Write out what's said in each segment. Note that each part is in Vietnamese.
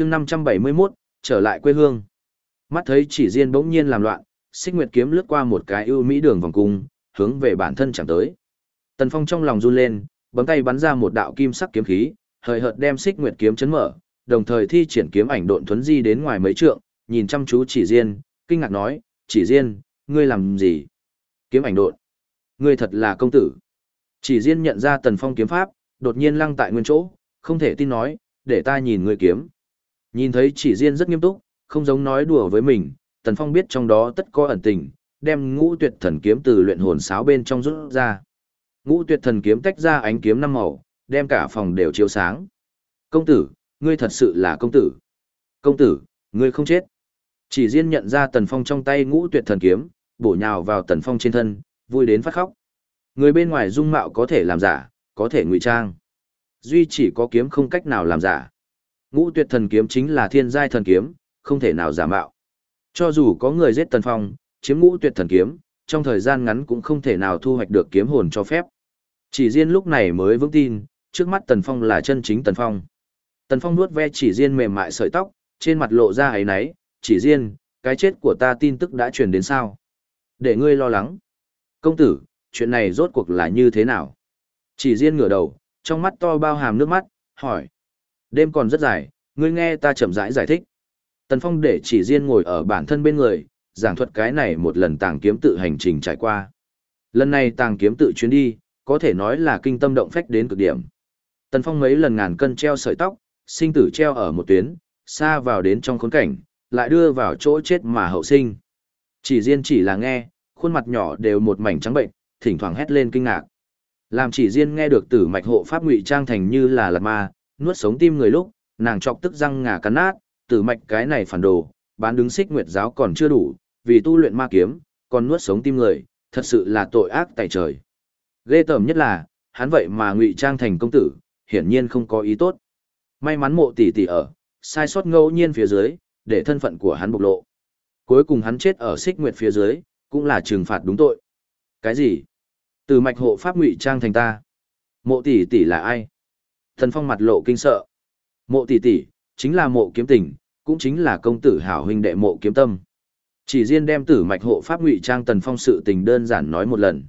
chương 571, trở lại quê hương. Mắt thấy chỉ riêng bỗng nhiên làm loạn, xích nguyệt kiếm lướt qua một cái ưu mỹ đường vòng cung, hướng về bản thân chẳng tới. Tần Phong trong lòng run lên, bấm tay bắn ra một đạo kim sắc kiếm khí, hời hợt đem xích nguyệt kiếm chấn mở, đồng thời thi triển kiếm ảnh độn thuấn di đến ngoài mấy trượng, nhìn chăm chú chỉ riêng, kinh ngạc nói, chỉ riêng, ngươi làm gì? Kiếm ảnh độn. Ngươi thật là công tử. Chỉ riêng nhận ra Tần Phong kiếm pháp, đột nhiên lăng tại nguyên chỗ, không thể tin nói, để ta nhìn ngươi kiếm. Nhìn thấy chỉ riêng rất nghiêm túc, không giống nói đùa với mình, Tần Phong biết trong đó tất có ẩn tình, đem ngũ tuyệt thần kiếm từ luyện hồn sáo bên trong rút ra. Ngũ tuyệt thần kiếm tách ra ánh kiếm năm màu, đem cả phòng đều chiếu sáng. Công tử, ngươi thật sự là công tử. Công tử, ngươi không chết. Chỉ riêng nhận ra Tần Phong trong tay ngũ tuyệt thần kiếm, bổ nhào vào Tần Phong trên thân, vui đến phát khóc. Người bên ngoài dung mạo có thể làm giả, có thể ngụy trang. Duy chỉ có kiếm không cách nào làm giả. Ngũ tuyệt thần kiếm chính là thiên giai thần kiếm, không thể nào giả mạo. Cho dù có người giết Tần Phong, chiếm ngũ tuyệt thần kiếm, trong thời gian ngắn cũng không thể nào thu hoạch được kiếm hồn cho phép. Chỉ riêng lúc này mới vững tin, trước mắt Tần Phong là chân chính Tần Phong. Tần Phong nuốt ve chỉ riêng mềm mại sợi tóc, trên mặt lộ ra ấy náy, chỉ riêng, cái chết của ta tin tức đã truyền đến sao. Để ngươi lo lắng. Công tử, chuyện này rốt cuộc là như thế nào? Chỉ riêng ngửa đầu, trong mắt to bao hàm nước mắt, hỏi. Đêm còn rất dài, ngươi nghe ta chậm rãi giải, giải thích. Tần Phong để chỉ riêng ngồi ở bản thân bên người, giảng thuật cái này một lần tàng kiếm tự hành trình trải qua. Lần này tàng kiếm tự chuyến đi, có thể nói là kinh tâm động phách đến cực điểm. Tần Phong mấy lần ngàn cân treo sợi tóc, sinh tử treo ở một tuyến, xa vào đến trong khốn cảnh, lại đưa vào chỗ chết mà hậu sinh. Chỉ riêng chỉ là nghe, khuôn mặt nhỏ đều một mảnh trắng bệnh, thỉnh thoảng hét lên kinh ngạc. Làm chỉ riêng nghe được tử mạch hộ pháp ngụy trang thành như là lạt ma, nuốt sống tim người lúc, nàng chọc tức răng ngà cắn nát, tử mạch cái này phản đồ, bán đứng xích nguyệt giáo còn chưa đủ, vì tu luyện ma kiếm, còn nuốt sống tim người, thật sự là tội ác tại trời. Ghê tởm nhất là, hắn vậy mà ngụy trang thành công tử, hiển nhiên không có ý tốt. May mắn mộ tỷ tỷ ở, sai sót ngẫu nhiên phía dưới, để thân phận của hắn bộc lộ. Cuối cùng hắn chết ở xích nguyệt phía dưới, cũng là trừng phạt đúng tội. Cái gì? Từ mạch hộ pháp ngụy trang thành ta. Mộ tỷ tỷ là ai? Thần phong mặt lộ kinh sợ. Mộ tỷ tỷ, chính là mộ kiếm tình, cũng chính là công tử hảo huynh đệ mộ kiếm tâm. Chỉ riêng đem tử mạch hộ pháp ngụy trang tần phong sự tình đơn giản nói một lần.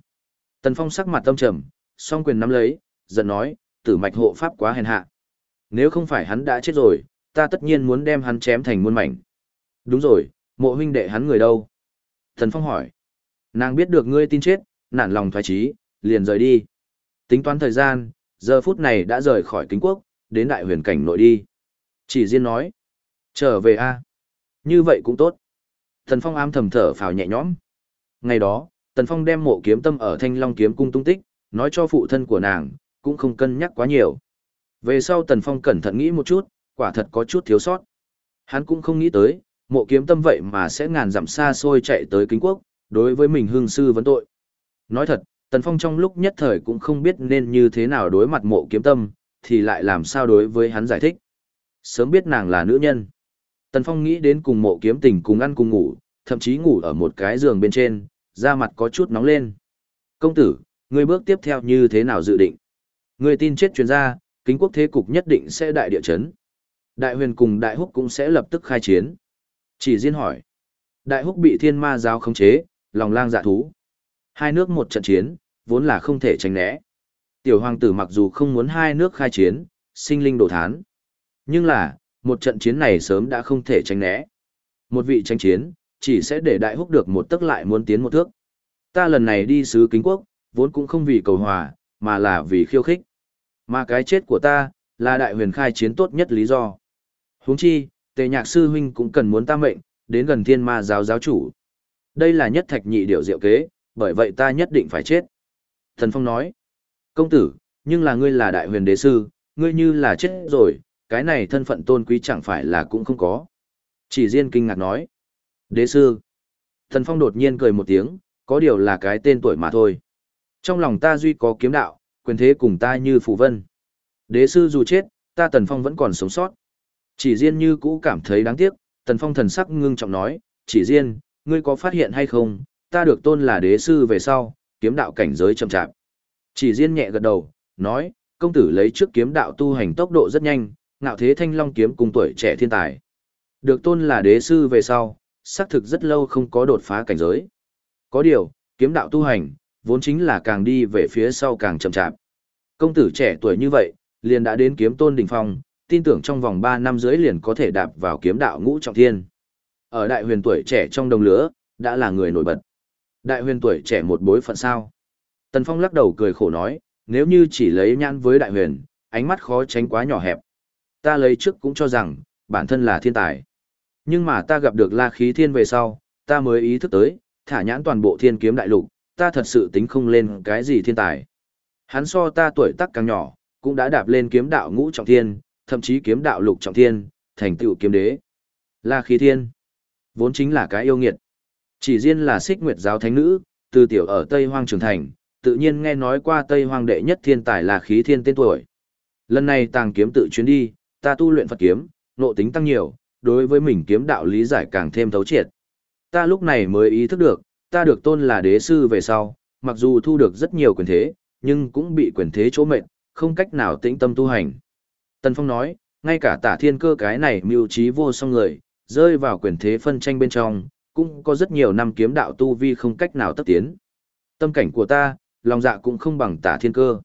Tần phong sắc mặt tâm trầm, song quyền nắm lấy, giận nói, tử mạch hộ pháp quá hèn hạ. Nếu không phải hắn đã chết rồi, ta tất nhiên muốn đem hắn chém thành muôn mảnh. Đúng rồi, mộ huynh đệ hắn người đâu? Tần phong hỏi. Nàng biết được ngươi tin chết, nản lòng thoái trí, liền rời đi. Tính toán thời gian, giờ phút này đã rời khỏi kính quốc, đến đại huyền cảnh nội đi. Chỉ riêng nói. Trở về a Như vậy cũng tốt. Tần Phong ám thầm thở phào nhẹ nhõm. Ngày đó, Tần Phong đem mộ kiếm tâm ở Thanh Long kiếm cung tung tích, nói cho phụ thân của nàng, cũng không cân nhắc quá nhiều. Về sau Tần Phong cẩn thận nghĩ một chút, quả thật có chút thiếu sót. Hắn cũng không nghĩ tới, mộ kiếm tâm vậy mà sẽ ngàn dặm xa xôi chạy tới kính quốc, đối với mình hương sư vấn tội. Nói thật, Tần Phong trong lúc nhất thời cũng không biết nên như thế nào đối mặt mộ kiếm tâm, thì lại làm sao đối với hắn giải thích. Sớm biết nàng là nữ nhân. Tần Phong nghĩ đến cùng mộ kiếm tình cùng ăn cùng ngủ, thậm chí ngủ ở một cái giường bên trên, da mặt có chút nóng lên. Công tử, người bước tiếp theo như thế nào dự định? Người tin chết chuyên gia, kính quốc thế cục nhất định sẽ đại địa chấn. Đại huyền cùng đại húc cũng sẽ lập tức khai chiến. Chỉ riêng hỏi. Đại húc bị thiên ma giáo khống chế, lòng lang dạ thú. Hai nước một trận chiến, vốn là không thể tránh né. Tiểu hoàng tử mặc dù không muốn hai nước khai chiến, sinh linh đổ thán. Nhưng là, một trận chiến này sớm đã không thể tránh né. Một vị tranh chiến, chỉ sẽ để đại húc được một tức lại muốn tiến một thước. Ta lần này đi sứ kính quốc, vốn cũng không vì cầu hòa, mà là vì khiêu khích. Mà cái chết của ta, là đại huyền khai chiến tốt nhất lý do. huống chi, tề nhạc sư huynh cũng cần muốn ta mệnh, đến gần thiên ma giáo giáo chủ. Đây là nhất thạch nhị điều diệu kế, bởi vậy ta nhất định phải chết. Thần Phong nói, công tử, nhưng là ngươi là đại huyền đế sư, ngươi như là chết rồi, cái này thân phận tôn quý chẳng phải là cũng không có. Chỉ riêng kinh ngạc nói, đế sư. Thần Phong đột nhiên cười một tiếng, có điều là cái tên tuổi mà thôi. Trong lòng ta duy có kiếm đạo, quyền thế cùng ta như phụ vân. Đế sư dù chết, ta Tần Phong vẫn còn sống sót. Chỉ riêng như cũ cảm thấy đáng tiếc, Tần Phong thần sắc ngưng trọng nói, chỉ riêng, ngươi có phát hiện hay không, ta được tôn là đế sư về sau, kiếm đạo cảnh giới chậm chạp. Chỉ riêng nhẹ gật đầu, nói, công tử lấy trước kiếm đạo tu hành tốc độ rất nhanh, ngạo thế thanh long kiếm cùng tuổi trẻ thiên tài. Được tôn là đế sư về sau, xác thực rất lâu không có đột phá cảnh giới. Có điều, kiếm đạo tu hành, vốn chính là càng đi về phía sau càng chậm chạp. Công tử trẻ tuổi như vậy, liền đã đến kiếm tôn đỉnh phong, tin tưởng trong vòng 3 năm dưới liền có thể đạp vào kiếm đạo ngũ trọng thiên. Ở đại huyền tuổi trẻ trong đồng lứa, đã là người nổi bật. Đại huyền tuổi trẻ một bối phận sao. Tần Phong lắc đầu cười khổ nói, nếu như chỉ lấy nhãn với đại huyền, ánh mắt khó tránh quá nhỏ hẹp. Ta lấy trước cũng cho rằng, bản thân là thiên tài. Nhưng mà ta gặp được la khí thiên về sau, ta mới ý thức tới, thả nhãn toàn bộ thiên kiếm đại lục, ta thật sự tính không lên cái gì thiên tài. Hắn so ta tuổi tác càng nhỏ, cũng đã đạp lên kiếm đạo ngũ trọng thiên, thậm chí kiếm đạo lục trọng thiên, thành tựu kiếm đế. La khí thiên, vốn chính là cái yêu nghiệt. Chỉ riêng là xích nguyệt giáo thánh nữ, từ tiểu ở Tây Hoang trưởng thành, tự nhiên nghe nói qua Tây Hoang đệ nhất thiên tài là khí thiên tên tuổi. Lần này tàng kiếm tự chuyến đi, ta tu luyện Phật kiếm, nộ tính tăng nhiều, đối với mình kiếm đạo lý giải càng thêm thấu triệt. Ta lúc này mới ý thức được, ta được tôn là đế sư về sau, mặc dù thu được rất nhiều quyền thế, nhưng cũng bị quyền thế chỗ mệnh, không cách nào tĩnh tâm tu hành. Tần Phong nói, ngay cả tả thiên cơ cái này mưu trí vô song người, rơi vào quyền thế phân tranh bên trong, cũng có rất nhiều năm kiếm đạo tu vi không cách nào tất tiến. Tâm cảnh của ta, lòng dạ cũng không bằng tả thiên cơ.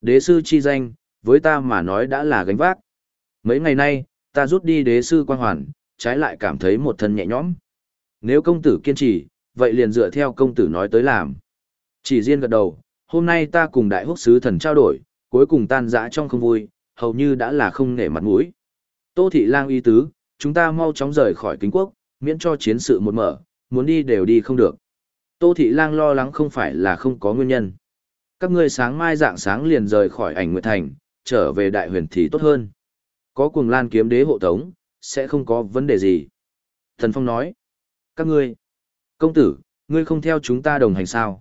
Đế sư chi danh, với ta mà nói đã là gánh vác. Mấy ngày nay, ta rút đi đế sư quan hoàn, trái lại cảm thấy một thân nhẹ nhõm. Nếu công tử kiên trì, vậy liền dựa theo công tử nói tới làm. Chỉ riêng gật đầu, hôm nay ta cùng đại húc sứ thần trao đổi, cuối cùng tan dã trong không vui, hầu như đã là không nể mặt mũi. Tô thị lang y tứ, chúng ta mau chóng rời khỏi kính quốc, miễn cho chiến sự một mở, muốn đi đều đi không được. Tô thị lang lo lắng không phải là không có nguyên nhân. Các ngươi sáng mai dạng sáng liền rời khỏi ảnh nguyệt thành, trở về đại huyền thì tốt hơn. Có cuồng lan kiếm đế hộ tống, sẽ không có vấn đề gì. Thần Phong nói, các ngươi, công tử, ngươi không theo chúng ta đồng hành sao?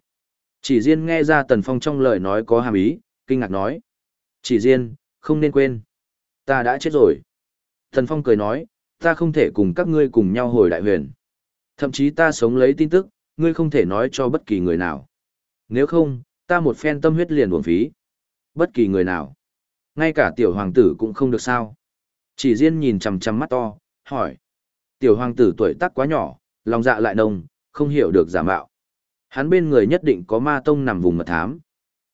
Chỉ riêng nghe ra Tần Phong trong lời nói có hàm ý, kinh ngạc nói. Chỉ riêng, không nên quên. Ta đã chết rồi. Tần Phong cười nói, ta không thể cùng các ngươi cùng nhau hồi đại huyền. Thậm chí ta sống lấy tin tức, ngươi không thể nói cho bất kỳ người nào. Nếu không, ta một phen tâm huyết liền uổng phí. Bất kỳ người nào. Ngay cả tiểu hoàng tử cũng không được sao. Chỉ riêng nhìn chằm chằm mắt to, hỏi. Tiểu hoàng tử tuổi tác quá nhỏ, lòng dạ lại nồng, không hiểu được giả mạo. Hắn bên người nhất định có ma tông nằm vùng mật thám.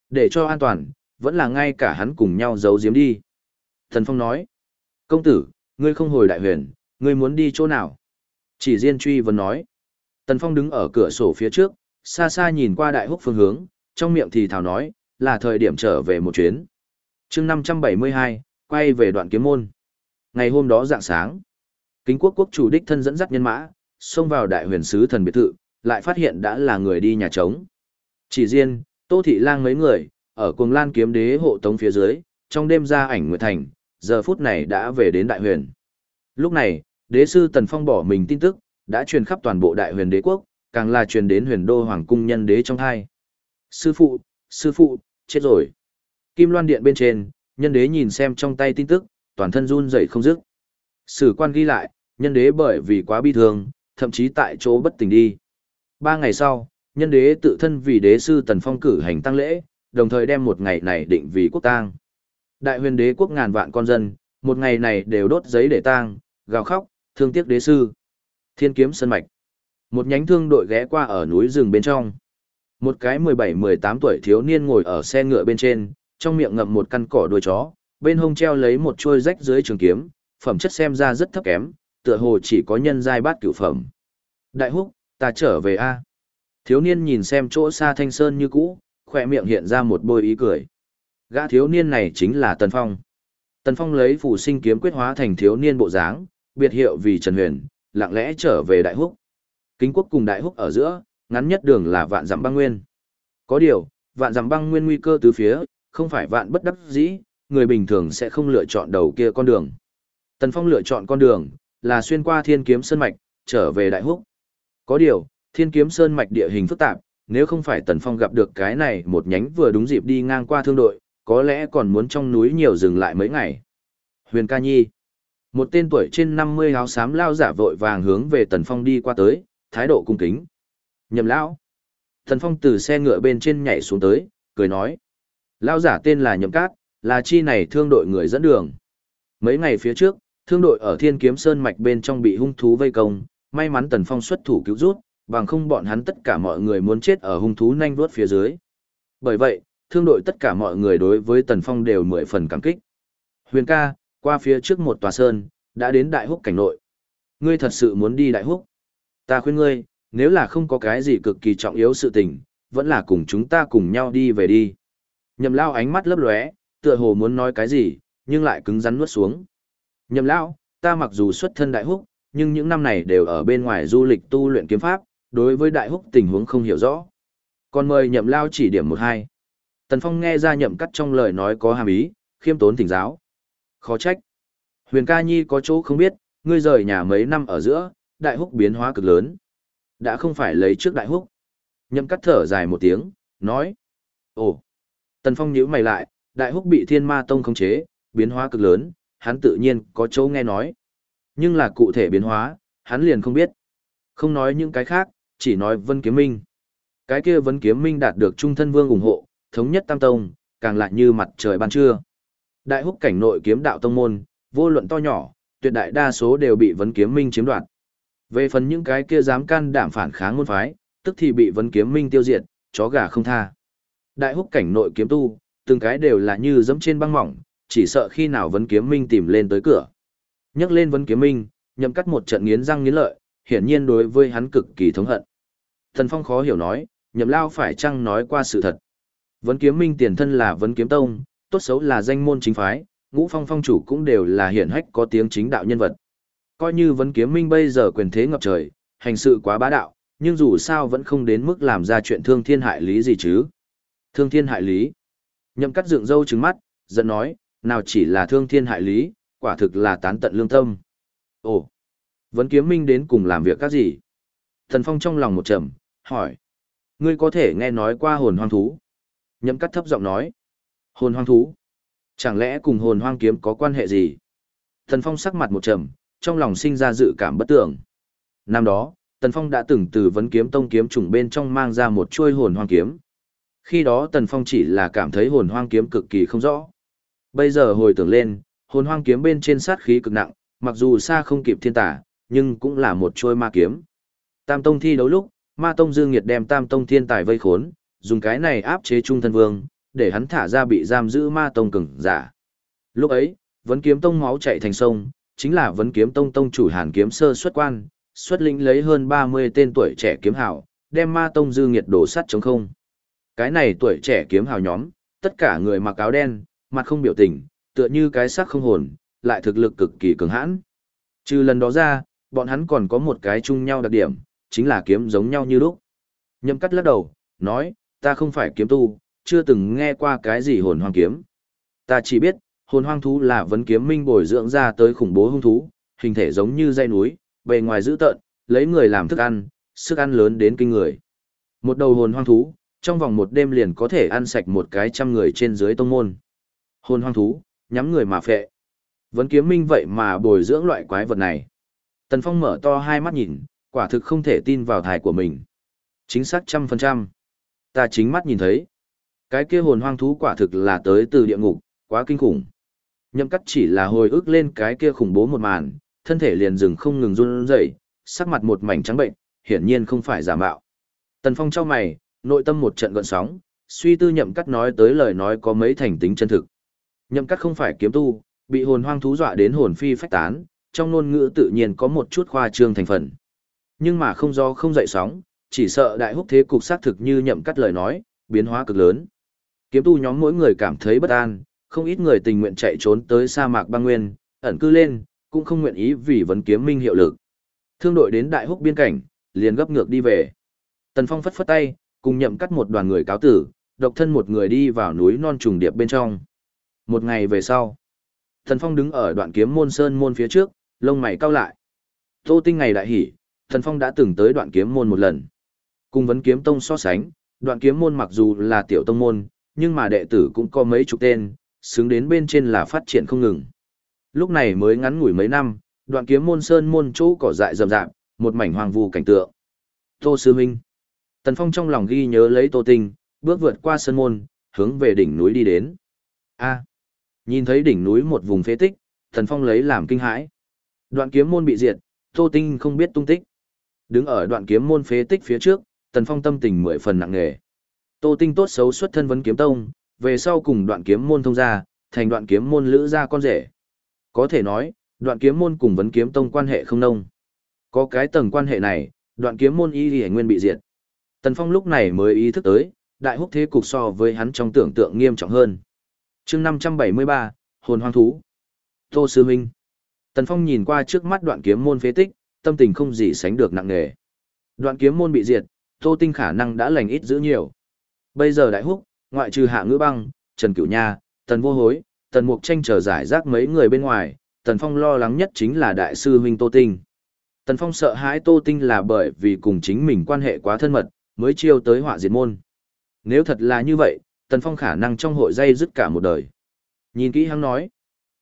Để cho an toàn, vẫn là ngay cả hắn cùng nhau giấu giếm đi. Thần Phong nói. Công tử, ngươi không hồi đại huyền, ngươi muốn đi chỗ nào? Chỉ riêng truy vấn nói. Tần Phong đứng ở cửa sổ phía trước, xa xa nhìn qua đại húc phương hướng, trong miệng thì thào nói, là thời điểm trở về một chuyến. chương 572, quay về đoạn kiếm môn. Ngày hôm đó dạng sáng, kính quốc quốc chủ đích thân dẫn dắt nhân mã, xông vào đại huyền sứ thần biệt thự, lại phát hiện đã là người đi nhà trống. Chỉ riêng, Tô Thị Lang mấy người, ở cuồng lan kiếm đế hộ tống phía dưới, trong đêm ra ảnh nguyệt thành, giờ phút này đã về đến đại huyền. Lúc này, đế sư Tần Phong bỏ mình tin tức, đã truyền khắp toàn bộ đại huyền đế quốc, càng là truyền đến huyền đô hoàng cung nhân đế trong hai. Sư phụ, sư phụ, chết rồi. Kim loan điện bên trên, nhân đế nhìn xem trong tay tin tức, toàn thân run rẩy không dứt. Sử quan ghi lại, nhân đế bởi vì quá bi thương, thậm chí tại chỗ bất tỉnh đi. Ba ngày sau, nhân đế tự thân vì đế sư Tần Phong cử hành tăng lễ, đồng thời đem một ngày này định vì quốc tang. Đại huyền đế quốc ngàn vạn con dân, một ngày này đều đốt giấy để tang, gào khóc, thương tiếc đế sư. Thiên kiếm sân mạch. Một nhánh thương đội ghé qua ở núi rừng bên trong. Một cái 17-18 tuổi thiếu niên ngồi ở xe ngựa bên trên, trong miệng ngậm một căn cỏ đuôi chó, bên hông treo lấy một chuôi rách dưới trường kiếm, phẩm chất xem ra rất thấp kém, tựa hồ chỉ có nhân giai bát cửu phẩm. Đại húc, ta trở về a. Thiếu niên nhìn xem chỗ xa thanh sơn như cũ, khỏe miệng hiện ra một bôi ý cười. Gã thiếu niên này chính là Tần Phong. Tần Phong lấy phù sinh kiếm quyết hóa thành thiếu niên bộ dáng, biệt hiệu vì Trần Huyền, lặng lẽ trở về Đại Húc. Kính quốc cùng Đại Húc ở giữa, ngắn nhất đường là vạn dặm băng nguyên. Có điều, vạn dặm băng nguyên nguy cơ tứ phía, không phải vạn bất đắc dĩ, người bình thường sẽ không lựa chọn đầu kia con đường. Tần Phong lựa chọn con đường, là xuyên qua thiên kiếm sơn mạch, trở về Đại Húc. Có điều, thiên kiếm sơn mạch địa hình phức tạp, nếu không phải Tần Phong gặp được cái này một nhánh vừa đúng dịp đi ngang qua thương đội, có lẽ còn muốn trong núi nhiều dừng lại mấy ngày. Huyền ca nhi. Một tên tuổi trên 50 áo xám lao giả vội vàng hướng về Tần Phong đi qua tới, thái độ cung kính. Nhậm lão. Tần Phong từ xe ngựa bên trên nhảy xuống tới, cười nói. Lao giả tên là Nhậm Cát, là chi này thương đội người dẫn đường. Mấy ngày phía trước, thương đội ở Thiên Kiếm Sơn mạch bên trong bị hung thú vây công, may mắn Tần Phong xuất thủ cứu rút, bằng không bọn hắn tất cả mọi người muốn chết ở hung thú nhanh vuốt phía dưới. Bởi vậy, thương đội tất cả mọi người đối với Tần Phong đều mười phần cảm kích. Huyền ca, qua phía trước một tòa sơn, đã đến Đại Húc cảnh nội. Ngươi thật sự muốn đi Đại Húc? Ta khuyên ngươi, nếu là không có cái gì cực kỳ trọng yếu sự tình, vẫn là cùng chúng ta cùng nhau đi về đi. Nhậm lao ánh mắt lấp lóe, tựa hồ muốn nói cái gì, nhưng lại cứng rắn nuốt xuống. Nhậm lao, ta mặc dù xuất thân Đại Húc, nhưng những năm này đều ở bên ngoài du lịch tu luyện kiếm pháp, đối với Đại Húc tình huống không hiểu rõ. Còn mời nhậm lao chỉ điểm một hai. Tần Phong nghe ra nhậm cắt trong lời nói có hàm ý, khiêm tốn thỉnh giáo. Khó trách. Huyền ca nhi có chỗ không biết, ngươi rời nhà mấy năm ở giữa, đại húc biến hóa cực lớn. Đã không phải lấy trước đại húc. Nhậm cắt thở dài một tiếng, nói. Ồ. Tần Phong nhíu mày lại, đại húc bị thiên ma tông khống chế, biến hóa cực lớn, hắn tự nhiên có chỗ nghe nói. Nhưng là cụ thể biến hóa, hắn liền không biết. Không nói những cái khác, chỉ nói Vân Kiếm Minh. Cái kia Vân Kiếm Minh đạt được Trung Thân Vương ủng hộ, thống nhất tam tông, càng lại như mặt trời ban trưa. Đại húc cảnh nội kiếm đạo tông môn, vô luận to nhỏ, tuyệt đại đa số đều bị vấn kiếm minh chiếm đoạt. Về phần những cái kia dám can đảm phản kháng môn phái, tức thì bị vấn kiếm minh tiêu diệt, chó gà không tha. Đại húc cảnh nội kiếm tu, từng cái đều là như dẫm trên băng mỏng, chỉ sợ khi nào vấn kiếm minh tìm lên tới cửa. Nhắc lên vấn kiếm minh, nhậm cắt một trận nghiến răng nghiến lợi, hiển nhiên đối với hắn cực kỳ thống hận. Thần Phong khó hiểu nói, nhậm lao phải chăng nói qua sự thật. Vấn kiếm minh tiền thân là vấn kiếm tông, tốt xấu là danh môn chính phái, ngũ phong phong chủ cũng đều là hiển hách có tiếng chính đạo nhân vật. Coi như vấn kiếm minh bây giờ quyền thế ngập trời, hành sự quá bá đạo, nhưng dù sao vẫn không đến mức làm ra chuyện thương thiên hại lý gì chứ. Thương thiên hại lý. Nhậm cắt dựng râu trứng mắt, giận nói, nào chỉ là thương thiên hại lý, quả thực là tán tận lương tâm. Ồ, vấn kiếm minh đến cùng làm việc các gì? Thần Phong trong lòng một trầm, hỏi. Ngươi có thể nghe nói qua hồn hoang thú. Nhậm cắt thấp giọng nói. Hồn hoang thú. Chẳng lẽ cùng hồn hoang kiếm có quan hệ gì? Tần Phong sắc mặt một trầm, trong lòng sinh ra dự cảm bất tưởng. Năm đó, Tần Phong đã từng từ vấn kiếm tông kiếm trùng bên trong mang ra một chuôi hồn hoang kiếm. Khi đó Tần Phong chỉ là cảm thấy hồn hoang kiếm cực kỳ không rõ. Bây giờ hồi tưởng lên, hồn hoang kiếm bên trên sát khí cực nặng, mặc dù xa không kịp thiên tả, nhưng cũng là một chuôi ma kiếm. Tam tông thi đấu lúc, ma tông dương nghiệt đem tam tông thiên tài vây khốn, dùng cái này áp chế trung thân vương, để hắn thả ra bị giam giữ ma tông cừng giả. Lúc ấy, vấn kiếm tông máu chạy thành sông, chính là vấn kiếm tông tông chủ hàn kiếm sơ xuất quan, xuất lĩnh lấy hơn 30 tên tuổi trẻ kiếm hào, đem ma tông dư nghiệt đổ sắt chống không. Cái này tuổi trẻ kiếm hào nhóm, tất cả người mặc áo đen, mặt không biểu tình, tựa như cái xác không hồn, lại thực lực cực kỳ cường hãn. Trừ lần đó ra, bọn hắn còn có một cái chung nhau đặc điểm, chính là kiếm giống nhau như lúc. Nhâm cắt lắc đầu, nói, ta không phải kiếm tu, chưa từng nghe qua cái gì hồn hoang kiếm. Ta chỉ biết, hồn hoang thú là vấn kiếm minh bồi dưỡng ra tới khủng bố hung thú, hình thể giống như dây núi, bề ngoài dữ tợn, lấy người làm thức ăn, sức ăn lớn đến kinh người. Một đầu hồn hoang thú, trong vòng một đêm liền có thể ăn sạch một cái trăm người trên dưới tông môn. Hồn hoang thú, nhắm người mà phệ. Vấn kiếm minh vậy mà bồi dưỡng loại quái vật này. Tần Phong mở to hai mắt nhìn, quả thực không thể tin vào thải của mình. Chính xác trăm phần trăm. Ta chính mắt nhìn thấy. Cái kia hồn hoang thú quả thực là tới từ địa ngục, quá kinh khủng. Nhậm cắt chỉ là hồi ức lên cái kia khủng bố một màn, thân thể liền dừng không ngừng run rẩy, sắc mặt một mảnh trắng bệnh, hiển nhiên không phải giả mạo. Tần Phong trao mày, nội tâm một trận gợn sóng, suy tư nhậm cắt nói tới lời nói có mấy thành tính chân thực. Nhậm cắt không phải kiếm tu, bị hồn hoang thú dọa đến hồn phi phách tán, trong ngôn ngữ tự nhiên có một chút khoa trương thành phần. Nhưng mà không do không dậy sóng, chỉ sợ đại húc thế cục xác thực như nhậm cắt lời nói, biến hóa cực lớn. Kiếm tu nhóm mỗi người cảm thấy bất an, không ít người tình nguyện chạy trốn tới sa mạc băng nguyên, ẩn cư lên, cũng không nguyện ý vì vấn kiếm minh hiệu lực. Thương đội đến đại húc biên cảnh, liền gấp ngược đi về. Tần Phong phất phất tay, cùng nhậm cắt một đoàn người cáo tử, độc thân một người đi vào núi non trùng điệp bên trong. Một ngày về sau, Tần Phong đứng ở đoạn kiếm môn sơn môn phía trước, lông mày cau lại. Tô Tinh ngày đại hỉ, Tần Phong đã từng tới đoạn kiếm môn một lần. Cùng vấn kiếm tông so sánh, đoạn kiếm môn mặc dù là tiểu tông môn, nhưng mà đệ tử cũng có mấy chục tên, xứng đến bên trên là phát triển không ngừng. Lúc này mới ngắn ngủi mấy năm, đoạn kiếm môn sơn môn chỗ cỏ dại rậm rạp, một mảnh hoàng vu cảnh tượng. Tô Sư Minh. Tần Phong trong lòng ghi nhớ lấy Tô Tinh, bước vượt qua sơn môn, hướng về đỉnh núi đi đến. A. nhìn thấy đỉnh núi một vùng phế tích, Tần Phong lấy làm kinh hãi. Đoạn kiếm môn bị diệt, Tô Tinh không biết tung tích. Đứng ở đoạn kiếm môn phế tích phía trước, Tần Phong tâm tình mười phần nặng nề. Tô Tinh tốt xấu xuất thân vấn kiếm tông, về sau cùng đoạn kiếm môn thông ra, thành đoạn kiếm môn lữ gia con rể. Có thể nói, đoạn kiếm môn cùng vấn kiếm tông quan hệ không nông. Có cái tầng quan hệ này, đoạn kiếm môn y y nguyên bị diệt. Tần Phong lúc này mới ý thức tới, đại húc thế cục so với hắn trong tưởng tượng nghiêm trọng hơn. chương 573, hồn hoang thú. Tô Sư huynh, Tần Phong nhìn qua trước mắt đoạn kiếm môn phế tích, tâm tình không gì sánh được nặng nề. Đoạn kiếm môn bị diệt, Tô Tinh khả năng đã lành ít giữ nhiều. Bây giờ đại húc, ngoại trừ hạ ngữ băng, Trần Cửu Nha, Tần Vô Hối, Tần Mục Tranh trở giải rác mấy người bên ngoài, Tần Phong lo lắng nhất chính là đại sư huynh Tô Tinh. Tần Phong sợ hãi Tô Tinh là bởi vì cùng chính mình quan hệ quá thân mật, mới chiêu tới họa diệt môn. Nếu thật là như vậy, Tần Phong khả năng trong hội dây dứt cả một đời. Nhìn kỹ hắn nói.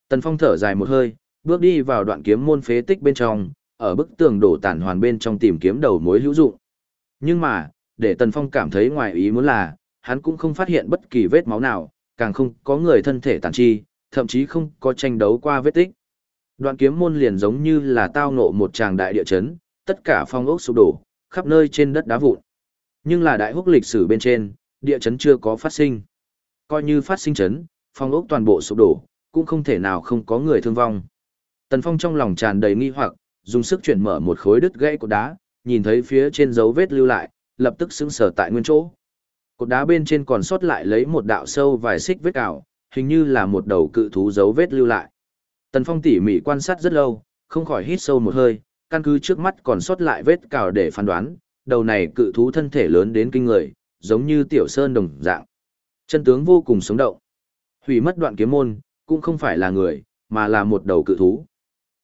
Tần Phong thở dài một hơi, bước đi vào đoạn kiếm môn phế tích bên trong, ở bức tường đổ tản hoàn bên trong tìm kiếm đầu mối hữu dụng. Nhưng mà, để Tần Phong cảm thấy ngoài ý muốn là, hắn cũng không phát hiện bất kỳ vết máu nào, càng không có người thân thể tàn chi, thậm chí không có tranh đấu qua vết tích. Đoạn kiếm môn liền giống như là tao nộ một tràng đại địa chấn, tất cả phong ốc sụp đổ, khắp nơi trên đất đá vụn. Nhưng là đại húc lịch sử bên trên, địa chấn chưa có phát sinh. Coi như phát sinh chấn, phong ốc toàn bộ sụp đổ, cũng không thể nào không có người thương vong. Tần Phong trong lòng tràn đầy nghi hoặc, dùng sức chuyển mở một khối đứt gãy của đá, nhìn thấy phía trên dấu vết lưu lại, lập tức sững sờ tại nguyên chỗ. Cột đá bên trên còn sót lại lấy một đạo sâu vài xích vết cào, hình như là một đầu cự thú dấu vết lưu lại. Tần Phong tỉ mỉ quan sát rất lâu, không khỏi hít sâu một hơi, căn cứ trước mắt còn sót lại vết cào để phán đoán, đầu này cự thú thân thể lớn đến kinh người, giống như tiểu sơn đồng dạng. Chân tướng vô cùng sống động. Hủy mất đoạn kiếm môn, cũng không phải là người, mà là một đầu cự thú.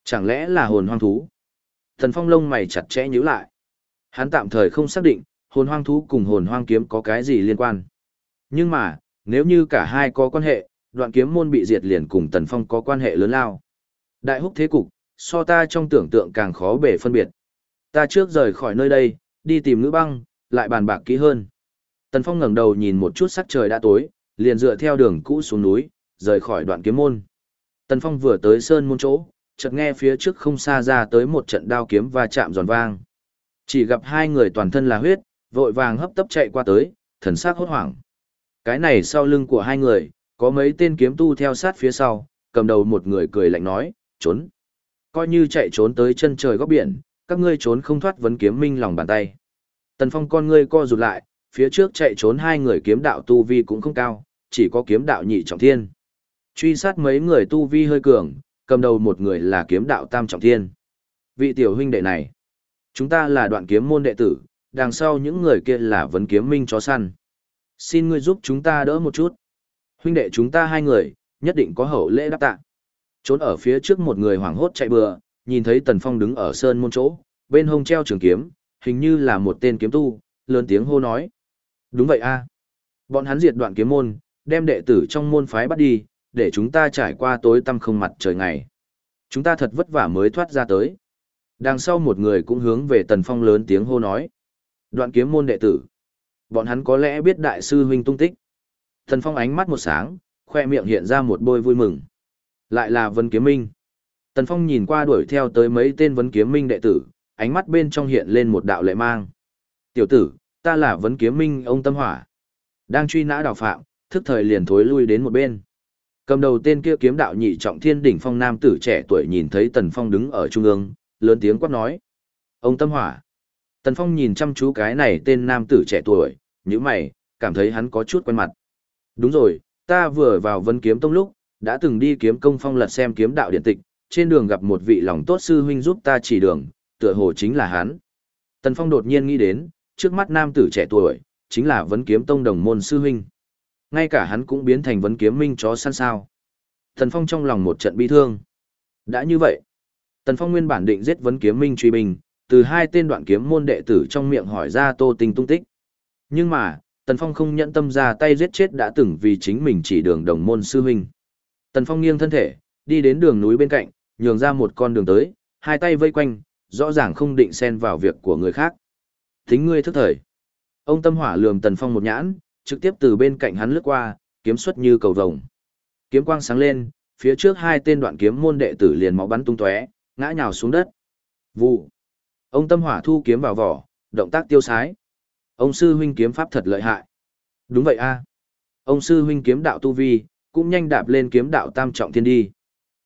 Chẳng lẽ là hồn hoang thú? Thần Phong lông mày chặt chẽ nhíu lại. Hắn tạm thời không xác định, hồn hoang thú cùng hồn hoang kiếm có cái gì liên quan. Nhưng mà, nếu như cả hai có quan hệ, đoạn kiếm môn bị diệt liền cùng Tần Phong có quan hệ lớn lao. Đại húc thế cục, so ta trong tưởng tượng càng khó bể phân biệt. Ta trước rời khỏi nơi đây, đi tìm ngữ băng, lại bàn bạc kỹ hơn. Tần Phong ngẩng đầu nhìn một chút sắc trời đã tối, liền dựa theo đường cũ xuống núi, rời khỏi đoạn kiếm môn. Tần Phong vừa tới sơn môn chỗ, chợt nghe phía trước không xa ra tới một trận đao kiếm va chạm giòn vang. Chỉ gặp hai người toàn thân là huyết, vội vàng hấp tấp chạy qua tới, thần sắc hốt hoảng. Cái này sau lưng của hai người, có mấy tên kiếm tu theo sát phía sau, cầm đầu một người cười lạnh nói, trốn. Coi như chạy trốn tới chân trời góc biển, các ngươi trốn không thoát vấn kiếm minh lòng bàn tay. Tần Phong con ngươi co rụt lại, phía trước chạy trốn hai người kiếm đạo tu vi cũng không cao, chỉ có kiếm đạo nhị trọng thiên. Truy sát mấy người tu vi hơi cường, cầm đầu một người là kiếm đạo tam trọng thiên. Vị tiểu huynh đệ này, chúng ta là đoạn kiếm môn đệ tử, đằng sau những người kia là vấn kiếm minh chó săn. Xin ngươi giúp chúng ta đỡ một chút. Huynh đệ chúng ta hai người, nhất định có hậu lễ đáp tạ. Trốn ở phía trước một người hoảng hốt chạy bừa, nhìn thấy Tần Phong đứng ở sơn môn chỗ, bên hông treo trường kiếm, hình như là một tên kiếm tu, lớn tiếng hô nói. Đúng vậy a Bọn hắn diệt đoạn kiếm môn, đem đệ tử trong môn phái bắt đi, để chúng ta trải qua tối tăm không mặt trời ngày. Chúng ta thật vất vả mới thoát ra tới. Đằng sau một người cũng hướng về Tần Phong lớn tiếng hô nói. Đoạn kiếm môn đệ tử. Bọn hắn có lẽ biết đại sư huynh tung tích. Tần Phong ánh mắt một sáng, khoe miệng hiện ra một bôi vui mừng. Lại là Vân Kiếm Minh. Tần Phong nhìn qua đuổi theo tới mấy tên Vân Kiếm Minh đệ tử, ánh mắt bên trong hiện lên một đạo lệ mang. Tiểu tử, ta là Vân Kiếm Minh ông Tâm Hỏa. Đang truy nã đào phạm, thức thời liền thối lui đến một bên. Cầm đầu tên kia kiếm đạo nhị trọng thiên đỉnh phong nam tử trẻ tuổi nhìn thấy Tần Phong đứng ở trung ương, lớn tiếng quát nói. Ông Tâm Hỏa. Tần Phong nhìn chăm chú cái này tên nam tử trẻ tuổi, như mày, cảm thấy hắn có chút quen mặt. Đúng rồi, ta vừa vào vân kiếm tông lúc, đã từng đi kiếm công phong lật xem kiếm đạo điện tịch, trên đường gặp một vị lòng tốt sư huynh giúp ta chỉ đường, tựa hồ chính là hắn. Tần Phong đột nhiên nghĩ đến, trước mắt nam tử trẻ tuổi, chính là vấn kiếm tông đồng môn sư huynh. Ngay cả hắn cũng biến thành vấn kiếm minh chó săn sao. Tần Phong trong lòng một trận bi thương. Đã như vậy, Tần Phong nguyên bản định giết vấn kiếm minh truy bình, từ hai tên đoạn kiếm môn đệ tử trong miệng hỏi ra Tô tình tung tích. Nhưng mà, Tần Phong không nhận tâm ra tay giết chết đã từng vì chính mình chỉ đường đồng môn sư huynh. Tần Phong nghiêng thân thể, đi đến đường núi bên cạnh, nhường ra một con đường tới, hai tay vây quanh, rõ ràng không định xen vào việc của người khác. Thính ngươi thức thời. Ông Tâm Hỏa lườm Tần Phong một nhãn, trực tiếp từ bên cạnh hắn lướt qua, kiếm xuất như cầu vồng. Kiếm quang sáng lên, phía trước hai tên đoạn kiếm môn đệ tử liền máu bắn tung tóe, ngã nhào xuống đất. Vụ. Ông Tâm Hỏa thu kiếm vào vỏ, động tác tiêu sái. Ông sư huynh kiếm pháp thật lợi hại. Đúng vậy a. Ông sư huynh kiếm đạo tu vi, cũng nhanh đạp lên kiếm đạo tam trọng thiên đi.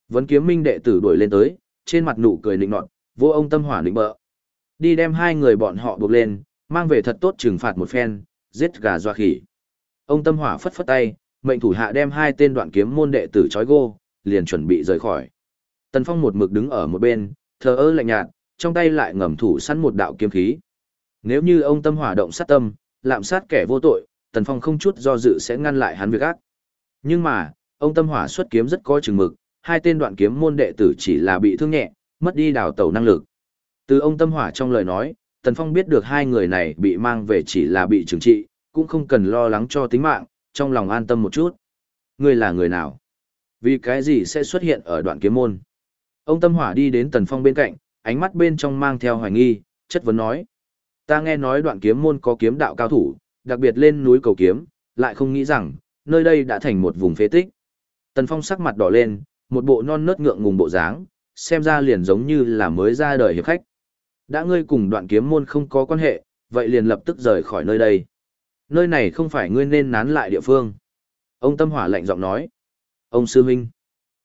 Vấn kiếm minh đệ tử đuổi lên tới, trên mặt nụ cười nịnh nọt, vô ông tâm hỏa nịnh bợ. Đi đem hai người bọn họ buộc lên, mang về thật tốt trừng phạt một phen, giết gà doa khỉ. Ông tâm hỏa phất phất tay, mệnh thủ hạ đem hai tên đoạn kiếm môn đệ tử trói gô, liền chuẩn bị rời khỏi. Tần Phong một mực đứng ở một bên, thờ ơ lạnh nhạt, trong tay lại ngầm thủ sẵn một đạo kiếm khí. Nếu như ông tâm hỏa động sát tâm, lạm sát kẻ vô tội, Tần Phong không chút do dự sẽ ngăn lại hắn việc ác. Nhưng mà, ông tâm hỏa xuất kiếm rất có chừng mực, hai tên đoạn kiếm môn đệ tử chỉ là bị thương nhẹ, mất đi đào tẩu năng lực. Từ ông tâm hỏa trong lời nói, Tần Phong biết được hai người này bị mang về chỉ là bị trừng trị, cũng không cần lo lắng cho tính mạng, trong lòng an tâm một chút. Ngươi là người nào? Vì cái gì sẽ xuất hiện ở đoạn kiếm môn? Ông tâm hỏa đi đến Tần Phong bên cạnh, ánh mắt bên trong mang theo hoài nghi, chất vấn nói. Ta nghe nói đoạn kiếm môn có kiếm đạo cao thủ, đặc biệt lên núi cầu kiếm, lại không nghĩ rằng, nơi đây đã thành một vùng phế tích. Tần Phong sắc mặt đỏ lên, một bộ non nớt ngượng ngùng bộ dáng, xem ra liền giống như là mới ra đời hiệp khách. Đã ngươi cùng đoạn kiếm môn không có quan hệ, vậy liền lập tức rời khỏi nơi đây. Nơi này không phải ngươi nên nán lại địa phương. Ông Tâm Hỏa lạnh giọng nói. Ông Sư Minh.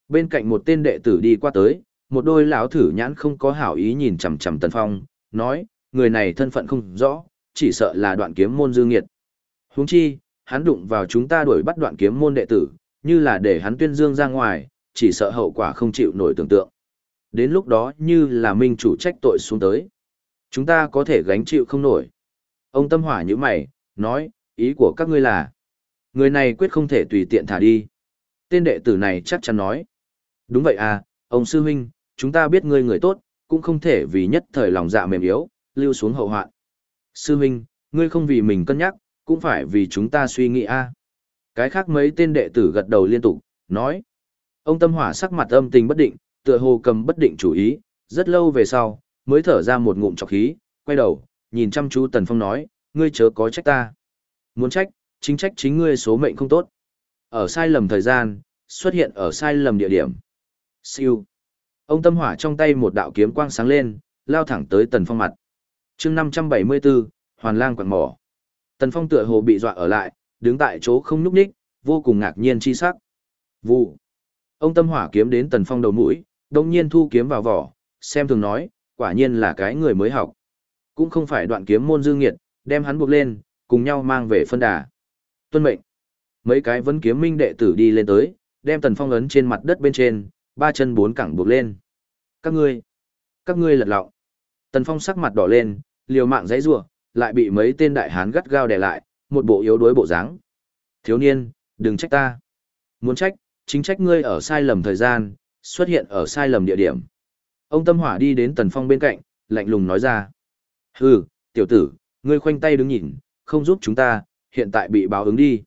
Bên cạnh một tên đệ tử đi qua tới, một đôi lão thử nhãn không có hảo ý nhìn chằm chằm Tần Phong, nói, người này thân phận không rõ, chỉ sợ là đoạn kiếm môn dư nghiệt. Huống chi, hắn đụng vào chúng ta đuổi bắt đoạn kiếm môn đệ tử, như là để hắn tuyên dương ra ngoài, chỉ sợ hậu quả không chịu nổi tưởng tượng. Đến lúc đó như là minh chủ trách tội xuống tới. Chúng ta có thể gánh chịu không nổi. Ông tâm hỏa như mày, nói, ý của các ngươi là, người này quyết không thể tùy tiện thả đi. Tên đệ tử này chắc chắn nói, đúng vậy à, ông sư huynh, chúng ta biết ngươi người tốt, cũng không thể vì nhất thời lòng dạ mềm yếu, lưu xuống hậu hoạn. Sư huynh, ngươi không vì mình cân nhắc, cũng phải vì chúng ta suy nghĩ a. Cái khác mấy tên đệ tử gật đầu liên tục, nói. Ông tâm hỏa sắc mặt âm tình bất định, tựa hồ cầm bất định chủ ý, rất lâu về sau, mới thở ra một ngụm trọc khí, quay đầu, nhìn chăm chú Tần Phong nói, ngươi chớ có trách ta. Muốn trách, chính trách chính ngươi số mệnh không tốt. Ở sai lầm thời gian, xuất hiện ở sai lầm địa điểm. Siêu. Ông tâm hỏa trong tay một đạo kiếm quang sáng lên, lao thẳng tới Tần Phong mặt. chương 574, Hoàn lang quạt mỏ. Tần Phong tựa hồ bị dọa ở lại, đứng tại chỗ không nhúc nhích, vô cùng ngạc nhiên chi sắc. Vụ. Ông tâm hỏa kiếm đến Tần Phong đầu mũi, đồng nhiên thu kiếm vào vỏ, xem thường nói, quả nhiên là cái người mới học. Cũng không phải đoạn kiếm môn dương nghiệt, đem hắn buộc lên, cùng nhau mang về phân đà. Tuân mệnh. Mấy cái vấn kiếm minh đệ tử đi lên tới, đem Tần Phong ấn trên mặt đất bên trên, ba chân bốn cẳng buộc lên. Các ngươi, các ngươi lật lọng. Tần Phong sắc mặt đỏ lên, liều mạng dãy rủa, lại bị mấy tên đại hán gắt gao đè lại, một bộ yếu đuối bộ dáng. Thiếu niên, đừng trách ta. Muốn trách, chính trách ngươi ở sai lầm thời gian, xuất hiện ở sai lầm địa điểm. Ông Tâm Hỏa đi đến Tần Phong bên cạnh, lạnh lùng nói ra. Hừ, tiểu tử, ngươi khoanh tay đứng nhìn, không giúp chúng ta, hiện tại bị báo ứng đi.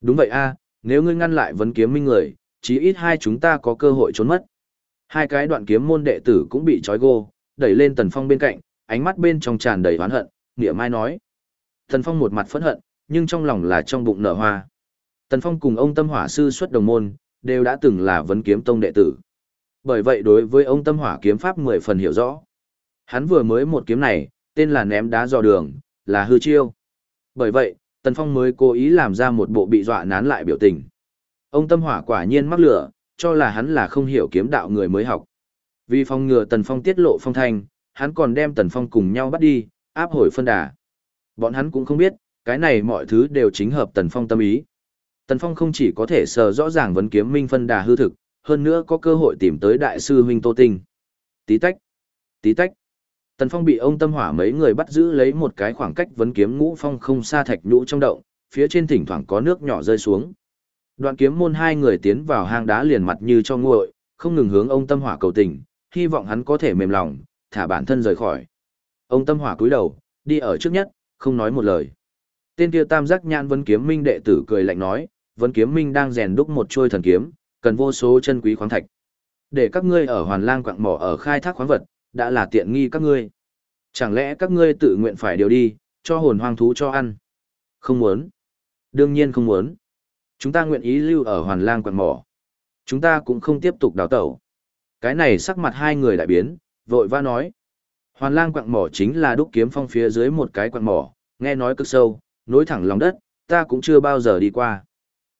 Đúng vậy a, nếu ngươi ngăn lại vấn kiếm minh người, chí ít hai chúng ta có cơ hội trốn mất. Hai cái đoạn kiếm môn đệ tử cũng bị trói gô, đẩy lên Tần Phong bên cạnh, ánh mắt bên trong tràn đầy oán hận, nghĩa mai nói. Tần Phong một mặt phẫn hận, nhưng trong lòng là trong bụng nở hoa. Tần Phong cùng ông Tâm Hỏa sư xuất đồng môn, đều đã từng là vấn kiếm tông đệ tử. Bởi vậy đối với ông Tâm Hỏa kiếm pháp mười phần hiểu rõ. Hắn vừa mới một kiếm này, tên là ném đá dò đường, là hư chiêu. Bởi vậy, Tần Phong mới cố ý làm ra một bộ bị dọa nán lại biểu tình. Ông Tâm Hỏa quả nhiên mắc lửa, cho là hắn là không hiểu kiếm đạo người mới học. Vì phong ngừa Tần Phong tiết lộ phong thanh, hắn còn đem Tần Phong cùng nhau bắt đi, áp hồi phân đà. Bọn hắn cũng không biết, cái này mọi thứ đều chính hợp Tần Phong tâm ý. Tần Phong không chỉ có thể sờ rõ ràng vấn kiếm minh phân đà hư thực, hơn nữa có cơ hội tìm tới đại sư huynh Tô Tinh. Tí tách, tí tách. Tần Phong bị ông tâm hỏa mấy người bắt giữ lấy một cái khoảng cách vấn kiếm ngũ phong không xa thạch nhũ trong động, phía trên thỉnh thoảng có nước nhỏ rơi xuống. Đoạn kiếm môn hai người tiến vào hang đá liền mặt như cho nguội, không ngừng hướng ông tâm hỏa cầu tình, hy vọng hắn có thể mềm lòng, thả bản thân rời khỏi. Ông tâm hỏa cúi đầu, đi ở trước nhất, không nói một lời. Tên kia tam giác nhãn vấn kiếm minh đệ tử cười lạnh nói, vấn kiếm minh đang rèn đúc một trôi thần kiếm, cần vô số chân quý khoáng thạch. Để các ngươi ở hoàn lang quạng mỏ ở khai thác khoáng vật, đã là tiện nghi các ngươi. Chẳng lẽ các ngươi tự nguyện phải điều đi, cho hồn hoang thú cho ăn? Không muốn. Đương nhiên không muốn. Chúng ta nguyện ý lưu ở hoàn lang quạng mỏ. Chúng ta cũng không tiếp tục đào tẩu. Cái này sắc mặt hai người đại biến, vội va nói. Hoàn lang quặng mỏ chính là đúc kiếm phong phía dưới một cái quặng mỏ, nghe nói cực sâu, nối thẳng lòng đất, ta cũng chưa bao giờ đi qua.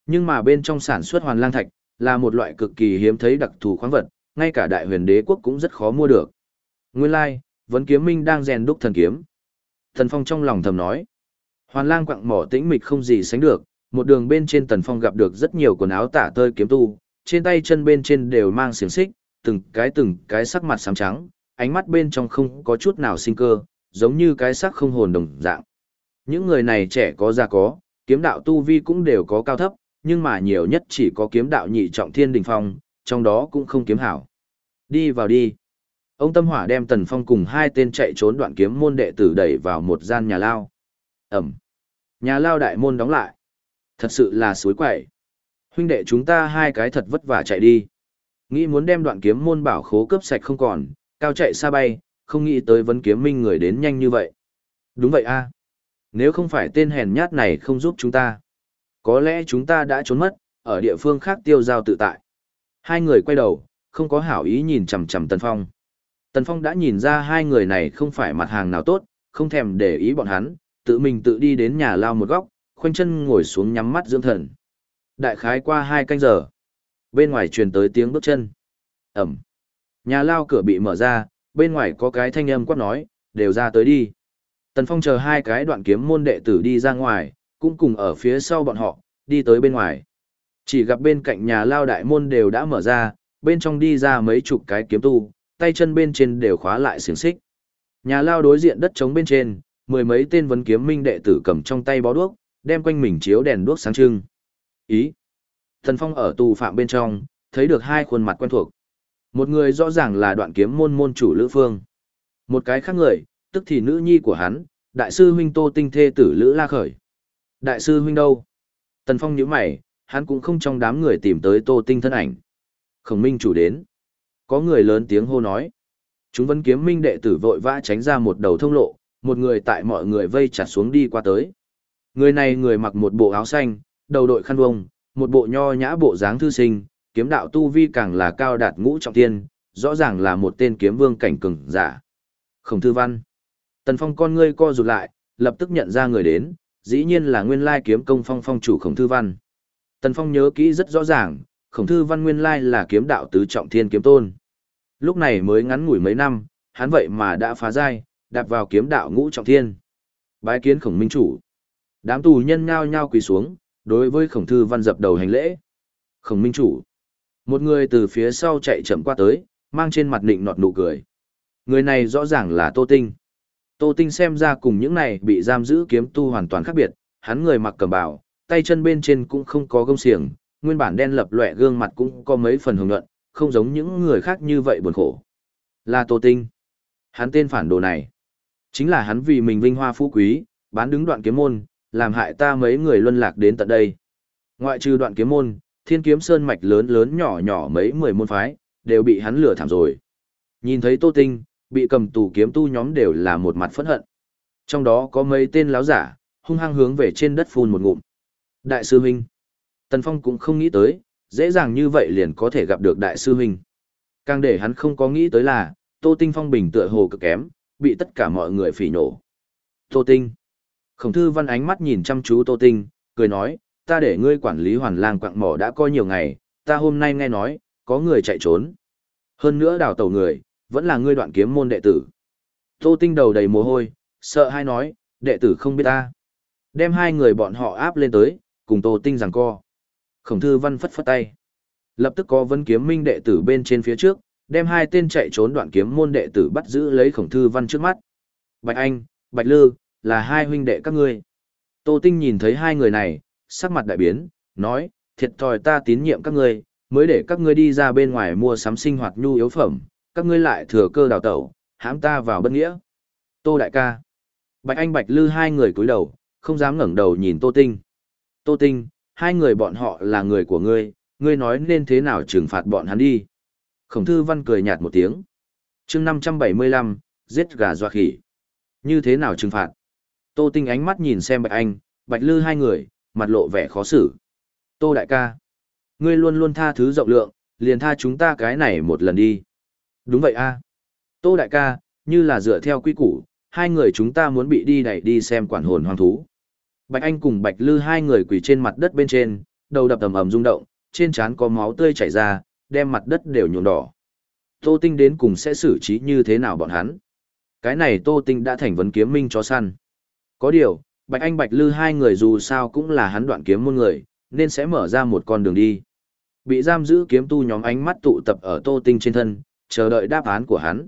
Nhưng mà bên trong sản xuất hoàn lang thạch, là một loại cực kỳ hiếm thấy đặc thù khoáng vật, ngay cả đại huyền đế quốc cũng rất khó mua được. Nguyên lai, like, vấn kiếm minh đang rèn đúc thần kiếm. Thần Phong trong lòng thầm nói. Hoàn lang quặng mỏ tĩnh mịch không gì sánh được, một đường bên trên Tần Phong gặp được rất nhiều quần áo tả tơi kiếm tu, trên tay chân bên trên đều mang xiềng xích, từng cái từng cái sắc mặt xám trắng, ánh mắt bên trong không có chút nào sinh cơ, giống như cái sắc không hồn đồng dạng. Những người này trẻ có già có, kiếm đạo tu vi cũng đều có cao thấp, nhưng mà nhiều nhất chỉ có kiếm đạo nhị trọng thiên đình phong, trong đó cũng không kiếm hảo. Đi vào đi. Ông Tâm Hỏa đem Tần Phong cùng hai tên chạy trốn đoạn kiếm môn đệ tử đẩy vào một gian nhà lao. Ẩm. Nhà lao đại môn đóng lại. Thật sự là suối quậy. Huynh đệ chúng ta hai cái thật vất vả chạy đi. Nghĩ muốn đem đoạn kiếm môn bảo khố cướp sạch không còn, cao chạy xa bay, không nghĩ tới vấn kiếm minh người đến nhanh như vậy. Đúng vậy a Nếu không phải tên hèn nhát này không giúp chúng ta, có lẽ chúng ta đã trốn mất, ở địa phương khác tiêu giao tự tại. Hai người quay đầu, không có hảo ý nhìn chằm chằm Tần Phong. Tần Phong đã nhìn ra hai người này không phải mặt hàng nào tốt, không thèm để ý bọn hắn, tự mình tự đi đến nhà lao một góc, khoanh chân ngồi xuống nhắm mắt dưỡng thần. Đại khái qua hai canh giờ. Bên ngoài truyền tới tiếng bước chân. Ẩm. Nhà lao cửa bị mở ra, bên ngoài có cái thanh âm quát nói, đều ra tới đi. Tần Phong chờ hai cái đoạn kiếm môn đệ tử đi ra ngoài, cũng cùng ở phía sau bọn họ, đi tới bên ngoài. Chỉ gặp bên cạnh nhà lao đại môn đều đã mở ra, bên trong đi ra mấy chục cái kiếm tu, tay chân bên trên đều khóa lại xiềng xích. Nhà lao đối diện đất trống bên trên, mười mấy tên vấn kiếm minh đệ tử cầm trong tay bó đuốc, đem quanh mình chiếu đèn đuốc sáng trưng. Ý. Thần Phong ở tù phạm bên trong, thấy được hai khuôn mặt quen thuộc. Một người rõ ràng là đoạn kiếm môn môn chủ Lữ Phương. Một cái khác người, tức thì nữ nhi của hắn, đại sư huynh Tô Tinh Thê tử Lữ La Khởi. Đại sư huynh đâu? Tần Phong nhíu mày, hắn cũng không trong đám người tìm tới Tô Tinh thân ảnh. Khổng Minh chủ đến. Có người lớn tiếng hô nói. Chúng vẫn kiếm minh đệ tử vội vã tránh ra một đầu thông lộ, một người tại mọi người vây chặt xuống đi qua tới. Người này người mặc một bộ áo xanh, đầu đội khăn vông, một bộ nho nhã bộ dáng thư sinh, kiếm đạo tu vi càng là cao đạt ngũ trọng thiên, rõ ràng là một tên kiếm vương cảnh cường giả. Khổng Thư Văn. Tần Phong con ngươi co rụt lại, lập tức nhận ra người đến, dĩ nhiên là nguyên lai kiếm công phong phong chủ Khổng Thư Văn. Tần Phong nhớ kỹ rất rõ ràng, Khổng Thư Văn nguyên lai là kiếm đạo tứ trọng thiên kiếm tôn. Lúc này mới ngắn ngủi mấy năm, hắn vậy mà đã phá giai, đạp vào kiếm đạo ngũ trọng thiên. Bái kiến Khổng Minh chủ. Đám tù nhân nhao nhao quỳ xuống, đối với Khổng Thư Văn dập đầu hành lễ. Khổng Minh chủ. Một người từ phía sau chạy chậm qua tới, mang trên mặt nịnh nọt nụ cười. Người này rõ ràng là Tô Tinh. Tô Tinh xem ra cùng những này bị giam giữ kiếm tu hoàn toàn khác biệt, hắn người mặc cẩm bào, tay chân bên trên cũng không có gông xiềng, nguyên bản đen lập lòe gương mặt cũng có mấy phần hồng nhuận, không giống những người khác như vậy buồn khổ. Là Tô Tinh. Hắn tên phản đồ này. Chính là hắn vì mình vinh hoa phú quý, bán đứng đoạn kiếm môn, làm hại ta mấy người luân lạc đến tận đây. Ngoại trừ đoạn kiếm môn, thiên kiếm sơn mạch lớn lớn nhỏ nhỏ mấy mười môn phái, đều bị hắn lừa thảm rồi. Nhìn thấy Tô Tinh, bị cầm tù kiếm tu nhóm đều là một mặt phẫn hận. Trong đó có mấy tên láo giả, hung hăng hướng về trên đất phun một ngụm. Đại sư huynh. Tần Phong cũng không nghĩ tới, dễ dàng như vậy liền có thể gặp được đại sư huynh. Càng để hắn không có nghĩ tới là, Tô Tinh phong bình tựa hồ cực kém, bị tất cả mọi người phỉ nổ. Tô Tinh. Khổng thư văn ánh mắt nhìn chăm chú Tô Tinh, cười nói, ta để ngươi quản lý hoàn lang quạng mỏ đã có nhiều ngày, ta hôm nay nghe nói, có người chạy trốn. Hơn nữa đào tẩu người, vẫn là ngươi đoạn kiếm môn đệ tử. Tô Tinh đầu đầy mồ hôi, sợ hai nói, đệ tử không biết ta. Đem hai người bọn họ áp lên tới, cùng Tô Tinh rằng co. Khổng thư văn phất phất tay. Lập tức có vấn kiếm minh đệ tử bên trên phía trước, đem hai tên chạy trốn đoạn kiếm môn đệ tử bắt giữ lấy khổng thư văn trước mắt. Bạch Anh, Bạch Lư, là hai huynh đệ các ngươi. Tô Tinh nhìn thấy hai người này, sắc mặt đại biến, nói, thiệt thòi ta tín nhiệm các ngươi, mới để các ngươi đi ra bên ngoài mua sắm sinh hoạt nhu yếu phẩm, các ngươi lại thừa cơ đào tẩu, hãm ta vào bất nghĩa. Tô đại ca. Bạch Anh Bạch Lư hai người cúi đầu, không dám ngẩng đầu nhìn Tô Tinh. Tô Tinh, hai người bọn họ là người của ngươi, ngươi nói nên thế nào trừng phạt bọn hắn đi. Khổng thư văn cười nhạt một tiếng. chương 575, giết gà doa khỉ. Như thế nào trừng phạt? Tô Tinh ánh mắt nhìn xem Bạch Anh, Bạch Lư hai người, mặt lộ vẻ khó xử. Tô đại ca, ngươi luôn luôn tha thứ rộng lượng, liền tha chúng ta cái này một lần đi. Đúng vậy a Tô đại ca, như là dựa theo quy củ, hai người chúng ta muốn bị đi đẩy đi xem quản hồn hoang thú. Bạch Anh cùng Bạch Lư hai người quỳ trên mặt đất bên trên, đầu đập ầm ầm rung động, trên trán có máu tươi chảy ra, đem mặt đất đều nhuộm đỏ. Tô Tinh đến cùng sẽ xử trí như thế nào bọn hắn? Cái này Tô Tinh đã thành vấn kiếm minh cho săn. Có điều, Bạch Anh Bạch Lư hai người dù sao cũng là hắn đoạn kiếm môn người, nên sẽ mở ra một con đường đi. Bị giam giữ kiếm tu nhóm ánh mắt tụ tập ở Tô Tinh trên thân, chờ đợi đáp án của hắn.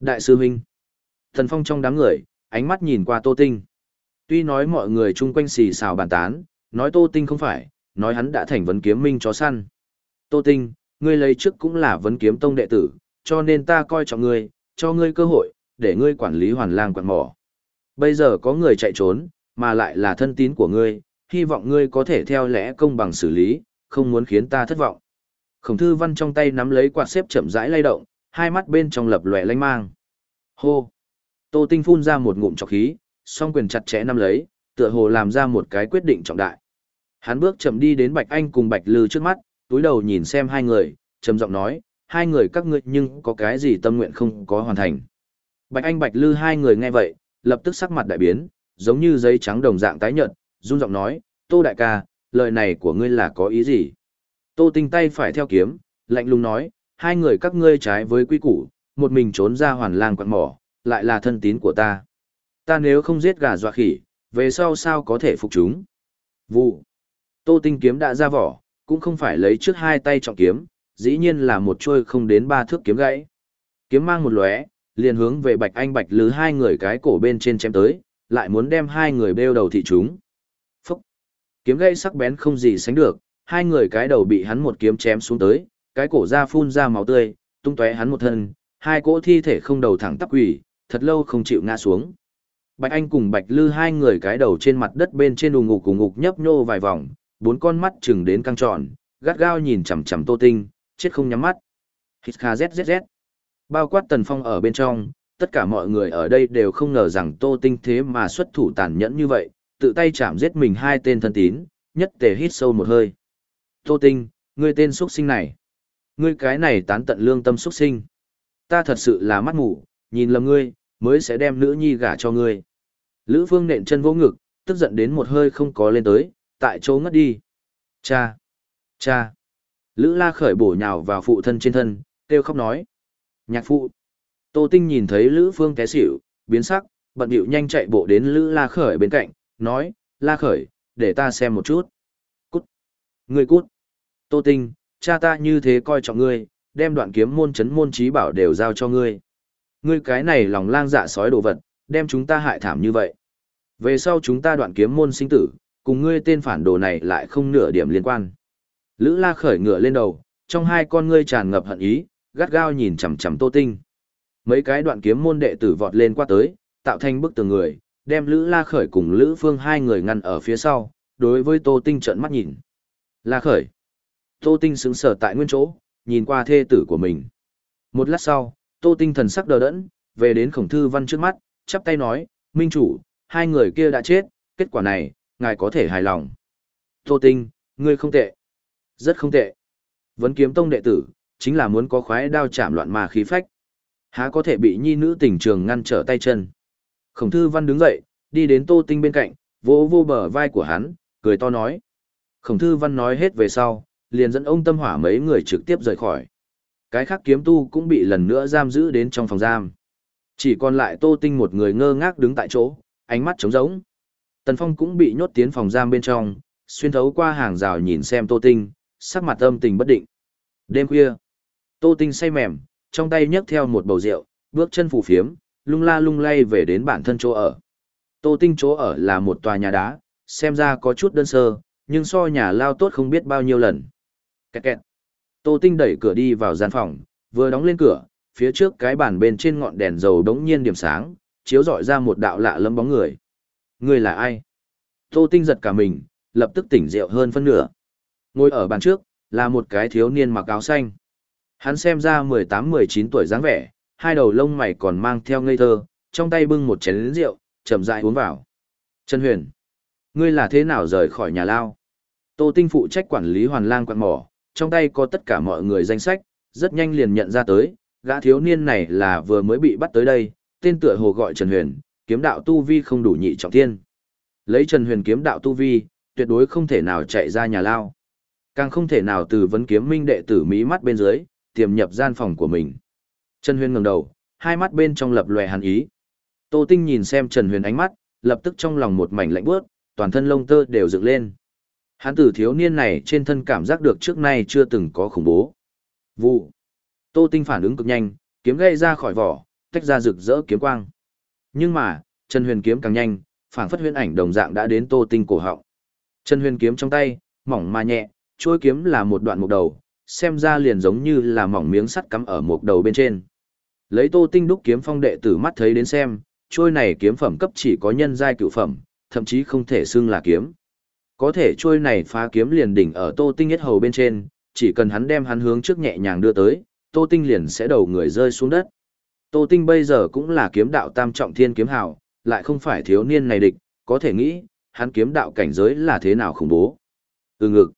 Đại sư huynh. Thần Phong trong đám người, ánh mắt nhìn qua Tô Tinh. Tuy nói mọi người chung quanh xì xào bàn tán, nói Tô Tinh không phải, nói hắn đã thành vấn kiếm minh chó săn. Tô Tinh, ngươi lấy trước cũng là vấn kiếm tông đệ tử, cho nên ta coi trọng ngươi, cho ngươi cơ hội, để ngươi quản lý hoàn lang quạt mỏ. Bây giờ có người chạy trốn, mà lại là thân tín của ngươi, hy vọng ngươi có thể theo lẽ công bằng xử lý, không muốn khiến ta thất vọng. Khổng thư văn trong tay nắm lấy quạt xếp chậm rãi lay động, hai mắt bên trong lập lòe lanh mang. Hô! Tô Tinh phun ra một ngụm trọc khí, song quyền chặt chẽ nắm lấy, tựa hồ làm ra một cái quyết định trọng đại. Hắn bước chậm đi đến Bạch Anh cùng Bạch Lư trước mắt, túi đầu nhìn xem hai người, trầm giọng nói, hai người các ngươi nhưng có cái gì tâm nguyện không có hoàn thành. Bạch Anh Bạch Lư hai người nghe vậy, lập tức sắc mặt đại biến, giống như giấy trắng đồng dạng tái nhợt, run giọng nói, Tô đại ca, lời này của ngươi là có ý gì? Tô tinh tay phải theo kiếm, lạnh lùng nói, hai người các ngươi trái với quy củ, một mình trốn ra hoàn lang quặn mỏ, lại là thân tín của ta. Ta nếu không giết gà dọa khỉ, về sau sao có thể phục chúng? Vụ. Tô tinh kiếm đã ra vỏ, cũng không phải lấy trước hai tay trọng kiếm, dĩ nhiên là một trôi không đến ba thước kiếm gãy. Kiếm mang một lóe, liền hướng về Bạch Anh Bạch Lứ hai người cái cổ bên trên chém tới, lại muốn đem hai người bêu đầu thị chúng. Phúc! Kiếm gãy sắc bén không gì sánh được, hai người cái đầu bị hắn một kiếm chém xuống tới, cái cổ ra phun ra máu tươi, tung tóe hắn một thân, hai cỗ thi thể không đầu thẳng tắp quỷ, thật lâu không chịu ngã xuống. Bạch Anh cùng Bạch Lư hai người cái đầu trên mặt đất bên trên đù ngục cùng ngục nhấp nhô vài vòng, bốn con mắt chừng đến căng tròn, gắt gao nhìn chằm chằm Tô Tinh, chết không nhắm mắt. Hít kha zzz. Bao quát Tần Phong ở bên trong, tất cả mọi người ở đây đều không ngờ rằng Tô Tinh thế mà xuất thủ tàn nhẫn như vậy, tự tay chạm giết mình hai tên thân tín, nhất tề hít sâu một hơi. Tô Tinh, ngươi tên xuất sinh này. Ngươi cái này tán tận lương tâm xuất sinh. Ta thật sự là mắt ngủ, nhìn lầm ngươi, mới sẽ đem nữ nhi gả cho ngươi. Lữ Phương nện chân vỗ ngực, tức giận đến một hơi không có lên tới, tại chỗ ngất đi. Cha! Cha! Lữ la khởi bổ nhào vào phụ thân trên thân, kêu khóc nói. Nhạc phụ! Tô Tinh nhìn thấy Lữ Phương té xỉu, biến sắc, bận điệu nhanh chạy bộ đến Lữ la khởi bên cạnh, nói, la khởi, để ta xem một chút. Cút! Ngươi cút! Tô Tinh, cha ta như thế coi trọng ngươi, đem đoạn kiếm môn chấn môn trí bảo đều giao cho ngươi. Ngươi cái này lòng lang dạ sói đồ vật, đem chúng ta hại thảm như vậy. Về sau chúng ta đoạn kiếm môn sinh tử, cùng ngươi tên phản đồ này lại không nửa điểm liên quan. Lữ la khởi ngựa lên đầu, trong hai con ngươi tràn ngập hận ý, gắt gao nhìn chằm chằm tô tinh. Mấy cái đoạn kiếm môn đệ tử vọt lên qua tới, tạo thành bức tường người, đem Lữ la khởi cùng Lữ phương hai người ngăn ở phía sau, đối với tô tinh trợn mắt nhìn. La khởi. Tô tinh sững sờ tại nguyên chỗ, nhìn qua thê tử của mình. Một lát sau, tô tinh thần sắc đờ đẫn, về đến khổng thư văn trước mắt, chắp tay nói, Minh chủ, hai người kia đã chết, kết quả này, ngài có thể hài lòng. Tô Tinh, ngươi không tệ. Rất không tệ. Vấn kiếm tông đệ tử, chính là muốn có khoái đao chạm loạn mà khí phách. Há có thể bị nhi nữ tình trường ngăn trở tay chân. Khổng thư văn đứng dậy, đi đến Tô Tinh bên cạnh, vỗ vô bờ vai của hắn, cười to nói. Khổng thư văn nói hết về sau, liền dẫn ông tâm hỏa mấy người trực tiếp rời khỏi. Cái khác kiếm tu cũng bị lần nữa giam giữ đến trong phòng giam. Chỉ còn lại Tô Tinh một người ngơ ngác đứng tại chỗ, ánh mắt trống rỗng. Tần Phong cũng bị nhốt tiến phòng giam bên trong, xuyên thấu qua hàng rào nhìn xem Tô Tinh, sắc mặt âm tình bất định. Đêm khuya, Tô Tinh say mềm, trong tay nhấc theo một bầu rượu, bước chân phù phiếm, lung la lung lay về đến bản thân chỗ ở. Tô Tinh chỗ ở là một tòa nhà đá, xem ra có chút đơn sơ, nhưng so nhà lao tốt không biết bao nhiêu lần. Kẹt kẹt. Tô Tinh đẩy cửa đi vào gian phòng, vừa đóng lên cửa, phía trước cái bàn bên trên ngọn đèn dầu đống nhiên điểm sáng, chiếu rọi ra một đạo lạ lẫm bóng người. Người là ai? Tô Tinh giật cả mình, lập tức tỉnh rượu hơn phân nửa. Ngồi ở bàn trước, là một cái thiếu niên mặc áo xanh. Hắn xem ra 18-19 tuổi dáng vẻ, hai đầu lông mày còn mang theo ngây thơ, trong tay bưng một chén rượu, chậm rãi uống vào. Trần Huyền, ngươi là thế nào rời khỏi nhà lao? Tô Tinh phụ trách quản lý hoàn lang quạt mỏ, trong tay có tất cả mọi người danh sách, rất nhanh liền nhận ra tới, gã thiếu niên này là vừa mới bị bắt tới đây, tên tựa hồ gọi Trần Huyền, kiếm đạo tu vi không đủ nhị trọng thiên. Lấy Trần Huyền kiếm đạo tu vi, tuyệt đối không thể nào chạy ra nhà lao. Càng không thể nào từ vấn kiếm minh đệ tử mí mắt bên dưới, tiềm nhập gian phòng của mình. Trần Huyền ngẩng đầu, hai mắt bên trong lập lòe hàn ý. Tô Tinh nhìn xem Trần Huyền ánh mắt, lập tức trong lòng một mảnh lạnh bước, toàn thân lông tơ đều dựng lên. Hắn tử thiếu niên này trên thân cảm giác được trước nay chưa từng có khủng bố. Vụ. Tô Tinh phản ứng cực nhanh, kiếm gây ra khỏi vỏ, tách ra rực rỡ kiếm quang. Nhưng mà, Trần Huyền kiếm càng nhanh, phảng phất huyền ảnh đồng dạng đã đến Tô Tinh cổ họng. Trần Huyền kiếm trong tay, mỏng mà nhẹ, chuôi kiếm là một đoạn mục đầu, xem ra liền giống như là mỏng miếng sắt cắm ở một đầu bên trên. Lấy Tô Tinh đúc kiếm phong đệ tử mắt thấy đến xem, chuôi này kiếm phẩm cấp chỉ có nhân giai cựu phẩm, thậm chí không thể xưng là kiếm. Có thể chuôi này phá kiếm liền đỉnh ở Tô Tinh nhất hầu bên trên, chỉ cần hắn đem hắn hướng trước nhẹ nhàng đưa tới, Tô Tinh liền sẽ đầu người rơi xuống đất. Tô Tinh bây giờ cũng là kiếm đạo tam trọng thiên kiếm hào, lại không phải thiếu niên này địch, có thể nghĩ, hắn kiếm đạo cảnh giới là thế nào khủng bố. Từ ngực.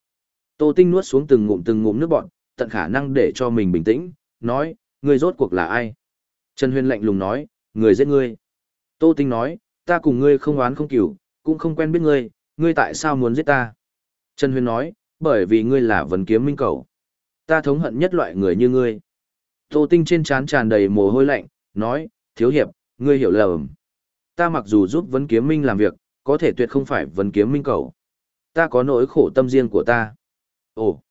Tô Tinh nuốt xuống từng ngụm từng ngụm nước bọt, tận khả năng để cho mình bình tĩnh, nói, người rốt cuộc là ai? Trần Huyền lạnh lùng nói, người giết ngươi. Tô Tinh nói, ta cùng ngươi không oán không cửu, cũng không quen biết ngươi, ngươi tại sao muốn giết ta? Trần Huyền nói, bởi vì ngươi là vấn kiếm minh cầu. Ta thống hận nhất loại người như ngươi. Tô Tinh trên trán tràn đầy mồ hôi lạnh, nói, thiếu hiệp, ngươi hiểu lầm. Ta mặc dù giúp vấn kiếm minh làm việc, có thể tuyệt không phải vấn kiếm minh cầu. Ta có nỗi khổ tâm riêng của ta. Ồ!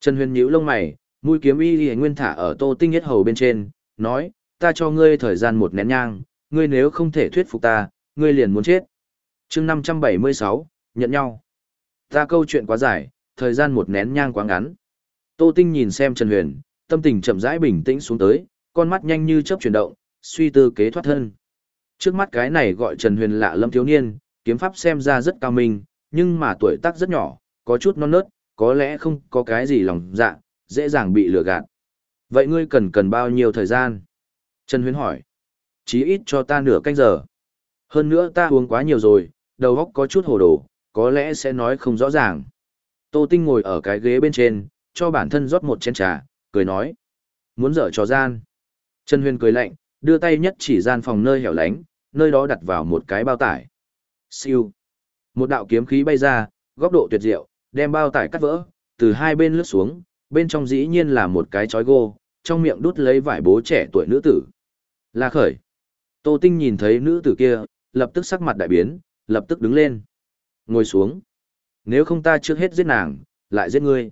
Trần Huyền nhíu lông mày, mũi kiếm y y nguyên thả ở Tô Tinh nhất hầu bên trên, nói, ta cho ngươi thời gian một nén nhang, ngươi nếu không thể thuyết phục ta, ngươi liền muốn chết. chương 576, nhận nhau. Ta câu chuyện quá dài, thời gian một nén nhang quá ngắn. Tô Tinh nhìn xem Trần Huyền, tâm tình chậm rãi bình tĩnh xuống tới, con mắt nhanh như chớp chuyển động, suy tư kế thoát thân. Trước mắt cái này gọi Trần Huyền lạ lâm thiếu niên, kiếm pháp xem ra rất cao minh, nhưng mà tuổi tác rất nhỏ, có chút non nớt, có lẽ không có cái gì lòng dạ, dễ dàng bị lừa gạt. Vậy ngươi cần cần bao nhiêu thời gian? Trần Huyền hỏi. Chí ít cho ta nửa canh giờ. Hơn nữa ta uống quá nhiều rồi, đầu óc có chút hồ đồ, có lẽ sẽ nói không rõ ràng. Tô Tinh ngồi ở cái ghế bên trên, cho bản thân rót một chén trà, cười nói. Muốn dở trò gian. Trần Huyền cười lạnh, đưa tay nhất chỉ gian phòng nơi hẻo lánh, nơi đó đặt vào một cái bao tải. Siêu. Một đạo kiếm khí bay ra, góc độ tuyệt diệu, đem bao tải cắt vỡ, từ hai bên lướt xuống, bên trong dĩ nhiên là một cái chói gô, trong miệng đút lấy vải bố trẻ tuổi nữ tử. La khởi. Tô Tinh nhìn thấy nữ tử kia, lập tức sắc mặt đại biến, lập tức đứng lên. Ngồi xuống. Nếu không ta trước hết giết nàng, lại giết ngươi.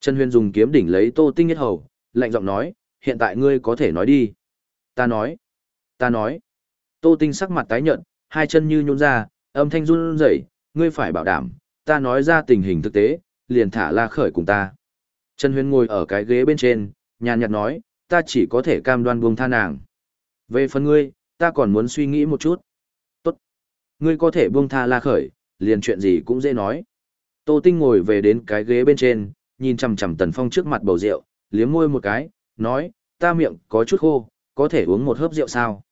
Trần Huyền dùng kiếm đỉnh lấy Tô Tinh nhất hầu, lạnh giọng nói, hiện tại ngươi có thể nói đi. Ta nói. Ta nói. Tô Tinh sắc mặt tái nhợt, hai chân như nhún ra, âm thanh run rẩy, ngươi phải bảo đảm, ta nói ra tình hình thực tế, liền thả La Khởi cùng ta. Trần Huyền ngồi ở cái ghế bên trên, nhàn nhạt nói, ta chỉ có thể cam đoan buông tha nàng. Về phần ngươi, ta còn muốn suy nghĩ một chút. Tốt. Ngươi có thể buông tha La Khởi, liền chuyện gì cũng dễ nói. Tô Tinh ngồi về đến cái ghế bên trên, nhìn chằm chằm Tần Phong trước mặt bầu rượu, liếm môi một cái, nói, ta miệng có chút khô, có thể uống một hớp rượu sao?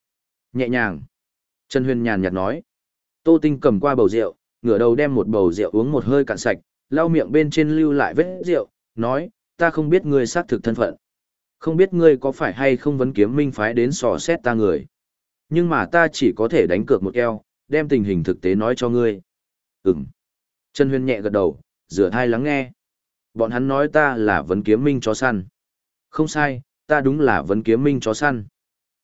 Nhẹ nhàng. Trần Huyền nhàn nhạt nói. Tô Tinh cầm qua bầu rượu, ngửa đầu đem một bầu rượu uống một hơi cạn sạch, lau miệng bên trên lưu lại vết rượu, nói, ta không biết ngươi xác thực thân phận. Không biết ngươi có phải hay không vấn kiếm minh phái đến sò xét ta người. Nhưng mà ta chỉ có thể đánh cược một keo đem tình hình thực tế nói cho ngươi. Ừm. Trần Huyền nhẹ gật đầu, rửa thai lắng nghe. Bọn hắn nói ta là vấn kiếm minh chó săn. Không sai, ta đúng là vấn kiếm minh chó săn.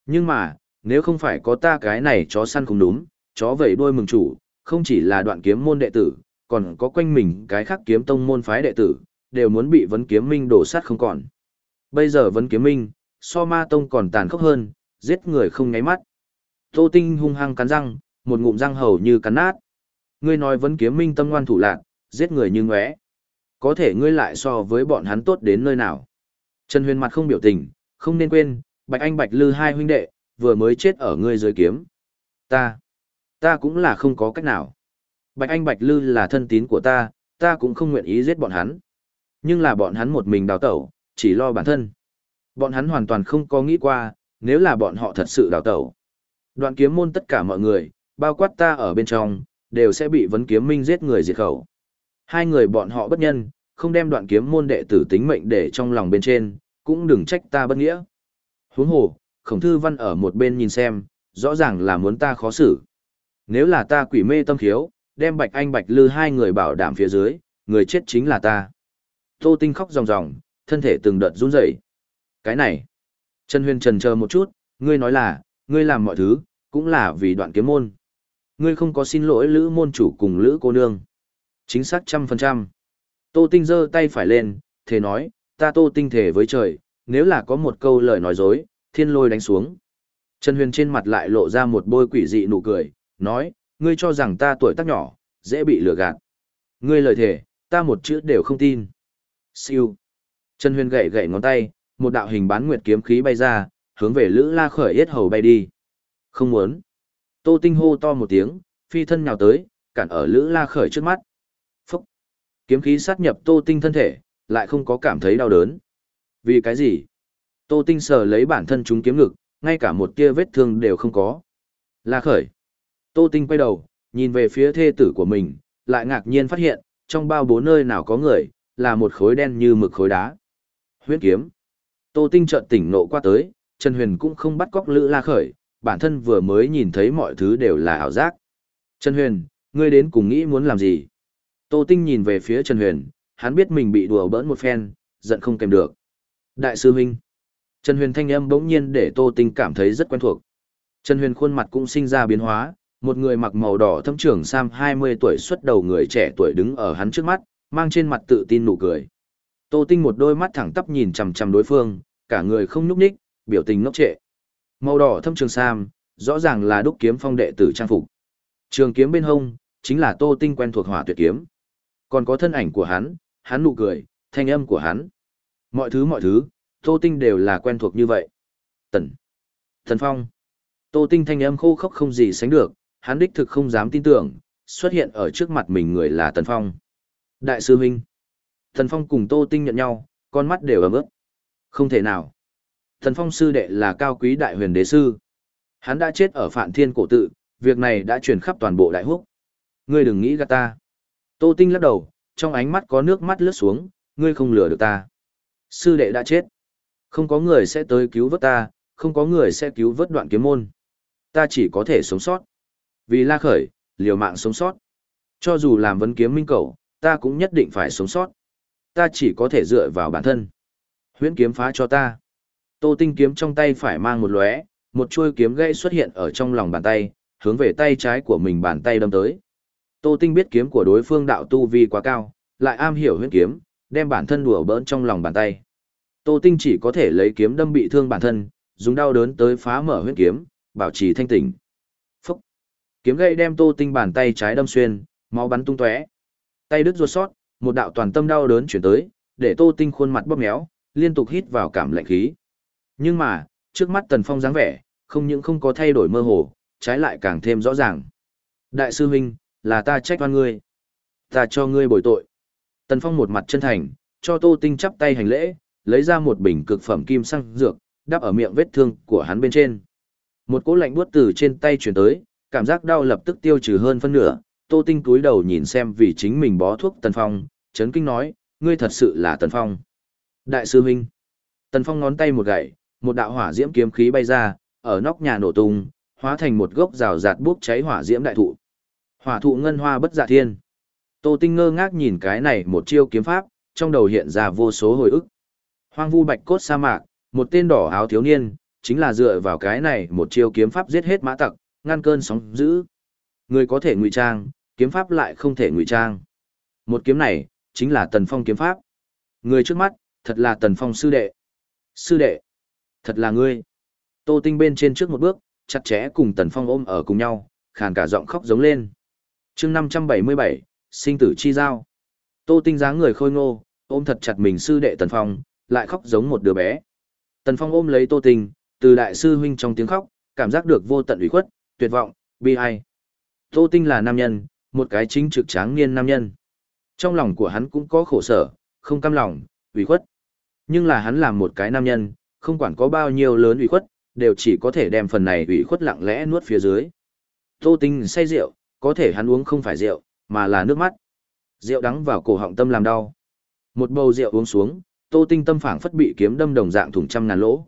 Nhưng mà, nếu không phải có ta cái này chó săn không đúng, chó vẩy đuôi mừng chủ, không chỉ là đoạn kiếm môn đệ tử, còn có quanh mình cái khác kiếm tông môn phái đệ tử, đều muốn bị vấn kiếm minh đổ sát không còn. Bây giờ vấn kiếm minh, so ma tông còn tàn khốc hơn, giết người không nháy mắt. Tô Tinh hung hăng cắn răng, một ngụm răng hầu như cắn nát. Ngươi nói vấn kiếm minh tâm ngoan thủ lạc, giết người như ngóe. Có thể ngươi lại so với bọn hắn tốt đến nơi nào. Trần Huyền mặt không biểu tình, không nên quên, Bạch Anh Bạch Lư hai huynh đệ, vừa mới chết ở ngươi dưới kiếm. Ta, ta cũng là không có cách nào. Bạch Anh Bạch Lư là thân tín của ta, ta cũng không nguyện ý giết bọn hắn. Nhưng là bọn hắn một mình đào tẩu, chỉ lo bản thân. Bọn hắn hoàn toàn không có nghĩ qua, nếu là bọn họ thật sự đào tẩu. Đoạn kiếm môn tất cả mọi người, bao quát ta ở bên trong, đều sẽ bị vấn kiếm minh giết người diệt khẩu. Hai người bọn họ bất nhân, không đem đoạn kiếm môn đệ tử tính mệnh để trong lòng bên trên, cũng đừng trách ta bất nghĩa. Huống hồ, khổng thư văn ở một bên nhìn xem, rõ ràng là muốn ta khó xử. Nếu là ta quỷ mê tâm khiếu, đem bạch anh bạch lư hai người bảo đảm phía dưới, người chết chính là ta. Tô Tinh khóc ròng ròng, thân thể từng đợt run rẩy. Cái này, Trần Huyền trần chờ một chút, ngươi nói là, ngươi làm mọi thứ, cũng là vì đoạn kiếm môn. Ngươi không có xin lỗi lữ môn chủ cùng lữ cô nương. Chính xác trăm phần trăm. Tô Tinh giơ tay phải lên, thề nói, ta Tô Tinh thể với trời, nếu là có một câu lời nói dối, thiên lôi đánh xuống. Trần Huyền trên mặt lại lộ ra một bôi quỷ dị nụ cười, nói, ngươi cho rằng ta tuổi tác nhỏ, dễ bị lừa gạt. Ngươi lời thề, ta một chữ đều không tin. Siêu. Trần Huyền gậy gậy ngón tay, một đạo hình bán nguyệt kiếm khí bay ra, hướng về Lữ La Khởi yết hầu bay đi. Không muốn. Tô Tinh hô to một tiếng, phi thân nhào tới, cản ở Lữ La Khởi trước mắt. Kiếm khí sát nhập Tô Tinh thân thể, lại không có cảm thấy đau đớn. Vì cái gì? Tô Tinh sờ lấy bản thân chúng kiếm ngực, ngay cả một tia vết thương đều không có. La Khởi. Tô Tinh quay đầu, nhìn về phía thê tử của mình, lại ngạc nhiên phát hiện, trong bao bố nơi nào có người, là một khối đen như mực khối đá. Huyết kiếm. Tô Tinh chợt tỉnh nộ qua tới, Trần Huyền cũng không bắt cóc Lữ La Khởi, bản thân vừa mới nhìn thấy mọi thứ đều là ảo giác. Trần Huyền, ngươi đến cùng nghĩ muốn làm gì? Tô Tinh nhìn về phía Trần Huyền, hắn biết mình bị đùa bỡn một phen, giận không kèm được. Đại sư huynh. Trần Huyền thanh âm bỗng nhiên để Tô Tinh cảm thấy rất quen thuộc. Trần Huyền khuôn mặt cũng sinh ra biến hóa, một người mặc màu đỏ thâm trưởng sam 20 tuổi xuất đầu người trẻ tuổi đứng ở hắn trước mắt, mang trên mặt tự tin nụ cười. Tô Tinh một đôi mắt thẳng tắp nhìn chằm chằm đối phương, cả người không nhúc nhích, biểu tình ngốc trệ. Màu đỏ thâm trường sam, rõ ràng là đúc kiếm phong đệ tử trang phục. Trường kiếm bên hông, chính là Tô Tinh quen thuộc hỏa tuyệt kiếm. Còn có thân ảnh của hắn, hắn nụ cười, thanh âm của hắn. Mọi thứ mọi thứ, Tô Tinh đều là quen thuộc như vậy. Tần. Thần Phong. Tô Tinh thanh âm khô khốc không gì sánh được, hắn đích thực không dám tin tưởng, xuất hiện ở trước mặt mình người là Tần Phong. Đại sư huynh. Tần Phong cùng Tô Tinh nhận nhau, con mắt đều ấm ướt. Không thể nào. Tần Phong sư đệ là cao quý đại huyền đế sư. Hắn đã chết ở Phạn Thiên cổ tự, việc này đã truyền khắp toàn bộ đại húc. Ngươi đừng nghĩ gạt ta. Tô Tinh lắc đầu, trong ánh mắt có nước mắt lướt xuống, ngươi không lừa được ta. Sư đệ đã chết. Không có người sẽ tới cứu vớt ta, không có người sẽ cứu vớt đoạn kiếm môn. Ta chỉ có thể sống sót. Vì la khởi, liều mạng sống sót. Cho dù làm vấn kiếm minh cầu, ta cũng nhất định phải sống sót. Ta chỉ có thể dựa vào bản thân. Huyễn kiếm phá cho ta. Tô tinh kiếm trong tay phải mang một lóe, một chuôi kiếm gãy xuất hiện ở trong lòng bàn tay, hướng về tay trái của mình bàn tay đâm tới. Tô tinh biết kiếm của đối phương đạo tu vi quá cao, lại am hiểu huyễn kiếm, đem bản thân đùa bỡn trong lòng bàn tay. Tô tinh chỉ có thể lấy kiếm đâm bị thương bản thân, dùng đau đớn tới phá mở huyễn kiếm, bảo trì thanh tỉnh. Phúc! Kiếm gậy đem tô tinh bàn tay trái đâm xuyên, máu bắn tung tóe. Tay đứt ruột sót, một đạo toàn tâm đau đớn chuyển tới, để tô tinh khuôn mặt bóp méo, liên tục hít vào cảm lạnh khí. Nhưng mà, trước mắt tần phong dáng vẻ, không những không có thay đổi mơ hồ, trái lại càng thêm rõ ràng. Đại sư huynh, là ta trách oan ngươi. Ta cho ngươi bồi tội. Tần phong một mặt chân thành, cho tô tinh chắp tay hành lễ, lấy ra một bình cực phẩm kim xăng dược, đắp ở miệng vết thương của hắn bên trên. Một cỗ lạnh buốt từ trên tay truyền tới, cảm giác đau lập tức tiêu trừ hơn phân nửa, Tô Tinh cúi đầu nhìn xem vì chính mình bó thuốc Tần Phong, chấn kinh nói, ngươi thật sự là Tần Phong. Đại sư huynh. Tần Phong ngón tay một gậy, một đạo hỏa diễm kiếm khí bay ra, ở nóc nhà nổ tung, hóa thành một gốc rào rạt bốc cháy hỏa diễm đại thụ. Hỏa thụ ngân hoa bất dạ thiên. Tô Tinh ngơ ngác nhìn cái này một chiêu kiếm pháp, trong đầu hiện ra vô số hồi ức. Hoang vu bạch cốt sa mạc, một tên đỏ áo thiếu niên, chính là dựa vào cái này một chiêu kiếm pháp giết hết mã tặc, ngăn cơn sóng dữ. Người có thể ngụy trang, kiếm pháp lại không thể ngụy trang. Một kiếm này, chính là Tần Phong kiếm pháp. Người trước mắt, thật là Tần Phong sư đệ. Sư đệ, thật là ngươi. Tô Tinh bên trên trước một bước, chặt chẽ cùng Tần Phong ôm ở cùng nhau, khàn cả giọng khóc giống lên chương 577, sinh tử chi giao. Tô Tinh dáng người khôi ngô, ôm thật chặt mình sư đệ Tần Phong, lại khóc giống một đứa bé. Tần Phong ôm lấy Tô Tinh, từ đại sư huynh trong tiếng khóc, cảm giác được vô tận ủy khuất, tuyệt vọng, bi ai. Tô Tinh là nam nhân, một cái chính trực tráng niên nam nhân. Trong lòng của hắn cũng có khổ sở, không cam lòng, ủy khuất. Nhưng là hắn làm một cái nam nhân, không quản có bao nhiêu lớn ủy khuất, đều chỉ có thể đem phần này ủy khuất lặng lẽ nuốt phía dưới. Tô Tinh say rượu, có thể hắn uống không phải rượu, mà là nước mắt. Rượu đắng vào cổ họng tâm làm đau. Một bầu rượu uống xuống, Tô Tinh tâm phảng phất bị kiếm đâm đồng dạng thủng trăm ngàn lỗ.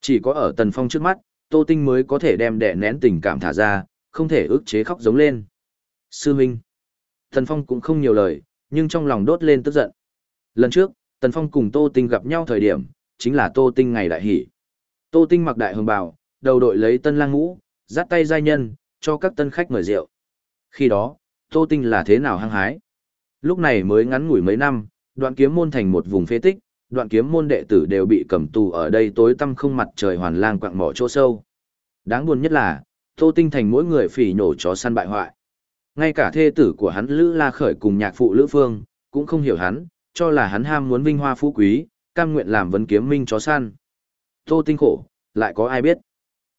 Chỉ có ở Tần Phong trước mắt, Tô Tinh mới có thể đem đè nén tình cảm thả ra, không thể ức chế khóc giống lên. Sư Minh. Tần Phong cũng không nhiều lời, nhưng trong lòng đốt lên tức giận. Lần trước, Tần Phong cùng Tô Tinh gặp nhau thời điểm, chính là Tô Tinh ngày đại hỷ. Tô Tinh mặc đại hồng bào, đầu đội lấy tân lang ngũ, dắt tay giai nhân, cho các tân khách mời rượu. Khi đó, Tô Tinh là thế nào hăng hái? Lúc này mới ngắn ngủi mấy năm, đoạn kiếm môn thành một vùng phế tích, đoạn kiếm môn đệ tử đều bị cầm tù ở đây tối tăm không mặt trời hoàn lang quạng mỏ chỗ sâu. Đáng buồn nhất là, Tô Tinh thành mỗi người phỉ nổ chó săn bại hoại. Ngay cả thê tử của hắn Lữ La Khởi cùng nhạc phụ Lữ Phương, cũng không hiểu hắn, cho là hắn ham muốn vinh hoa phú quý, cam nguyện làm vấn kiếm minh chó săn. Tô Tinh khổ, lại có ai biết.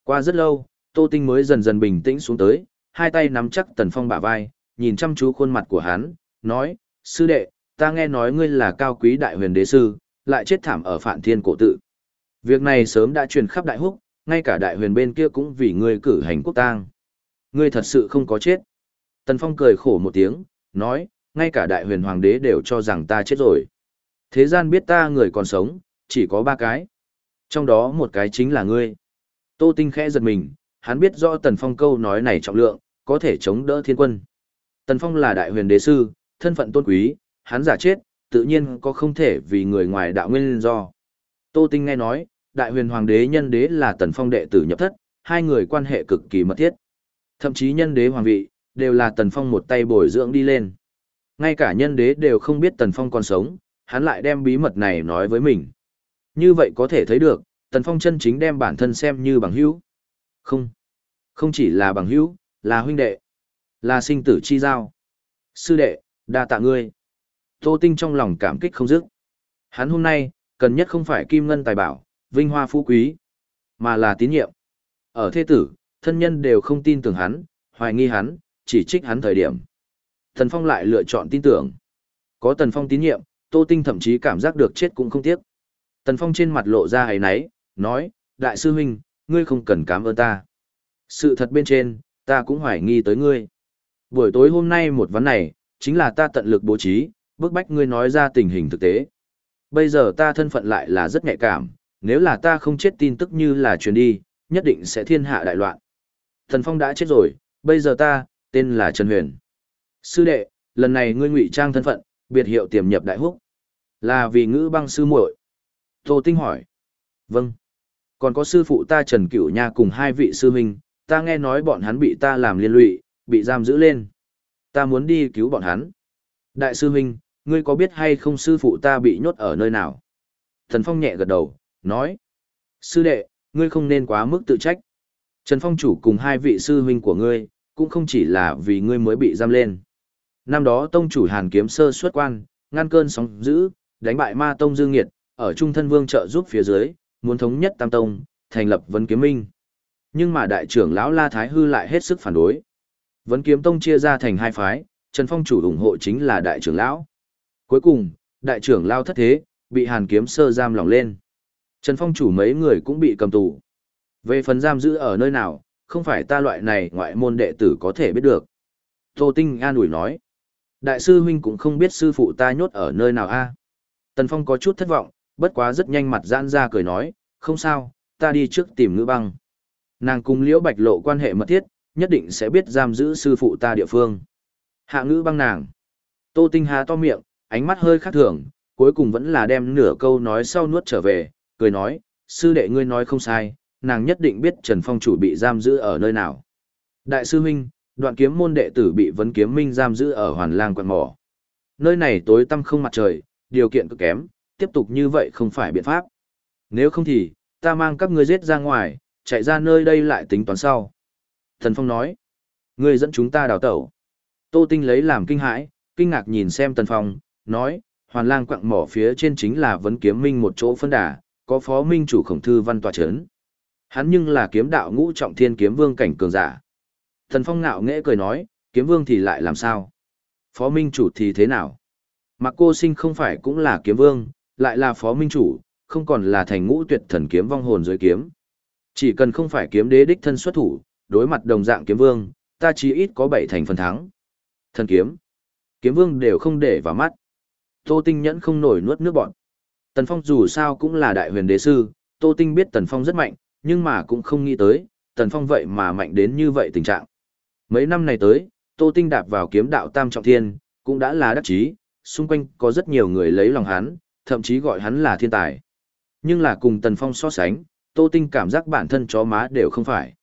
Qua rất lâu, Tô Tinh mới dần dần bình tĩnh xuống tới, hai tay nắm chắc Tần Phong bả vai, nhìn chăm chú khuôn mặt của hắn, nói, sư đệ, ta nghe nói ngươi là cao quý đại huyền đế sư, lại chết thảm ở phản thiên cổ tự. Việc này sớm đã truyền khắp đại húc, ngay cả đại huyền bên kia cũng vì ngươi cử hành quốc tang. Ngươi thật sự không có chết. Tần Phong cười khổ một tiếng, nói, ngay cả đại huyền hoàng đế đều cho rằng ta chết rồi. Thế gian biết ta người còn sống, chỉ có ba cái. Trong đó một cái chính là ngươi. Tô Tinh khẽ giật mình, hắn biết rõ Tần Phong câu nói này trọng lượng, có thể chống đỡ thiên quân. Tần Phong là đại huyền đế sư, thân phận tôn quý, hắn giả chết, tự nhiên có không thể vì người ngoài đạo nguyên do. Tô Tinh nghe nói, đại huyền hoàng đế nhân đế là Tần Phong đệ tử nhập thất, hai người quan hệ cực kỳ mật thiết. Thậm chí nhân đế hoàng vị, đều là Tần Phong một tay bồi dưỡng đi lên. Ngay cả nhân đế đều không biết Tần Phong còn sống, hắn lại đem bí mật này nói với mình. Như vậy có thể thấy được, Tần Phong chân chính đem bản thân xem như bằng hữu. Không, không chỉ là bằng hữu, là huynh đệ, là sinh tử chi giao. Sư đệ, đa tạ ngươi. Tô Tinh trong lòng cảm kích không dứt. Hắn hôm nay, cần nhất không phải kim ngân tài bảo, vinh hoa phú quý, mà là tín nhiệm. Ở thế tử, thân nhân đều không tin tưởng hắn, hoài nghi hắn, chỉ trích hắn thời điểm. Tần Phong lại lựa chọn tin tưởng. Có Tần Phong tín nhiệm, Tô Tinh thậm chí cảm giác được chết cũng không tiếc. Tần Phong trên mặt lộ ra hầy náy, nói, Đại sư huynh, ngươi không cần cảm ơn ta. Sự thật bên trên, ta cũng hoài nghi tới ngươi. Buổi tối hôm nay một vấn này, chính là ta tận lực bố trí, bức bách ngươi nói ra tình hình thực tế. Bây giờ ta thân phận lại là rất nhạy cảm, nếu là ta không chết tin tức như là truyền đi, nhất định sẽ thiên hạ đại loạn. Thần Phong đã chết rồi, bây giờ ta, tên là Trần Huyền. Sư đệ, lần này ngươi ngụy trang thân phận, biệt hiệu tiềm nhập đại húc. Là vì ngữ băng sư muội. Tô Tinh hỏi. Vâng. Còn có sư phụ ta Trần Cửu Nha cùng hai vị sư huynh, ta nghe nói bọn hắn bị ta làm liên lụy, bị giam giữ lên. Ta muốn đi cứu bọn hắn. Đại sư huynh, ngươi có biết hay không sư phụ ta bị nhốt ở nơi nào? Thần Phong nhẹ gật đầu, nói. Sư đệ, ngươi không nên quá mức tự trách. Trần Phong chủ cùng hai vị sư huynh của ngươi, cũng không chỉ là vì ngươi mới bị giam lên. Năm đó tông chủ Hàn Kiếm Sơ xuất quan, ngăn cơn sóng dữ, đánh bại ma tông Dương Nghiệt, ở trung thân vương trợ giúp phía dưới, muốn thống nhất tam tông, thành lập vấn kiếm minh. Nhưng mà đại trưởng lão La Thái Hư lại hết sức phản đối. Vấn kiếm tông chia ra thành hai phái, Trần Phong chủ ủng hộ chính là đại trưởng lão. Cuối cùng, đại trưởng lão thất thế, bị Hàn Kiếm Sơ giam lỏng lên. Trần Phong chủ mấy người cũng bị cầm tù. Về phần giam giữ ở nơi nào, không phải ta loại này ngoại môn đệ tử có thể biết được. Tô Tinh an ủi nói. Đại sư huynh cũng không biết sư phụ ta nhốt ở nơi nào a. Tần Phong có chút thất vọng, bất quá rất nhanh mặt giãn ra cười nói, không sao, ta đi trước tìm ngữ băng. Nàng cùng liễu bạch lộ quan hệ mật thiết, nhất định sẽ biết giam giữ sư phụ ta địa phương. Hạ ngữ băng nàng. Tô Tinh hà to miệng, ánh mắt hơi khác thường, cuối cùng vẫn là đem nửa câu nói sau nuốt trở về, cười nói, sư đệ ngươi nói không sai, nàng nhất định biết Trần Phong chủ bị giam giữ ở nơi nào. Đại sư huynh, đoạn kiếm môn đệ tử bị vấn kiếm minh giam giữ ở hoàn lang quận mỏ. Nơi này tối tăm không mặt trời, điều kiện cực kém, tiếp tục như vậy không phải biện pháp. Nếu không thì, ta mang các ngươi giết ra ngoài, chạy ra nơi đây lại tính toán sau. Thần Phong nói, ngươi dẫn chúng ta đào tẩu. Tô Tinh lấy làm kinh hãi, kinh ngạc nhìn xem Tần Phong, nói, hoàn lang quặng mỏ phía trên chính là vấn kiếm minh một chỗ phân đà, có phó minh chủ khổng thư văn tòa chấn. Hắn nhưng là kiếm đạo ngũ trọng thiên kiếm vương cảnh cường giả. Thần Phong ngạo nghễ cười nói, kiếm vương thì lại làm sao? Phó minh chủ thì thế nào? Mặc cô sinh không phải cũng là kiếm vương, lại là phó minh chủ, không còn là thành ngũ tuyệt thần kiếm vong hồn dưới kiếm. Chỉ cần không phải kiếm đế đích thân xuất thủ, đối mặt đồng dạng kiếm vương, ta chỉ ít có bảy thành phần thắng. Thần kiếm, kiếm vương đều không để vào mắt. Tô Tinh nhẫn không nổi nuốt nước bọn. Tần Phong dù sao cũng là đại huyền đế sư, Tô Tinh biết Tần Phong rất mạnh, nhưng mà cũng không nghĩ tới, Tần Phong vậy mà mạnh đến như vậy tình trạng. Mấy năm này tới, Tô Tinh đạp vào kiếm đạo tam trọng thiên, cũng đã là đắc chí, xung quanh có rất nhiều người lấy lòng hắn, thậm chí gọi hắn là thiên tài. Nhưng là cùng Tần Phong so sánh, Tô Tinh cảm giác bản thân chó má đều không phải.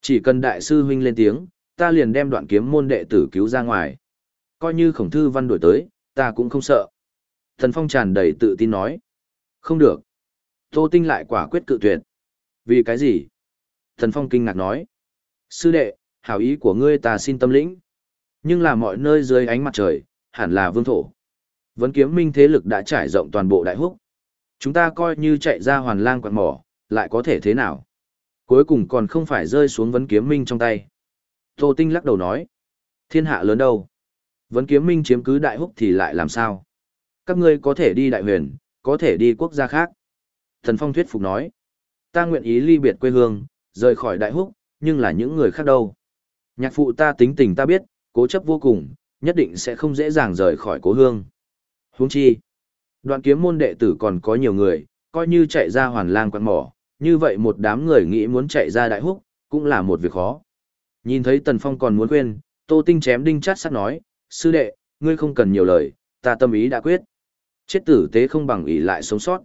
Chỉ cần đại sư huynh lên tiếng, ta liền đem đoạn kiếm môn đệ tử cứu ra ngoài. Coi như khổng thư văn đổi tới, ta cũng không sợ. Tần Phong tràn đầy tự tin nói. Không được. Tô Tinh lại quả quyết cự tuyệt. Vì cái gì? Tần Phong kinh ngạc nói. Sư đệ, hảo ý của ngươi ta xin tâm lĩnh. Nhưng là mọi nơi dưới ánh mặt trời, hẳn là vương thổ. Vấn kiếm minh thế lực đã trải rộng toàn bộ đại húc. Chúng ta coi như chạy ra hoàn lang quạt mỏ, lại có thể thế nào? Cuối cùng còn không phải rơi xuống vấn kiếm minh trong tay. Tô Tinh lắc đầu nói. Thiên hạ lớn đâu? Vấn kiếm minh chiếm cứ đại húc thì lại làm sao? Các ngươi có thể đi đại huyền, có thể đi quốc gia khác. Thần Phong thuyết phục nói. Ta nguyện ý ly biệt quê hương, rời khỏi đại húc, nhưng là những người khác đâu? Nhạc phụ ta tính tình ta biết, cố chấp vô cùng, nhất định sẽ không dễ dàng rời khỏi cố hương. Huống chi, đoạn kiếm môn đệ tử còn có nhiều người, coi như chạy ra hoàn lang quạt mỏ, như vậy một đám người nghĩ muốn chạy ra đại húc, cũng là một việc khó. Nhìn thấy Tần Phong còn muốn quên, Tô Tinh chém đinh chát sắt nói, sư đệ, ngươi không cần nhiều lời, ta tâm ý đã quyết. Chết tử tế không bằng ý lại sống sót.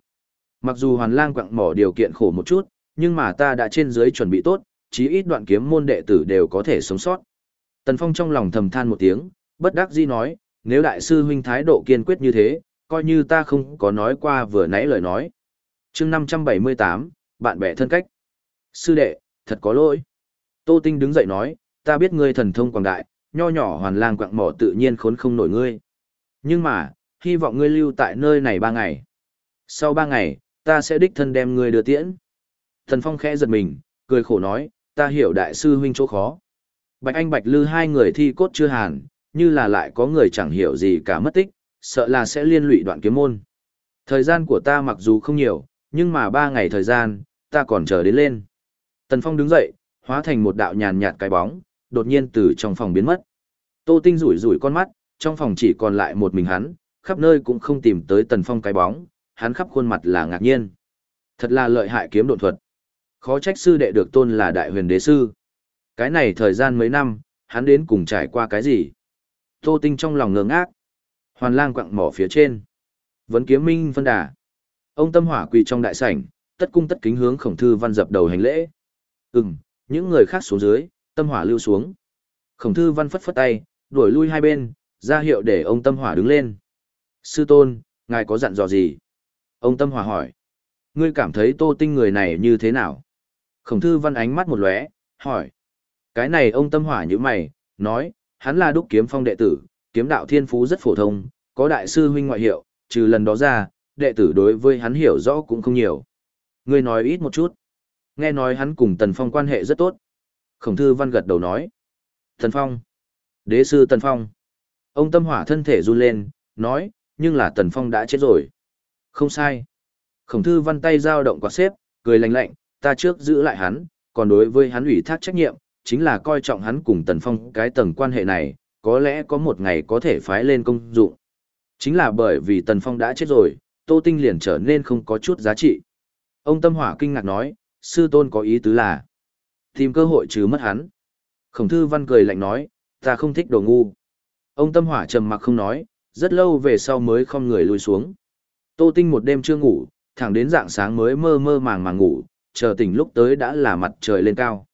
Mặc dù hoàn lang quặng mỏ điều kiện khổ một chút, nhưng mà ta đã trên dưới chuẩn bị tốt, chí ít đoạn kiếm môn đệ tử đều có thể sống sót. Tần Phong trong lòng thầm than một tiếng, bất đắc dĩ nói, nếu đại sư huynh thái độ kiên quyết như thế, coi như ta không có nói qua vừa nãy lời nói. chương 578, bạn bè thân cách. Sư đệ, thật có lỗi. Tô Tinh đứng dậy nói, ta biết ngươi thần thông quảng đại, nho nhỏ hoàn lang quạng mỏ tự nhiên khốn không nổi ngươi. Nhưng mà, hy vọng ngươi lưu tại nơi này ba ngày. Sau ba ngày, ta sẽ đích thân đem ngươi đưa tiễn. Thần Phong khẽ giật mình, cười khổ nói, ta hiểu đại sư huynh chỗ khó. Bạch Anh Bạch Lư hai người thi cốt chưa hàn, như là lại có người chẳng hiểu gì cả mất tích, sợ là sẽ liên lụy đoạn kiếm môn. Thời gian của ta mặc dù không nhiều, nhưng mà ba ngày thời gian, ta còn chờ đến lên. Tần Phong đứng dậy, hóa thành một đạo nhàn nhạt cái bóng, đột nhiên từ trong phòng biến mất. Tô Tinh rủi rủi con mắt, trong phòng chỉ còn lại một mình hắn, khắp nơi cũng không tìm tới Tần Phong cái bóng, hắn khắp khuôn mặt là ngạc nhiên. Thật là lợi hại kiếm độn thuật. Khó trách sư đệ được tôn là đại huyền đế sư. Cái này thời gian mấy năm, hắn đến cùng trải qua cái gì? Tô Tinh trong lòng ngơ ngác. Hoàn lang quặng mỏ phía trên. Vấn kiếm minh phân đà. Ông tâm hỏa quỳ trong đại sảnh, tất cung tất kính hướng khổng thư văn dập đầu hành lễ. Ừm, những người khác xuống dưới, tâm hỏa lưu xuống. Khổng thư văn phất phất tay, đuổi lui hai bên, ra hiệu để ông tâm hỏa đứng lên. Sư tôn, ngài có dặn dò gì? Ông tâm hỏa hỏi. Ngươi cảm thấy tô tinh người này như thế nào? Khổng thư văn ánh mắt một lóe, hỏi. Cái này ông tâm hỏa như mày, nói, hắn là đúc kiếm phong đệ tử, kiếm đạo thiên phú rất phổ thông, có đại sư huynh ngoại hiệu, trừ lần đó ra, đệ tử đối với hắn hiểu rõ cũng không nhiều. Ngươi nói ít một chút. Nghe nói hắn cùng Tần Phong quan hệ rất tốt. Khổng thư văn gật đầu nói. Tần Phong. Đế sư Tần Phong. Ông tâm hỏa thân thể run lên, nói, nhưng là Tần Phong đã chết rồi. Không sai. Khổng thư văn tay giao động quạt xếp, cười lạnh lạnh, ta trước giữ lại hắn, còn đối với hắn ủy thác trách nhiệm, chính là coi trọng hắn cùng Tần Phong cái tầng quan hệ này, có lẽ có một ngày có thể phái lên công dụng. Chính là bởi vì Tần Phong đã chết rồi, Tô Tinh liền trở nên không có chút giá trị. Ông Tâm Hỏa kinh ngạc nói, sư tôn có ý tứ là tìm cơ hội trừ mất hắn. Khổng thư văn cười lạnh nói, ta không thích đồ ngu. Ông Tâm Hỏa trầm mặc không nói, rất lâu về sau mới không người lùi xuống. Tô Tinh một đêm chưa ngủ, thẳng đến dạng sáng mới mơ mơ màng màng ngủ, chờ tỉnh lúc tới đã là mặt trời lên cao.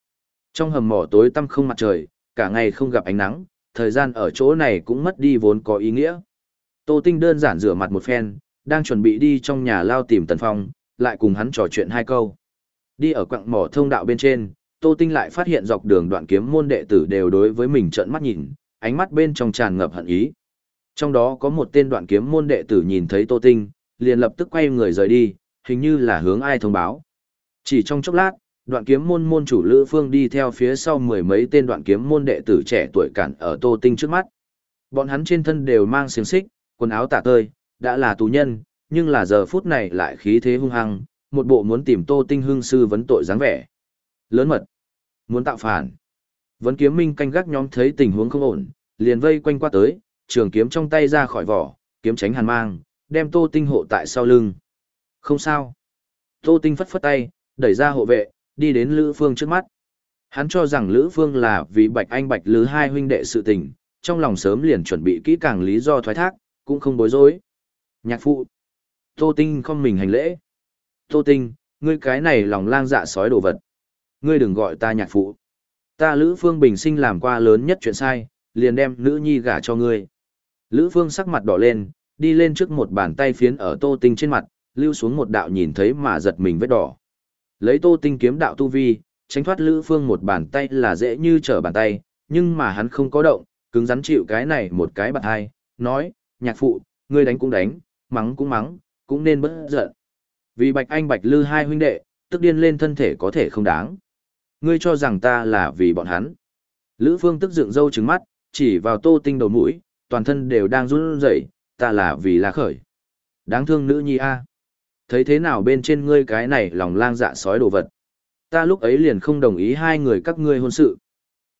Trong hầm mỏ tối tăm không mặt trời, cả ngày không gặp ánh nắng, thời gian ở chỗ này cũng mất đi vốn có ý nghĩa. Tô Tinh đơn giản rửa mặt một phen, đang chuẩn bị đi trong nhà lao tìm Tần Phong, lại cùng hắn trò chuyện hai câu. Đi ở quặng mỏ thông đạo bên trên, Tô Tinh lại phát hiện dọc đường đoạn kiếm môn đệ tử đều đối với mình trợn mắt nhìn, ánh mắt bên trong tràn ngập hận ý. Trong đó có một tên đoạn kiếm môn đệ tử nhìn thấy Tô Tinh, liền lập tức quay người rời đi, hình như là hướng ai thông báo. Chỉ trong chốc lát, đoạn kiếm môn môn chủ Lữ Phương đi theo phía sau mười mấy tên đoạn kiếm môn đệ tử trẻ tuổi cản ở Tô Tinh trước mắt. Bọn hắn trên thân đều mang xiềng xích, quần áo tả tơi, đã là tù nhân, nhưng là giờ phút này lại khí thế hung hăng, một bộ muốn tìm Tô Tinh hương sư vấn tội dáng vẻ. Lớn mật, muốn tạo phản. Vấn kiếm minh canh gác nhóm thấy tình huống không ổn, liền vây quanh qua tới, trường kiếm trong tay ra khỏi vỏ, kiếm tránh hàn mang, đem Tô Tinh hộ tại sau lưng. Không sao. Tô Tinh phất phất tay, đẩy ra hộ vệ, đi đến Lữ Phương trước mắt. Hắn cho rằng Lữ Phương là vì Bạch Anh Bạch Lữ hai huynh đệ sự tình, trong lòng sớm liền chuẩn bị kỹ càng lý do thoái thác, cũng không bối rối. Nhạc phụ. Tô Tinh không mình hành lễ. Tô Tinh, ngươi cái này lòng lang dạ sói đồ vật. Ngươi đừng gọi ta nhạc phụ. Ta Lữ Phương bình sinh làm qua lớn nhất chuyện sai, liền đem nữ nhi gả cho ngươi. Lữ Phương sắc mặt đỏ lên, đi lên trước một bàn tay phiến ở Tô Tinh trên mặt, lưu xuống một đạo nhìn thấy mà giật mình vết đỏ. Lấy Tô Tinh kiếm đạo tu vi, tránh thoát Lữ Phương một bàn tay là dễ như trở bàn tay, nhưng mà hắn không có động, cứng rắn chịu cái này một cái bạt hai, nói, nhạc phụ, ngươi đánh cũng đánh, mắng cũng mắng, cũng nên bất giận. Vì Bạch Anh Bạch Lư hai huynh đệ, tức điên lên thân thể có thể không đáng. Ngươi cho rằng ta là vì bọn hắn. Lữ Phương tức dựng râu trứng mắt, chỉ vào tô tinh đầu mũi, toàn thân đều đang run rẩy, ta là vì là khởi. Đáng thương nữ nhi a. Thấy thế nào bên trên ngươi cái này lòng lang dạ sói đồ vật. Ta lúc ấy liền không đồng ý hai người các ngươi hôn sự.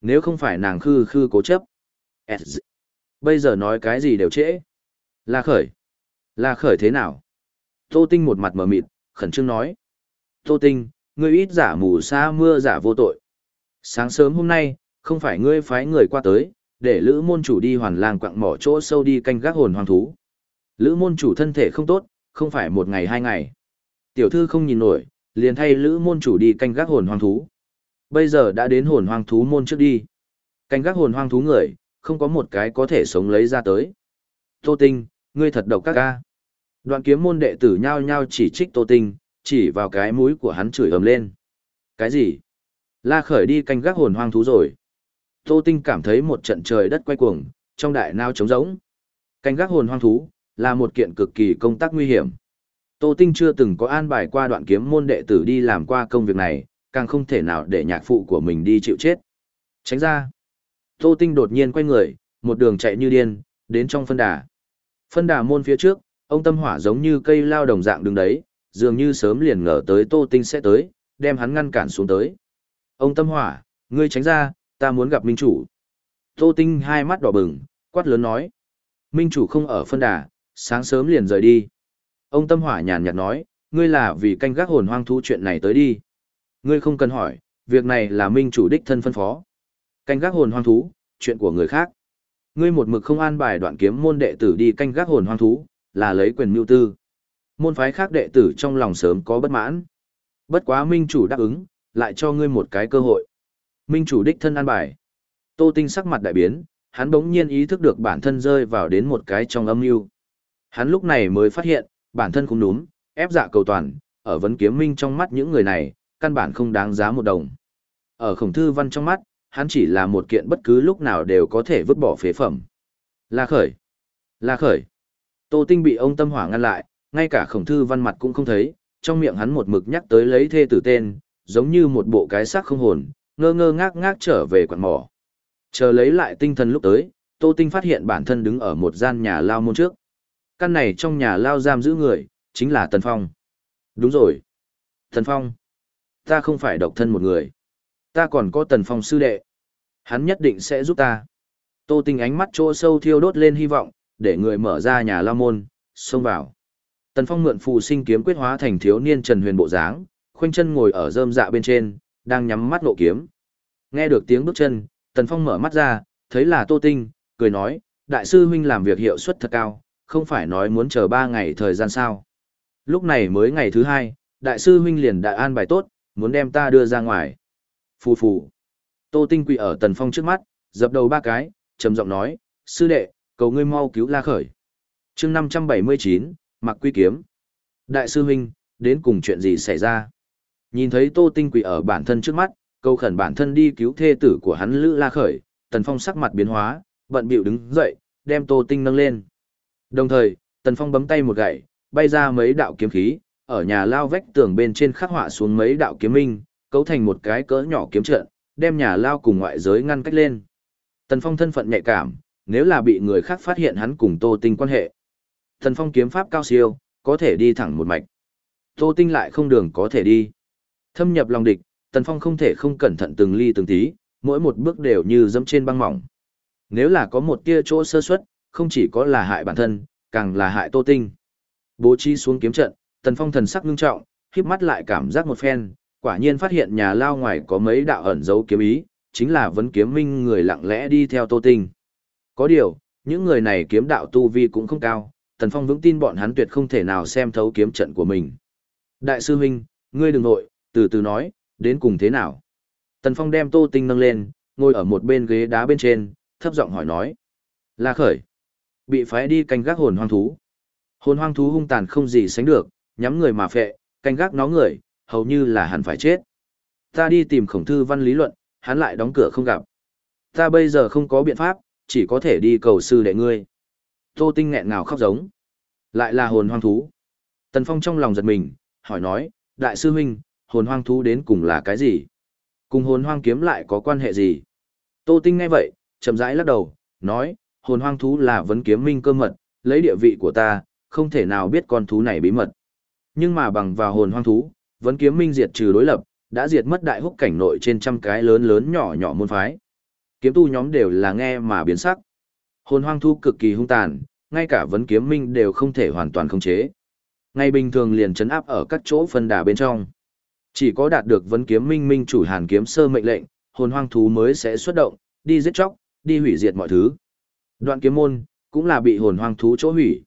Nếu không phải nàng khư khư cố chấp. Bây giờ nói cái gì đều trễ. Là khởi. Là khởi thế nào? Tô Tinh một mặt mờ mịt, khẩn trương nói. Tô Tinh, ngươi ít giả mù sa mưa giả vô tội. Sáng sớm hôm nay, không phải ngươi phái người qua tới, để lữ môn chủ đi hoàn làng quặng mỏ chỗ sâu đi canh gác hồn hoang thú. Lữ môn chủ thân thể không tốt, không phải một ngày hai ngày. Tiểu thư không nhìn nổi, liền thay lữ môn chủ đi canh gác hồn hoang thú. Bây giờ đã đến hồn hoang thú môn trước đi. Canh gác hồn hoang thú người, không có một cái có thể sống lấy ra tới. Tô Tinh, ngươi thật độc các ca. Đoạn kiếm môn đệ tử nhao nhao chỉ trích Tô Tinh, chỉ vào cái mũi của hắn chửi ầm lên. Cái gì? La khởi đi canh gác hồn hoang thú rồi. Tô Tinh cảm thấy một trận trời đất quay cuồng, trong đại nao trống rỗng. Canh gác hồn hoang thú là một kiện cực kỳ công tác nguy hiểm. Tô Tinh chưa từng có an bài qua đoạn kiếm môn đệ tử đi làm qua công việc này, càng không thể nào để nhạc phụ của mình đi chịu chết. Tránh ra. Tô Tinh đột nhiên quay người, một đường chạy như điên, đến trong phân đà. Phân đà môn phía trước, ông tâm hỏa giống như cây lao đồng dạng đứng đấy, dường như sớm liền ngờ tới Tô Tinh sẽ tới, đem hắn ngăn cản xuống tới. Ông tâm hỏa, ngươi tránh ra, ta muốn gặp minh chủ. Tô Tinh hai mắt đỏ bừng, quát lớn nói. Minh chủ không ở phân đà, sáng sớm liền rời đi. Ông tâm hỏa nhàn nhạt nói, ngươi là vì canh gác hồn hoang thú chuyện này tới đi. Ngươi không cần hỏi, việc này là minh chủ đích thân phân phó. Canh gác hồn hoang thú, chuyện của người khác. Ngươi một mực không an bài đoạn kiếm môn đệ tử đi canh gác hồn hoang thú, là lấy quyền mưu tư. Môn phái khác đệ tử trong lòng sớm có bất mãn. Bất quá minh chủ đáp ứng, lại cho ngươi một cái cơ hội. Minh chủ đích thân an bài. Tô Tinh sắc mặt đại biến, hắn bỗng nhiên ý thức được bản thân rơi vào đến một cái trong âm mưu. Hắn lúc này mới phát hiện, bản thân cũng đúng, ép dạ cầu toàn, ở vấn kiếm minh trong mắt những người này, căn bản không đáng giá một đồng. Ở khổng thư văn trong mắt, hắn chỉ là một kiện bất cứ lúc nào đều có thể vứt bỏ phế phẩm. La khởi! La khởi! Tô Tinh bị ông tâm hỏa ngăn lại, ngay cả khổng thư văn mặt cũng không thấy, trong miệng hắn một mực nhắc tới lấy thê tử tên, giống như một bộ cái xác không hồn, ngơ ngơ ngác ngác trở về quạt mỏ. Chờ lấy lại tinh thần lúc tới, Tô Tinh phát hiện bản thân đứng ở một gian nhà lao môn trước. Căn này trong nhà lao giam giữ người, chính là Tần Phong. Đúng rồi. Tần Phong. Ta không phải độc thân một người. Ta còn có Tần Phong sư đệ. Hắn nhất định sẽ giúp ta. Tô Tinh ánh mắt chỗ sâu thiêu đốt lên hy vọng, để người mở ra nhà lao môn, xông vào. Tần Phong mượn phù sinh kiếm quyết hóa thành thiếu niên Trần Huyền bộ dáng, khoanh chân ngồi ở rơm dạ bên trên, đang nhắm mắt ngộ kiếm. Nghe được tiếng bước chân, Tần Phong mở mắt ra, thấy là Tô Tinh, cười nói, đại sư huynh làm việc hiệu suất thật cao, không phải nói muốn chờ ba ngày thời gian sao. Lúc này mới ngày thứ hai, đại sư huynh liền đã an bài tốt, muốn đem ta đưa ra ngoài. Phù phù. Tô Tinh quỳ ở Tần Phong trước mắt, dập đầu ba cái, trầm giọng nói, sư đệ, cầu ngươi mau cứu la khởi. chương 579, mặc quy kiếm. Đại sư huynh, đến cùng chuyện gì xảy ra? Nhìn thấy Tô Tinh quỳ ở bản thân trước mắt, cầu khẩn bản thân đi cứu thê tử của hắn Lữ La Khởi, Tần Phong sắc mặt biến hóa, bận bịu đứng dậy, đem Tô Tinh nâng lên. Đồng thời, Tần Phong bấm tay một gậy, bay ra mấy đạo kiếm khí, ở nhà lao vách tường bên trên khắc họa xuống mấy đạo kiếm minh, cấu thành một cái cỡ nhỏ kiếm trận, đem nhà lao cùng ngoại giới ngăn cách lên. Tần Phong thân phận nhạy cảm, nếu là bị người khác phát hiện hắn cùng Tô Tinh quan hệ. Tần Phong kiếm pháp cao siêu, có thể đi thẳng một mạch. Tô Tinh lại không đường có thể đi. Thâm nhập lòng địch, Tần Phong không thể không cẩn thận từng ly từng tí, mỗi một bước đều như dẫm trên băng mỏng. Nếu là có một tia chỗ sơ suất, không chỉ có là hại bản thân, càng là hại Tô Tinh. Bố trí xuống kiếm trận, Tần Phong thần sắc ngưng trọng, híp mắt lại cảm giác một phen, quả nhiên phát hiện nhà lao ngoài có mấy đạo ẩn dấu kiếm ý, chính là vấn kiếm minh người lặng lẽ đi theo Tô Tinh. Có điều, những người này kiếm đạo tu vi cũng không cao, Tần Phong vững tin bọn hắn tuyệt không thể nào xem thấu kiếm trận của mình. Đại sư huynh, ngươi đừng nội, từ từ nói, đến cùng thế nào. Tần Phong đem Tô Tinh nâng lên, ngồi ở một bên ghế đá bên trên, thấp giọng hỏi nói. Là khởi. Bị phái đi canh gác hồn hoang thú. Hồn hoang thú hung tàn không gì sánh được, nhắm người mà phệ, canh gác nó người, hầu như là hẳn phải chết. Ta đi tìm khổng thư văn lý luận, hắn lại đóng cửa không gặp. Ta bây giờ không có biện pháp, chỉ có thể đi cầu sư đệ ngươi. Tô Tinh nghẹn ngào khóc giống. Lại là hồn hoang thú. Tần Phong trong lòng giật mình, hỏi nói, đại sư huynh, hồn hoang thú đến cùng là cái gì? Cùng hồn hoang kiếm lại có quan hệ gì? Tô Tinh nghe vậy, chậm rãi lắc đầu, nói, hồn hoang thú là vấn kiếm minh cơ mật, lấy địa vị của ta, không thể nào biết con thú này bí mật. Nhưng mà bằng vào hồn hoang thú, vấn kiếm minh diệt trừ đối lập, đã diệt mất đại húc cảnh nội trên trăm cái lớn lớn nhỏ nhỏ môn phái. Kiếm tu nhóm đều là nghe mà biến sắc. Hồn hoang thú cực kỳ hung tàn, ngay cả vấn kiếm minh đều không thể hoàn toàn khống chế. Ngay bình thường liền chấn áp ở các chỗ phân đà bên trong. Chỉ có đạt được vấn kiếm minh minh chủ hàn kiếm sơ mệnh lệnh, hồn hoang thú mới sẽ xuất động, đi giết chóc, đi hủy diệt mọi thứ. Đoạn kiếm môn, cũng là bị hồn hoang thú chỗ hủy.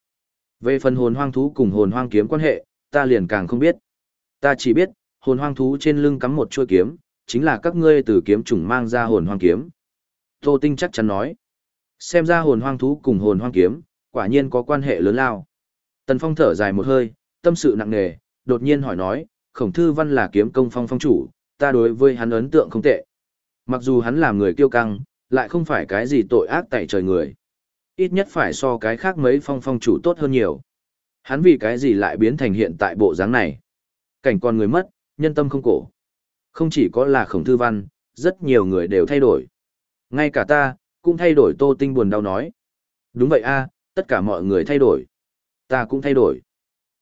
Về phần hồn hoang thú cùng hồn hoang kiếm quan hệ, ta liền càng không biết. Ta chỉ biết, hồn hoang thú trên lưng cắm một chuôi kiếm, chính là các ngươi từ kiếm trùng mang ra hồn hoang kiếm. Tô Tinh chắc chắn nói. Xem ra hồn hoang thú cùng hồn hoang kiếm, quả nhiên có quan hệ lớn lao. Tần Phong thở dài một hơi, tâm sự nặng nề, đột nhiên hỏi nói, khổng thư văn là kiếm công phong phong chủ, ta đối với hắn ấn tượng không tệ. Mặc dù hắn là người kiêu căng, lại không phải cái gì tội ác tại trời người. Ít nhất phải so cái khác mấy phong phong chủ tốt hơn nhiều. Hắn vì cái gì lại biến thành hiện tại bộ dáng này. Cảnh con người mất, nhân tâm không cổ. Không chỉ có là khổng thư văn, rất nhiều người đều thay đổi. Ngay cả ta, cũng thay đổi tô tinh buồn đau nói. Đúng vậy a tất cả mọi người thay đổi. Ta cũng thay đổi.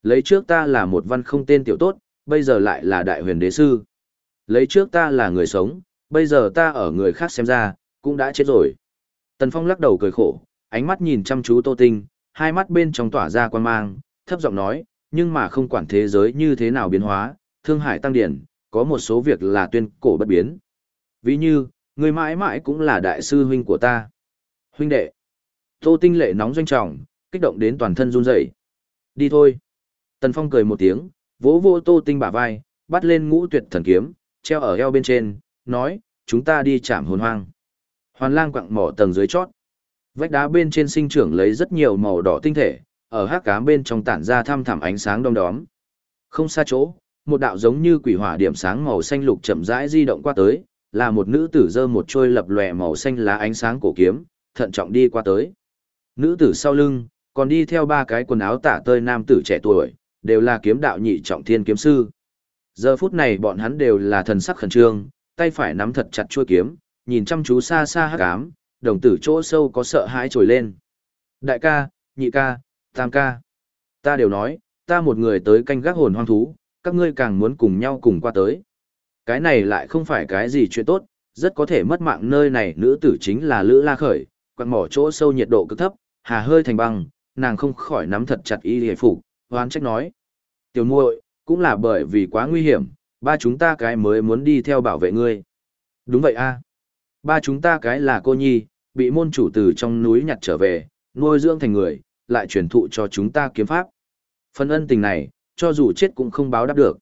Lấy trước ta là một văn không tên tiểu tốt, bây giờ lại là đại huyền đế sư. Lấy trước ta là người sống, bây giờ ta ở người khác xem ra, cũng đã chết rồi. Tần Phong lắc đầu cười khổ, ánh mắt nhìn chăm chú Tô Tinh, hai mắt bên trong tỏa ra quan mang, thấp giọng nói, nhưng mà không quản thế giới như thế nào biến hóa, thương hải tăng điển, có một số việc là tuyên cổ bất biến. Ví như, người mãi mãi cũng là đại sư huynh của ta. Huynh đệ. Tô Tinh lệ nóng doanh trọng, kích động đến toàn thân run rẩy. Đi thôi. Tần Phong cười một tiếng, vỗ vỗ Tô Tinh bả vai, bắt lên ngũ tuyệt thần kiếm, treo ở eo bên trên, nói, chúng ta đi chạm hồn hoang. Hoàn lang quặng mỏ tầng dưới chót. Vách đá bên trên sinh trưởng lấy rất nhiều màu đỏ tinh thể, ở hắc cám bên trong tản ra thăm thẳm ánh sáng đông đóm. Không xa chỗ, một đạo giống như quỷ hỏa điểm sáng màu xanh lục chậm rãi di động qua tới, là một nữ tử dơ một trôi lập lòe màu xanh lá ánh sáng cổ kiếm, thận trọng đi qua tới. Nữ tử sau lưng, còn đi theo ba cái quần áo tả tơi nam tử trẻ tuổi, đều là kiếm đạo nhị trọng thiên kiếm sư. Giờ phút này bọn hắn đều là thần sắc khẩn trương, tay phải nắm thật chặt chuôi kiếm, nhìn chăm chú xa xa hắc ám, đồng tử chỗ sâu có sợ hãi trồi lên. Đại ca, nhị ca, tam ca. Ta đều nói, ta một người tới canh gác hồn hoang thú, các ngươi càng muốn cùng nhau cùng qua tới. Cái này lại không phải cái gì chuyện tốt, rất có thể mất mạng nơi này nữ tử chính là Lữ La Khởi, quặng mỏ chỗ sâu nhiệt độ cực thấp, hà hơi thành băng, nàng không khỏi nắm thật chặt y hề phục, hoán trách nói. Tiểu muội cũng là bởi vì quá nguy hiểm, ba chúng ta cái mới muốn đi theo bảo vệ ngươi. Đúng vậy a Ba chúng ta cái là cô nhi, bị môn chủ từ trong núi nhặt trở về, nuôi dưỡng thành người, lại truyền thụ cho chúng ta kiếm pháp. Phần ân tình này, cho dù chết cũng không báo đáp được.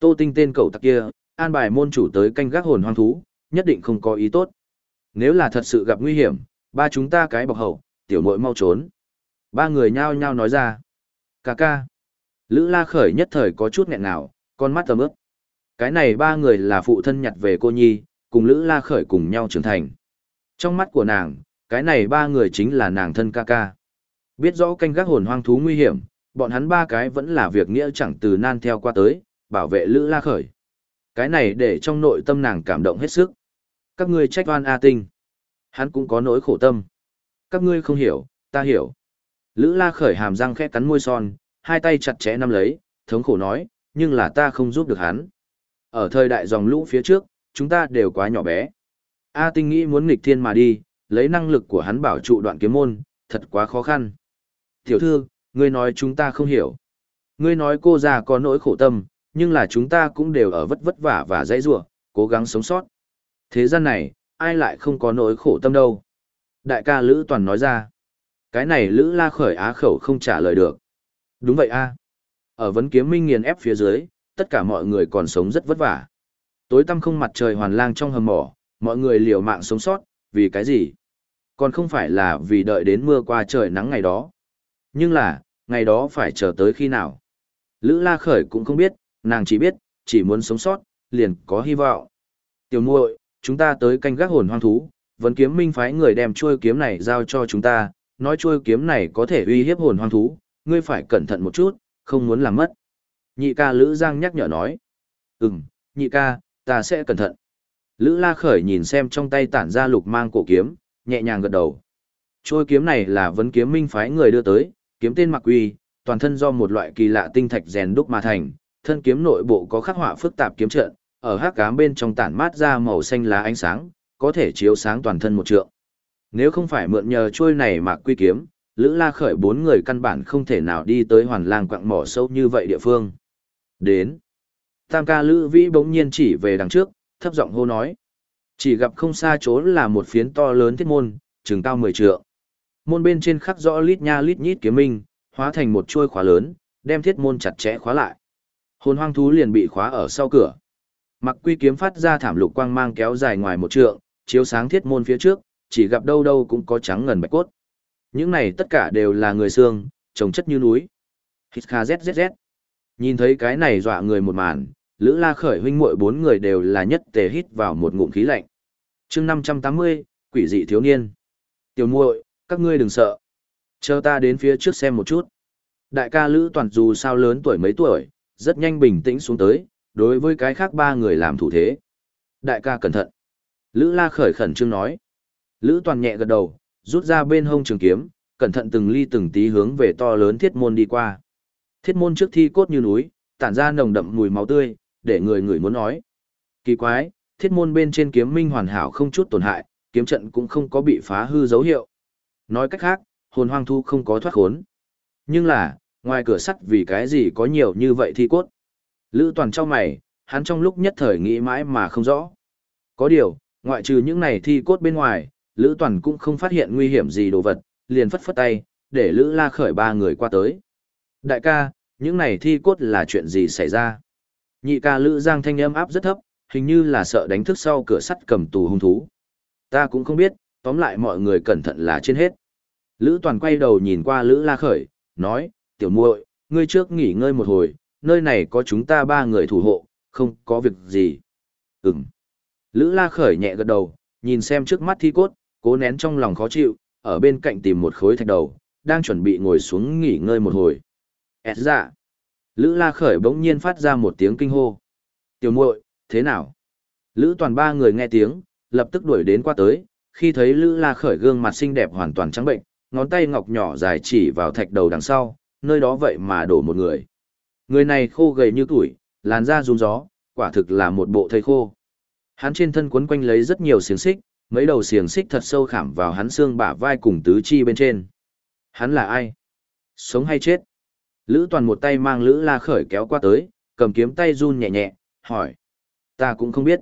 Tô Tinh tên cậu tặc kia, an bài môn chủ tới canh gác hồn hoang thú, nhất định không có ý tốt. Nếu là thật sự gặp nguy hiểm, ba chúng ta cái bọc hậu, tiểu muội mau trốn. Ba người nhao nhao nói ra. Cà ca. Lữ la khởi nhất thời có chút nghẹn nào, con mắt tầm ướp. Cái này ba người là phụ thân nhặt về cô nhi, cùng Lữ la khởi cùng nhau trưởng thành. Trong mắt của nàng, cái này ba người chính là nàng thân ca ca. Biết rõ canh gác hồn hoang thú nguy hiểm, bọn hắn ba cái vẫn là việc nghĩa chẳng từ nan theo qua tới, bảo vệ Lữ La Khởi. Cái này để trong nội tâm nàng cảm động hết sức. Các ngươi trách oan A Tinh. Hắn cũng có nỗi khổ tâm. Các ngươi không hiểu, ta hiểu. Lữ La Khởi hàm răng khẽ cắn môi son, hai tay chặt chẽ nắm lấy, thống khổ nói, nhưng là ta không giúp được hắn. Ở thời đại dòng lũ phía trước, chúng ta đều quá nhỏ bé. A Tinh nghĩ muốn nghịch thiên mà đi, lấy năng lực của hắn bảo trụ đoạn kiếm môn, thật quá khó khăn. Tiểu thư, ngươi nói chúng ta không hiểu. Ngươi nói cô già có nỗi khổ tâm, nhưng là chúng ta cũng đều ở vất vất vả và dãy rủa, cố gắng sống sót. Thế gian này, ai lại không có nỗi khổ tâm đâu. Đại ca Lữ Toàn nói ra. Cái này Lữ La khởi á khẩu không trả lời được. Đúng vậy a. Ở vấn kiếm minh nghiền ép phía dưới, tất cả mọi người còn sống rất vất vả. Tối tăm không mặt trời hoàn lang trong hầm mỏ, mọi người liều mạng sống sót, vì cái gì? Còn không phải là vì đợi đến mưa qua trời nắng ngày đó. Nhưng là, ngày đó phải chờ tới khi nào? Lữ La Khởi cũng không biết, nàng chỉ biết, chỉ muốn sống sót, liền có hy vọng. Tiểu muội, chúng ta tới canh gác hồn hoang thú, vẫn kiếm minh phái người đem chuôi kiếm này giao cho chúng ta, nói chuôi kiếm này có thể uy hiếp hồn hoang thú, ngươi phải cẩn thận một chút, không muốn làm mất. Nhị ca Lữ Giang nhắc nhở nói. Ừm, nhị ca, ta sẽ cẩn thận. Lữ La Khởi nhìn xem trong tay tản ra lục mang cổ kiếm, nhẹ nhàng gật đầu. Trôi kiếm này là vấn kiếm minh phái người đưa tới, kiếm tên mặc quy, toàn thân do một loại kỳ lạ tinh thạch rèn đúc mà thành, thân kiếm nội bộ có khắc họa phức tạp kiếm trận, ở hắc ám bên trong tản mát ra màu xanh lá ánh sáng, có thể chiếu sáng toàn thân một trượng. Nếu không phải mượn nhờ trôi này Mặc quy kiếm, Lữ La Khởi bốn người căn bản không thể nào đi tới hoàn lang quặng mỏ sâu như vậy địa phương. Đến. Tam ca Lữ Vĩ bỗng nhiên chỉ về đằng trước, thấp giọng hô nói. Chỉ gặp không xa chỗ là một phiến to lớn thiết môn, chừng cao 10 trượng. Môn bên trên khắc rõ lít nha lít nhít kiếm minh, hóa thành một chuôi khóa lớn, đem thiết môn chặt chẽ khóa lại. Hồn hoang thú liền bị khóa ở sau cửa. Mặc quy kiếm phát ra thảm lục quang mang kéo dài ngoài một trượng, chiếu sáng thiết môn phía trước, chỉ gặp đâu đâu cũng có trắng ngần bạch cốt. Những này tất cả đều là người xương, trồng chất như núi. Hít kha zzz. Nhìn thấy cái này dọa người một màn, Lữ La Khởi huynh muội bốn người đều là nhất tề hít vào một ngụm khí lạnh. Chương 580, quỷ dị thiếu niên. Tiểu muội, các ngươi đừng sợ. Chờ ta đến phía trước xem một chút. Đại ca Lữ Toàn dù sao lớn tuổi mấy tuổi, rất nhanh bình tĩnh xuống tới, đối với cái khác ba người làm thủ thế. Đại ca cẩn thận. Lữ La khởi khẩn trương nói. Lữ Toàn nhẹ gật đầu, rút ra bên hông trường kiếm, cẩn thận từng ly từng tí hướng về to lớn thiết môn đi qua. Thiết môn trước thi cốt như núi, tản ra nồng đậm mùi máu tươi, để người người muốn nói. Kỳ quái, thiết môn bên trên kiếm minh hoàn hảo không chút tổn hại, kiếm trận cũng không có bị phá hư dấu hiệu. Nói cách khác, hồn hoang thu không có thoát khốn. Nhưng là, ngoài cửa sắt vì cái gì có nhiều như vậy thi cốt. Lữ toàn trao mày, hắn trong lúc nhất thời nghĩ mãi mà không rõ. Có điều, ngoại trừ những này thi cốt bên ngoài, Lữ toàn cũng không phát hiện nguy hiểm gì đồ vật, liền phất phất tay, để Lữ la khởi ba người qua tới. Đại ca, những này thi cốt là chuyện gì xảy ra? Nhị ca Lữ Giang thanh âm áp rất thấp, hình như là sợ đánh thức sau cửa sắt cầm tù hung thú. Ta cũng không biết, tóm lại mọi người cẩn thận là trên hết. Lữ Toàn quay đầu nhìn qua Lữ La Khởi, nói, tiểu muội, ngươi trước nghỉ ngơi một hồi, nơi này có chúng ta ba người thủ hộ, không có việc gì. Ừm. Lữ La Khởi nhẹ gật đầu, nhìn xem trước mắt thi cốt, cố nén trong lòng khó chịu, ở bên cạnh tìm một khối thạch đầu, đang chuẩn bị ngồi xuống nghỉ ngơi một hồi. Ẹt dạ. Lữ La Khởi bỗng nhiên phát ra một tiếng kinh hô. Tiểu muội, thế nào? Lữ toàn ba người nghe tiếng, lập tức đuổi đến qua tới, khi thấy Lữ La Khởi gương mặt xinh đẹp hoàn toàn trắng bệnh, ngón tay ngọc nhỏ dài chỉ vào thạch đầu đằng sau, nơi đó vậy mà đổ một người. Người này khô gầy như tuổi, làn da run gió, quả thực là một bộ thây khô. Hắn trên thân quấn quanh lấy rất nhiều xiềng xích, mấy đầu xiềng xích thật sâu khảm vào hắn xương bả vai cùng tứ chi bên trên. Hắn là ai? Sống hay chết? Lữ toàn một tay mang Lữ La Khởi kéo qua tới, cầm kiếm tay run nhẹ nhẹ, hỏi. Ta cũng không biết.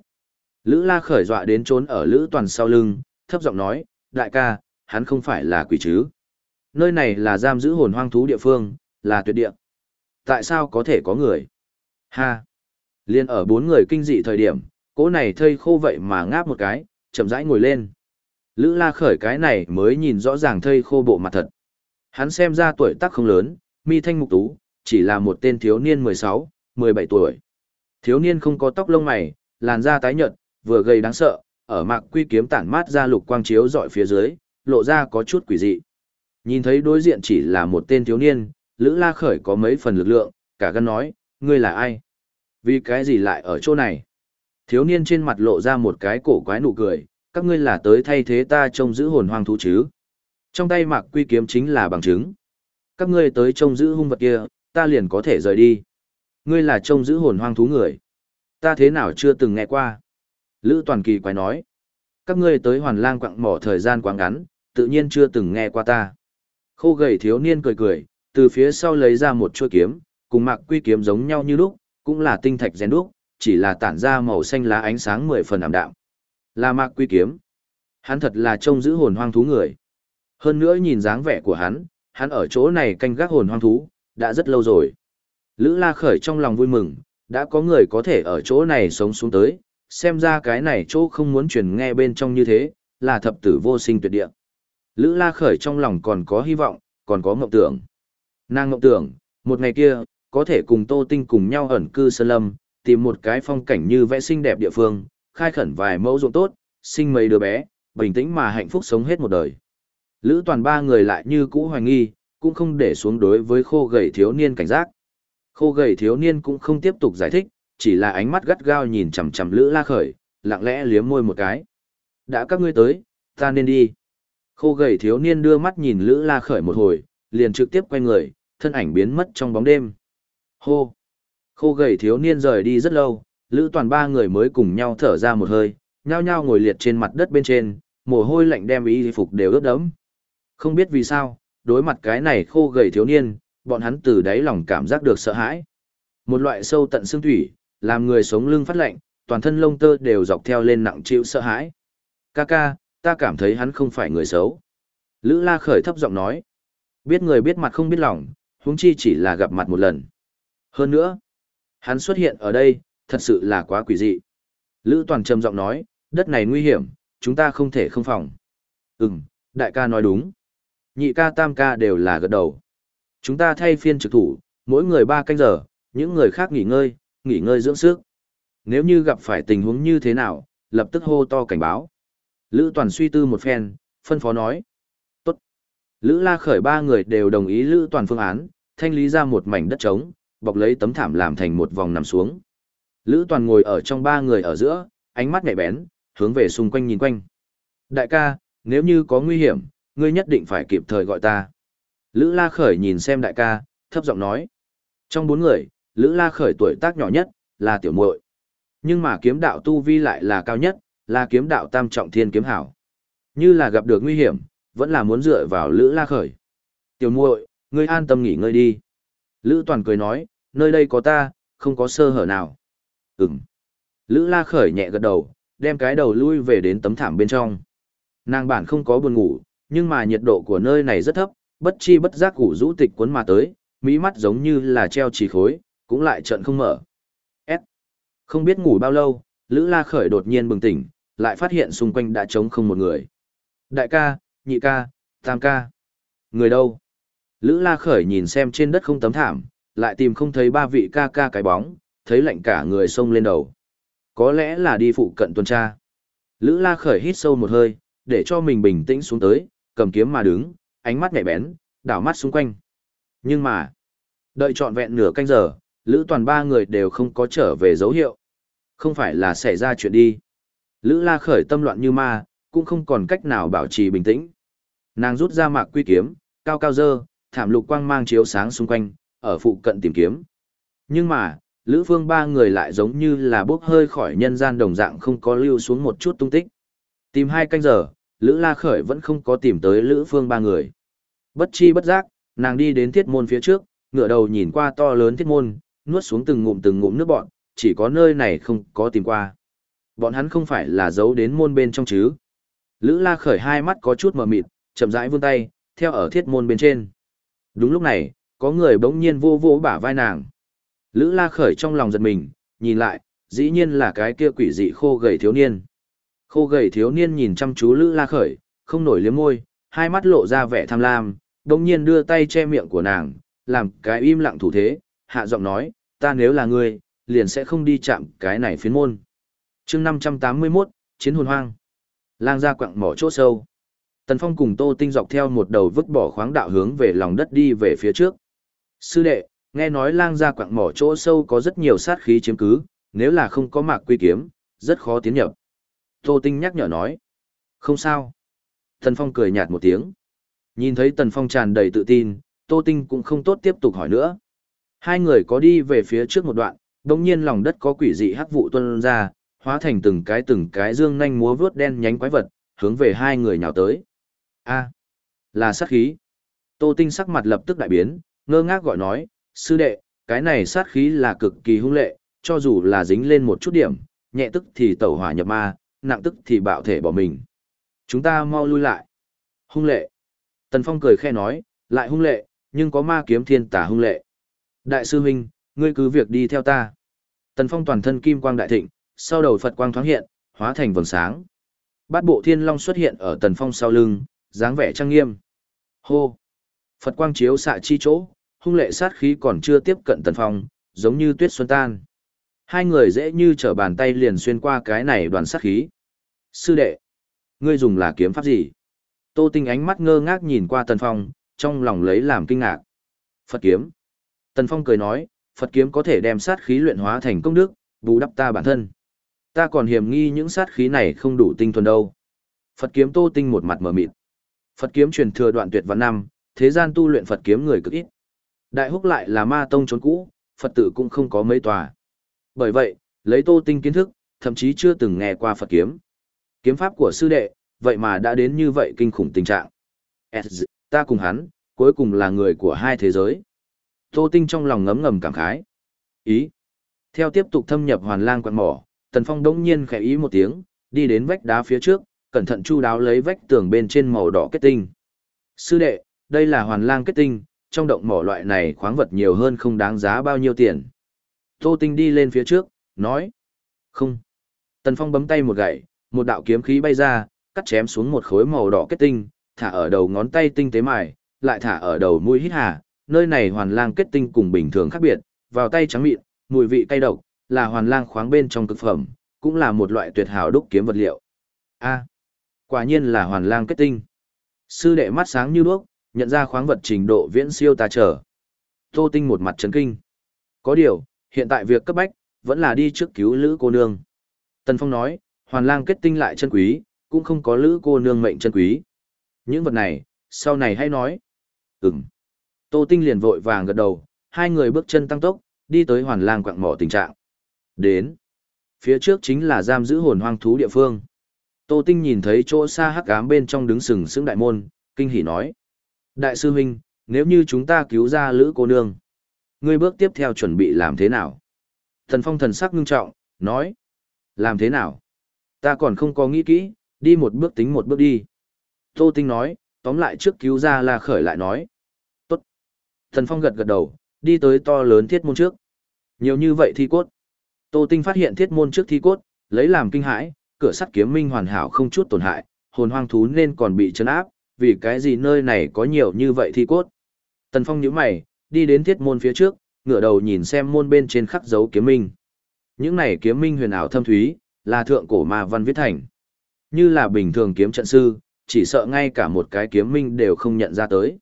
Lữ La Khởi dọa đến trốn ở Lữ toàn sau lưng, thấp giọng nói, đại ca, hắn không phải là quỷ chứ. Nơi này là giam giữ hồn hoang thú địa phương, là tuyệt địa. Tại sao có thể có người? Ha! Liên ở bốn người kinh dị thời điểm, cỗ này thây khô vậy mà ngáp một cái, chậm rãi ngồi lên. Lữ la khởi cái này mới nhìn rõ ràng thây khô bộ mặt thật. Hắn xem ra tuổi tác không lớn, mi thanh mục tú, chỉ là một tên thiếu niên 16, 17 tuổi. Thiếu niên không có tóc lông mày, làn da tái nhợt, vừa gầy đáng sợ, ở mạc quy kiếm tản mát ra lục quang chiếu dọi phía dưới, lộ ra có chút quỷ dị. Nhìn thấy đối diện chỉ là một tên thiếu niên, Lữ La Khởi có mấy phần lực lượng, cả gân nói, ngươi là ai? Vì cái gì lại ở chỗ này? Thiếu niên trên mặt lộ ra một cái cổ quái nụ cười, các ngươi là tới thay thế ta trông giữ hồn hoang thú chứ? Trong tay mạc quy kiếm chính là bằng chứng. Các ngươi tới trông giữ hung vật kia, ta liền có thể rời đi. Ngươi là trông giữ hồn hoang thú người. Ta thế nào chưa từng nghe qua? Lữ Toàn Kỳ quái nói. Các ngươi tới hoàn lang quặng mỏ thời gian quá ngắn, tự nhiên chưa từng nghe qua ta. Khô gầy thiếu niên cười cười, từ phía sau lấy ra một chuôi kiếm, cùng mạc quy kiếm giống nhau như lúc, cũng là tinh thạch rèn đúc, chỉ là tản ra màu xanh lá ánh sáng mười phần ảm đạm. Là mạc quy kiếm. Hắn thật là trông giữ hồn hoang thú người. Hơn nữa nhìn dáng vẻ của hắn, hắn ở chỗ này canh gác hồn hoang thú, đã rất lâu rồi. Lữ la khởi trong lòng vui mừng, đã có người có thể ở chỗ này sống xuống tới, xem ra cái này chỗ không muốn truyền nghe bên trong như thế, là thập tử vô sinh tuyệt địa. Lữ la khởi trong lòng còn có hy vọng, còn có mộng tưởng. Nàng mộng tưởng, một ngày kia, có thể cùng Tô Tinh cùng nhau ẩn cư sơn lâm, tìm một cái phong cảnh như vẽ xinh đẹp địa phương, khai khẩn vài mẫu ruộng tốt, sinh mấy đứa bé, bình tĩnh mà hạnh phúc sống hết một đời. Lữ toàn ba người lại như cũ hoài nghi, cũng không để xuống đối với khô gầy thiếu niên cảnh giác. Khô gầy thiếu niên cũng không tiếp tục giải thích, chỉ là ánh mắt gắt gao nhìn chằm chằm Lữ La Khởi, lặng lẽ liếm môi một cái. Đã các ngươi tới, ta nên đi. Khô gầy thiếu niên đưa mắt nhìn Lữ La Khởi một hồi, liền trực tiếp quay người, thân ảnh biến mất trong bóng đêm. Hô! Khô gầy thiếu niên rời đi rất lâu, Lữ toàn ba người mới cùng nhau thở ra một hơi, nhao nhao ngồi liệt trên mặt đất bên trên, mồ hôi lạnh đem y phục đều ướt đẫm. Không biết vì sao, đối mặt cái này khô gầy thiếu niên, bọn hắn từ đáy lòng cảm giác được sợ hãi. Một loại sâu tận xương thủy, làm người sống lưng phát lạnh, toàn thân lông tơ đều dọc theo lên nặng chịu sợ hãi. Ca ca, ta cảm thấy hắn không phải người xấu. Lữ la khởi thấp giọng nói. Biết người biết mặt không biết lòng, huống chi chỉ là gặp mặt một lần. Hơn nữa, hắn xuất hiện ở đây, thật sự là quá quỷ dị. Lữ toàn trầm giọng nói, đất này nguy hiểm, chúng ta không thể không phòng. Ừm, đại ca nói đúng. Nhị ca tam ca đều là gật đầu. Chúng ta thay phiên trực thủ, mỗi người ba canh giờ, những người khác nghỉ ngơi, nghỉ ngơi dưỡng sức. Nếu như gặp phải tình huống như thế nào, lập tức hô to cảnh báo. Lữ Toàn suy tư một phen, phân phó nói. Tốt. Lữ La Khởi ba người đều đồng ý Lữ Toàn phương án, thanh lý ra một mảnh đất trống, bọc lấy tấm thảm làm thành một vòng nằm xuống. Lữ Toàn ngồi ở trong ba người ở giữa, ánh mắt nhạy bén, hướng về xung quanh nhìn quanh. Đại ca, nếu như có nguy hiểm, ngươi nhất định phải kịp thời gọi ta. Lữ La Khởi nhìn xem đại ca, thấp giọng nói. Trong bốn người, Lữ La Khởi tuổi tác nhỏ nhất, là tiểu muội. Nhưng mà kiếm đạo tu vi lại là cao nhất, là kiếm đạo tam trọng thiên kiếm hảo. Như là gặp được nguy hiểm, vẫn là muốn dựa vào Lữ La Khởi. Tiểu muội, ngươi an tâm nghỉ ngơi đi. Lữ Toàn cười nói, nơi đây có ta, không có sơ hở nào. Ừm. Lữ La Khởi nhẹ gật đầu, đem cái đầu lui về đến tấm thảm bên trong. Nàng bản không có buồn ngủ, nhưng mà nhiệt độ của nơi này rất thấp, bất chi bất giác củ rũ tịch cuốn mà tới, mỹ mắt giống như là treo chỉ khối, cũng lại trận không mở. S. Không biết ngủ bao lâu, Lữ La Khởi đột nhiên bừng tỉnh, lại phát hiện xung quanh đã trống không một người. Đại ca, nhị ca, tam ca. Người đâu? Lữ La Khởi nhìn xem trên đất không tấm thảm, lại tìm không thấy ba vị ca ca cái bóng, thấy lạnh cả người xông lên đầu. Có lẽ là đi phụ cận tuần tra. Lữ La Khởi hít sâu một hơi, để cho mình bình tĩnh xuống tới, cầm kiếm mà đứng, ánh mắt nhạy bén, đảo mắt xung quanh. Nhưng mà, đợi trọn vẹn nửa canh giờ, Lữ Toàn ba người đều không có trở về dấu hiệu. Không phải là xảy ra chuyện đi. Lữ La khởi tâm loạn như ma, cũng không còn cách nào bảo trì bình tĩnh. Nàng rút ra mạc quy kiếm, cao cao dơ, thảm lục quang mang chiếu sáng xung quanh, ở phụ cận tìm kiếm. Nhưng mà, Lữ Phương ba người lại giống như là bốc hơi khỏi nhân gian đồng dạng không có lưu xuống một chút tung tích. Tìm hai canh giờ, Lữ La Khởi vẫn không có tìm tới Lữ Phương ba người. Bất chi bất giác, nàng đi đến thiết môn phía trước, ngửa đầu nhìn qua to lớn thiết môn, nuốt xuống từng ngụm từng ngụm nước bọn, chỉ có nơi này không có tìm qua. Bọn hắn không phải là giấu đến môn bên trong chứ. Lữ La Khởi hai mắt có chút mờ mịt, chậm rãi vươn tay, theo ở thiết môn bên trên. Đúng lúc này, có người bỗng nhiên vô vô bả vai nàng. Lữ La Khởi trong lòng giật mình, nhìn lại, dĩ nhiên là cái kia quỷ dị khô gầy thiếu niên. Khô gầy thiếu niên nhìn chăm chú Lữ La Khởi, không nổi liếm môi, hai mắt lộ ra vẻ tham lam, đồng nhiên đưa tay che miệng của nàng, làm cái im lặng thủ thế, hạ giọng nói, ta nếu là ngươi, liền sẽ không đi chạm cái này phiến môn. chương 581, Chiến hồn hoang. Lang ra quặng mỏ chỗ sâu. Tần Phong cùng Tô Tinh dọc theo một đầu vứt bỏ khoáng đạo hướng về lòng đất đi về phía trước. Sư đệ, nghe nói lang ra quặng mỏ chỗ sâu có rất nhiều sát khí chiếm cứ, nếu là không có mạc quy kiếm, rất khó tiến nhập. Tô Tinh nhắc nhở nói. Không sao. Tần Phong cười nhạt một tiếng. Nhìn thấy Tần Phong tràn đầy tự tin, Tô Tinh cũng không tốt tiếp tục hỏi nữa. Hai người có đi về phía trước một đoạn, đồng nhiên lòng đất có quỷ dị hắc vụ tuân ra, hóa thành từng cái từng cái dương nhanh múa vướt đen nhánh quái vật, hướng về hai người nhào tới. A, là sát khí. Tô Tinh sắc mặt lập tức đại biến, ngơ ngác gọi nói, sư đệ, cái này sát khí là cực kỳ hung lệ, cho dù là dính lên một chút điểm, nhẹ tức thì tẩu hỏa nhập ma, nặng tức thì bạo thể bỏ mình. Chúng ta mau lui lại. Hung lệ. Tần Phong cười khe nói, lại hung lệ, nhưng có ma kiếm thiên tả hung lệ. Đại sư huynh, ngươi cứ việc đi theo ta. Tần Phong toàn thân kim quang đại thịnh, sau đầu Phật quang thoáng hiện, hóa thành vầng sáng. Bát bộ thiên long xuất hiện ở Tần Phong sau lưng, dáng vẻ trang nghiêm. Hô! Phật quang chiếu xạ chi chỗ, hung lệ sát khí còn chưa tiếp cận Tần Phong, giống như tuyết xuân tan. Hai người dễ như trở bàn tay liền xuyên qua cái này đoàn sát khí. Sư đệ! Ngươi dùng là kiếm pháp gì? Tô Tinh ánh mắt ngơ ngác nhìn qua Tần Phong, trong lòng lấy làm kinh ngạc. Phật kiếm. Tần Phong cười nói, Phật kiếm có thể đem sát khí luyện hóa thành công đức, bù đắp ta bản thân. Ta còn hiểm nghi những sát khí này không đủ tinh thuần đâu. Phật kiếm Tô Tinh một mặt mở mịt. Phật kiếm truyền thừa đoạn tuyệt văn năm, thế gian tu luyện Phật kiếm người cực ít. Đại húc lại là ma tông trốn cũ, Phật tử cũng không có mấy tòa. Bởi vậy, lấy Tô Tinh kiến thức, thậm chí chưa từng nghe qua Phật kiếm. Kiếm pháp của sư đệ, vậy mà đã đến như vậy kinh khủng tình trạng. Ta cùng hắn, cuối cùng là người của hai thế giới. Tô Tinh trong lòng ngấm ngầm cảm khái. Ý. Theo tiếp tục thâm nhập hoàn lang quạt mỏ, Tần Phong đống nhiên khẽ ý một tiếng, đi đến vách đá phía trước, cẩn thận chu đáo lấy vách tường bên trên màu đỏ kết tinh. Sư đệ, đây là hoàn lang kết tinh, trong động mỏ loại này khoáng vật nhiều hơn không đáng giá bao nhiêu tiền. Tô Tinh đi lên phía trước, nói. Không. Tần Phong bấm tay một gậy, một đạo kiếm khí bay ra, cắt chém xuống một khối màu đỏ kết tinh, thả ở đầu ngón tay tinh tế mài, lại thả ở đầu mũi hít hà, nơi này hoàn lang kết tinh cùng bình thường khác biệt, vào tay trắng mịn, mùi vị cay độc, là hoàn lang khoáng bên trong cực phẩm, cũng là một loại tuyệt hảo đúc kiếm vật liệu. A, quả nhiên là hoàn lang kết tinh. Sư đệ mắt sáng như đuốc, nhận ra khoáng vật trình độ viễn siêu ta trở. Tô Tinh một mặt chấn kinh. Có điều, hiện tại việc cấp bách, vẫn là đi trước cứu lữ cô nương. Tần Phong nói, hoàn lang kết tinh lại chân quý, cũng không có lữ cô nương mệnh chân quý. Những vật này, sau này hãy nói. Ừm. Tô Tinh liền vội vàng gật đầu, hai người bước chân tăng tốc, đi tới hoàn lang quạng mỏ tình trạng. Đến. Phía trước chính là giam giữ hồn hoang thú địa phương. Tô Tinh nhìn thấy chỗ xa hắc ám bên trong đứng sừng sững đại môn, kinh hỉ nói. Đại sư huynh, nếu như chúng ta cứu ra lữ cô nương, ngươi bước tiếp theo chuẩn bị làm thế nào? Thần phong thần sắc ngưng trọng, nói. Làm thế nào? Ta còn không có nghĩ kỹ, đi một bước tính một bước đi. Tô Tinh nói, tóm lại trước cứu ra là khởi lại nói. Tốt. Thần Phong gật gật đầu, đi tới to lớn thiết môn trước. Nhiều như vậy thi cốt. Tô Tinh phát hiện thiết môn trước thi cốt, lấy làm kinh hãi, cửa sắt kiếm minh hoàn hảo không chút tổn hại, hồn hoang thú nên còn bị chấn áp, vì cái gì nơi này có nhiều như vậy thi cốt. Tần Phong nhíu mày, đi đến thiết môn phía trước, ngửa đầu nhìn xem môn bên trên khắc dấu kiếm minh. Những này kiếm minh huyền ảo thâm thúy, là thượng cổ ma văn viết thành. Như là bình thường kiếm trận sư, chỉ sợ ngay cả một cái kiếm minh đều không nhận ra tới.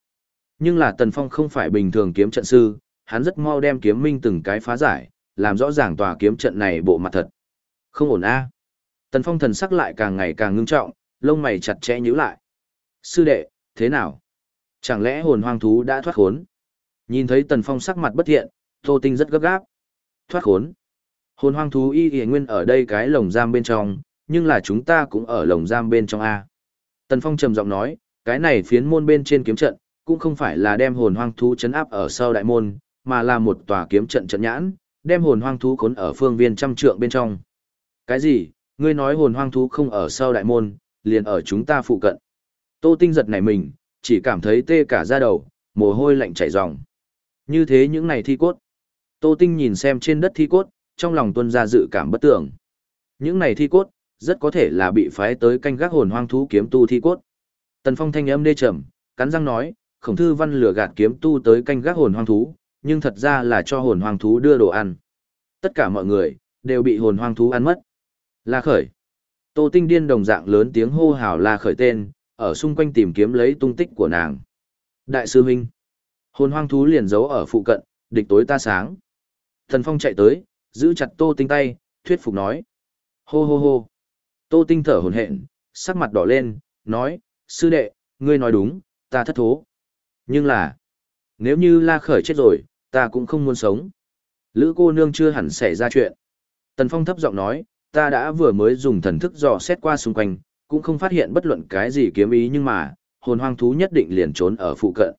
Nhưng là Tần Phong không phải bình thường kiếm trận sư, hắn rất mau đem kiếm minh từng cái phá giải, làm rõ ràng tòa kiếm trận này bộ mặt thật. Không ổn a. Tần Phong thần sắc lại càng ngày càng ngưng trọng, lông mày chặt chẽ nhíu lại. Sư đệ, thế nào? Chẳng lẽ hồn hoang thú đã thoát khốn? Nhìn thấy Tần Phong sắc mặt bất thiện, Tô Tinh rất gấp gáp. Thoát khốn? Hồn hoang thú y y nguyên ở đây cái lồng giam bên trong, nhưng là chúng ta cũng ở lồng giam bên trong A. Tần Phong trầm giọng nói, cái này phiến môn bên trên kiếm trận, cũng không phải là đem hồn hoang thú chấn áp ở sau đại môn, mà là một tòa kiếm trận trận nhãn, đem hồn hoang thú khốn ở phương viên trăm trượng bên trong. Cái gì? Ngươi nói hồn hoang thú không ở sau đại môn, liền ở chúng ta phụ cận. Tô Tinh giật này mình, chỉ cảm thấy tê cả da đầu, mồ hôi lạnh chảy ròng. Như thế những này thi cốt. Tô Tinh nhìn xem trên đất thi cốt, trong lòng tuân ra dự cảm bất tưởng. Những này thi cốt, rất có thể là bị phái tới canh gác hồn hoang thú kiếm tu thi cốt. Tần Phong thanh âm đê trầm, cắn răng nói, khổng thư văn lừa gạt kiếm tu tới canh gác hồn hoang thú, nhưng thật ra là cho hồn hoang thú đưa đồ ăn. Tất cả mọi người, đều bị hồn hoang thú ăn mất. La khởi. Tô tinh điên đồng dạng lớn tiếng hô hào la khởi tên, ở xung quanh tìm kiếm lấy tung tích của nàng. Đại sư huynh. Hồn hoang thú liền giấu ở phụ cận, địch tối ta sáng. Thần Phong chạy tới, giữ chặt Tô Tinh tay, thuyết phục nói. Hô hô hô. Tô Tinh thở hổn hển, sắc mặt đỏ lên, nói, sư đệ, ngươi nói đúng, ta thất thố. Nhưng là, nếu như La Khởi chết rồi, ta cũng không muốn sống. Lữ cô nương chưa hẳn xảy ra chuyện. Tần Phong thấp giọng nói, ta đã vừa mới dùng thần thức dò xét qua xung quanh, cũng không phát hiện bất luận cái gì kiếm ý nhưng mà, hồn hoang thú nhất định liền trốn ở phụ cận.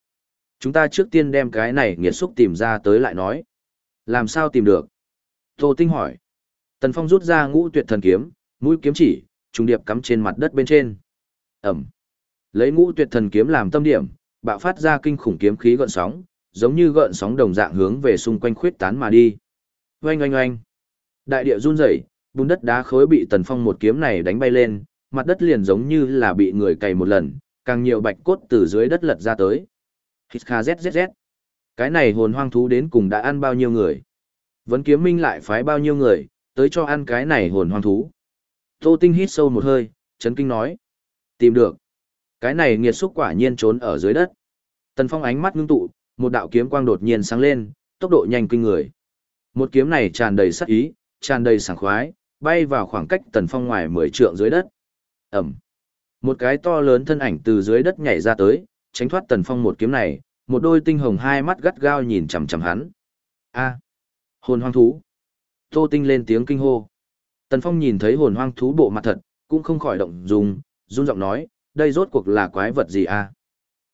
Chúng ta trước tiên đem cái này nghiệt xúc tìm ra tới lại nói. Làm sao tìm được? Tô Tinh hỏi. Tần Phong rút ra ngũ tuyệt thần kiếm, mũi kiếm chỉ, trùng điệp cắm trên mặt đất bên trên. Ẩm. Lấy ngũ tuyệt thần kiếm làm tâm điểm, bạo phát ra kinh khủng kiếm khí gợn sóng, giống như gợn sóng đồng dạng hướng về xung quanh khuyết tán mà đi. Oanh oanh oanh. Đại địa run rẩy, bùn đất đá khối bị Tần Phong một kiếm này đánh bay lên, mặt đất liền giống như là bị người cày một lần, càng nhiều bạch cốt từ dưới đất lật ra tới. Hít kha zzz. Cái này hồn hoang thú đến cùng đã ăn bao nhiêu người? Vẫn kiếm minh lại phái bao nhiêu người, tới cho ăn cái này hồn hoang thú. Tô Tinh hít sâu một hơi, chấn kinh nói. Tìm được. Cái này nghiệt xúc quả nhiên trốn ở dưới đất. Tần Phong ánh mắt ngưng tụ, một đạo kiếm quang đột nhiên sáng lên, tốc độ nhanh kinh người. Một kiếm này tràn đầy sát ý, tràn đầy sảng khoái, bay vào khoảng cách Tần Phong ngoài 10 trượng dưới đất. Ẩm. Một cái to lớn thân ảnh từ dưới đất nhảy ra tới, tránh thoát Tần Phong một kiếm này, một đôi tinh hồng hai mắt gắt gao nhìn chằm chằm hắn. A. Hồn hoang thú. Tô Tinh lên tiếng kinh hô. Tần Phong nhìn thấy hồn hoang thú bộ mặt thật, cũng không khỏi động dùng, run giọng nói, đây rốt cuộc là quái vật gì a?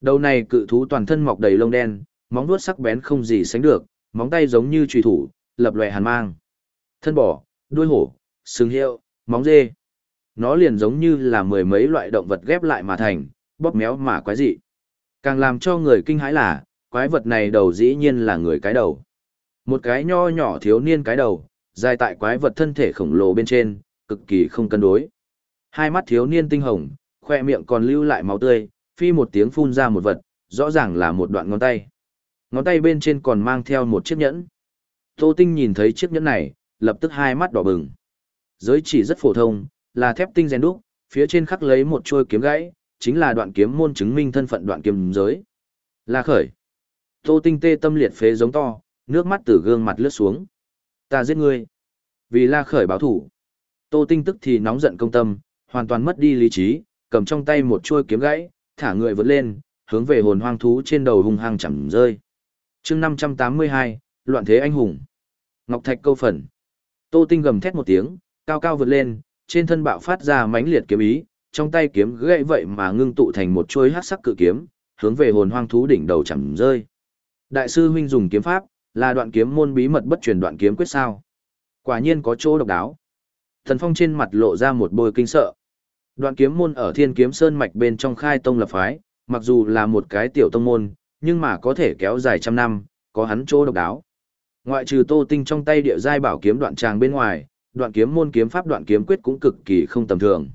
Đầu này cự thú toàn thân mọc đầy lông đen, móng vuốt sắc bén không gì sánh được, móng tay giống như chùy thủ, lập lòe hàn mang. Thân bò, đuôi hổ, sừng hiệu, móng dê. Nó liền giống như là mười mấy loại động vật ghép lại mà thành, bóp méo mà quái dị. Càng làm cho người kinh hãi là, quái vật này đầu dĩ nhiên là người cái đầu. Một cái nho nhỏ thiếu niên cái đầu, dài tại quái vật thân thể khổng lồ bên trên, cực kỳ không cân đối. Hai mắt thiếu niên tinh hồng, khoe miệng còn lưu lại máu tươi, phi một tiếng phun ra một vật, rõ ràng là một đoạn ngón tay. Ngón tay bên trên còn mang theo một chiếc nhẫn. Tô Tinh nhìn thấy chiếc nhẫn này, lập tức hai mắt đỏ bừng. Giới chỉ rất phổ thông, là thép tinh rèn đúc, phía trên khắc lấy một chuôi kiếm gãy, chính là đoạn kiếm môn chứng minh thân phận đoạn kiếm giới. La khởi. Tô Tinh tê tâm liệt phế giống to, nước mắt từ gương mặt lướt xuống. Ta giết ngươi. Vì La khởi báo thủ. Tô Tinh tức thì nóng giận công tâm, hoàn toàn mất đi lý trí, cầm trong tay một chuôi kiếm gãy, thả người vượt lên, hướng về hồn hoang thú trên đầu hung hăng chẳng rơi. chương 582, Loạn thế anh hùng. Ngọc Thạch câu phần. Tô Tinh gầm thét một tiếng, cao cao vượt lên, trên thân bạo phát ra mãnh liệt kiếm ý, trong tay kiếm gãy vậy mà ngưng tụ thành một chuôi hắc sắc cự kiếm, hướng về hồn hoang thú đỉnh đầu chẳng rơi. Đại sư huynh dùng kiếm pháp, là đoạn kiếm môn bí mật bất truyền đoạn kiếm quyết sao? Quả nhiên có chỗ độc đáo. Thần Phong trên mặt lộ ra một bôi kinh sợ. Đoạn kiếm môn ở Thiên Kiếm Sơn mạch bên trong khai tông lập phái, mặc dù là một cái tiểu tông môn, nhưng mà có thể kéo dài trăm năm, có hắn chỗ độc đáo. Ngoại trừ Tô Tinh trong tay địa giai bảo kiếm đoạn tràng bên ngoài, đoạn kiếm môn kiếm pháp đoạn kiếm quyết cũng cực kỳ không tầm thường.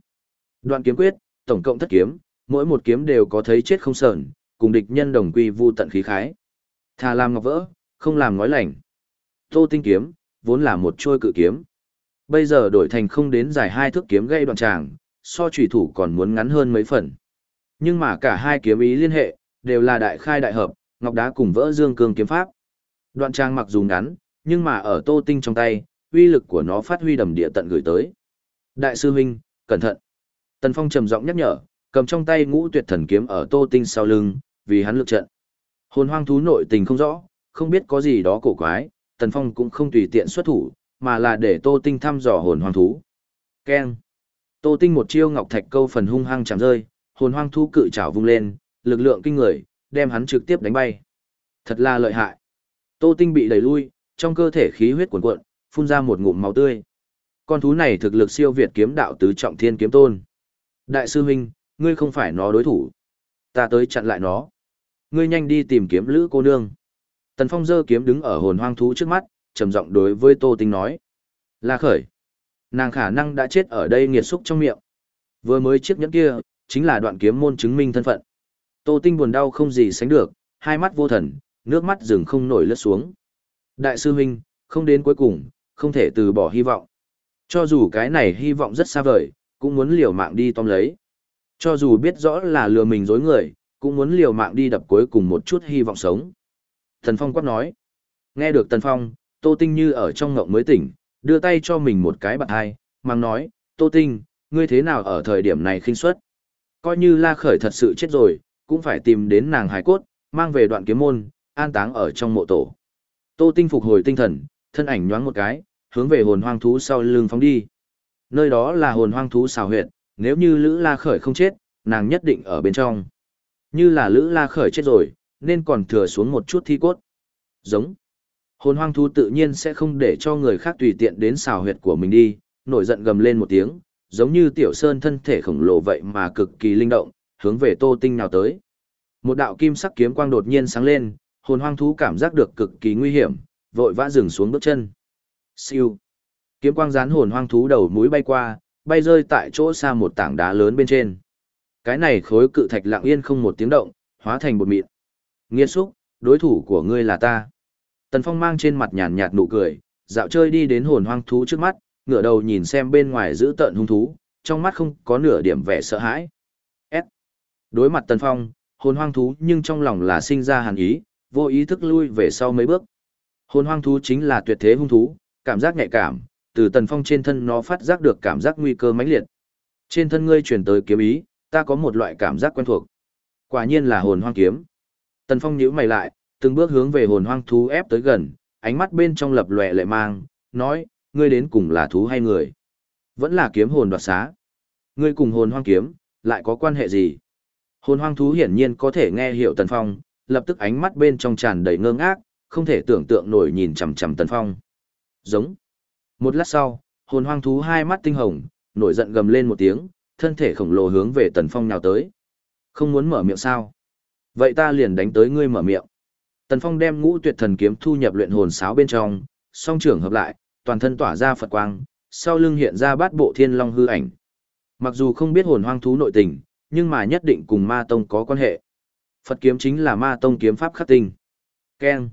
Đoạn kiếm quyết, tổng cộng thất kiếm, mỗi một kiếm đều có thấy chết không sờn, cùng địch nhân đồng quy vu tận khí khái. Thà làm ngọc vỡ, không làm ngói lành. Tô Tinh kiếm, vốn là một trôi cự kiếm. Bây giờ đổi thành không đến dài hai thước kiếm gây đoạn tràng, so trùy thủ còn muốn ngắn hơn mấy phần. Nhưng mà cả hai kiếm ý liên hệ, đều là đại khai đại hợp, ngọc đá cùng vỡ dương cương kiếm pháp. Đoạn trang mặc dù ngắn, nhưng mà ở tô tinh trong tay, uy lực của nó phát huy đầm địa tận gửi tới. Đại sư huynh, cẩn thận. Tần Phong trầm giọng nhắc nhở, cầm trong tay ngũ tuyệt thần kiếm ở tô tinh sau lưng, vì hắn lực trận. Hồn hoang thú nội tình không rõ, không biết có gì đó cổ quái, Tần Phong cũng không tùy tiện xuất thủ, mà là để tô tinh thăm dò hồn hoang thú. Keng. Tô Tinh một chiêu ngọc thạch câu phần hung hăng chạm rơi, hồn hoang thú cự trảo vung lên, lực lượng kinh người, đem hắn trực tiếp đánh bay. Thật là lợi hại. Tô Tinh bị đẩy lui, trong cơ thể khí huyết cuồn cuộn, phun ra một ngụm máu tươi. Con thú này thực lực siêu việt kiếm đạo tứ trọng thiên kiếm tôn. Đại sư huynh, ngươi không phải nó đối thủ. Ta tới chặn lại nó. Ngươi nhanh đi tìm kiếm lữ cô nương. Tần Phong giơ kiếm đứng ở hồn hoang thú trước mắt, trầm giọng đối với Tô Tinh nói. "Là khởi. Nàng khả năng đã chết ở đây nghiệt xúc trong miệng. Vừa mới chiếc nhẫn kia, chính là đoạn kiếm môn chứng minh thân phận. Tô Tinh buồn đau không gì sánh được, hai mắt vô thần, nước mắt rừng không nổi lướt xuống. Đại sư huynh, không đến cuối cùng, không thể từ bỏ hy vọng. Cho dù cái này hy vọng rất xa vời, cũng muốn liều mạng đi tóm lấy. Cho dù biết rõ là lừa mình dối người, cũng muốn liều mạng đi đập cuối cùng một chút hy vọng sống. Thần Phong quát nói. Nghe được Tần Phong, Tô Tinh như ở trong ngộng mới tỉnh, đưa tay cho mình một cái bạc hai, mang nói, Tô Tinh, ngươi thế nào ở thời điểm này khinh suất? Coi như La Khởi thật sự chết rồi, cũng phải tìm đến nàng hải cốt, mang về đoạn kiếm môn, an táng ở trong mộ tổ. Tô Tinh phục hồi tinh thần, thân ảnh nhoáng một cái, hướng về hồn hoang thú sau lưng phóng đi. Nơi đó là hồn hoang thú xào huyệt, nếu như Lữ La Khởi không chết, nàng nhất định ở bên trong. Như là Lữ La Khởi chết rồi, nên còn thừa xuống một chút thi cốt. Giống. Hồn hoang thú tự nhiên sẽ không để cho người khác tùy tiện đến xào huyệt của mình đi, nổi giận gầm lên một tiếng, giống như tiểu sơn thân thể khổng lồ vậy mà cực kỳ linh động, hướng về tô tinh nào tới. Một đạo kim sắc kiếm quang đột nhiên sáng lên, hồn hoang thú cảm giác được cực kỳ nguy hiểm, vội vã dừng xuống bước chân. Siêu. Kiếm quang dán hồn hoang thú đầu mũi bay qua, bay rơi tại chỗ xa một tảng đá lớn bên trên. Cái này khối cự thạch lặng yên không một tiếng động, hóa thành bột mịn. Nghiên xúc, đối thủ của ngươi là ta. Tần Phong mang trên mặt nhàn nhạt nụ cười, dạo chơi đi đến hồn hoang thú trước mắt, ngửa đầu nhìn xem bên ngoài giữ tợn hung thú, trong mắt không có nửa điểm vẻ sợ hãi. S. Đối mặt Tần Phong, hồn hoang thú nhưng trong lòng là sinh ra hàn ý, vô ý thức lui về sau mấy bước. Hồn hoang thú chính là tuyệt thế hung thú, cảm giác nhạy cảm, từ Tần Phong trên thân nó phát giác được cảm giác nguy cơ mãnh liệt. Trên thân ngươi truyền tới kiếm ý, ta có một loại cảm giác quen thuộc. Quả nhiên là hồn hoang kiếm. Tần Phong nhíu mày lại, từng bước hướng về hồn hoang thú ép tới gần, ánh mắt bên trong lập lòe lệ mang, nói, ngươi đến cùng là thú hay người? Vẫn là kiếm hồn đoạt xá. Ngươi cùng hồn hoang kiếm, lại có quan hệ gì? Hồn hoang thú hiển nhiên có thể nghe hiểu Tần Phong, lập tức ánh mắt bên trong tràn đầy ngơ ngác, không thể tưởng tượng nổi nhìn chằm chằm Tần Phong. Giống. Một lát sau, hồn hoang thú hai mắt tinh hồng, nổi giận gầm lên một tiếng, thân thể khổng lồ hướng về Tần Phong nhào tới. Không muốn mở miệng sao? Vậy ta liền đánh tới ngươi mở miệng. Tần Phong đem ngũ tuyệt thần kiếm thu nhập luyện hồn sáo bên trong, song trưởng hợp lại, toàn thân tỏa ra Phật quang, sau lưng hiện ra bát bộ thiên long hư ảnh. Mặc dù không biết hồn hoang thú nội tình, nhưng mà nhất định cùng ma tông có quan hệ. Phật kiếm chính là ma tông kiếm pháp khắc tinh. Keng.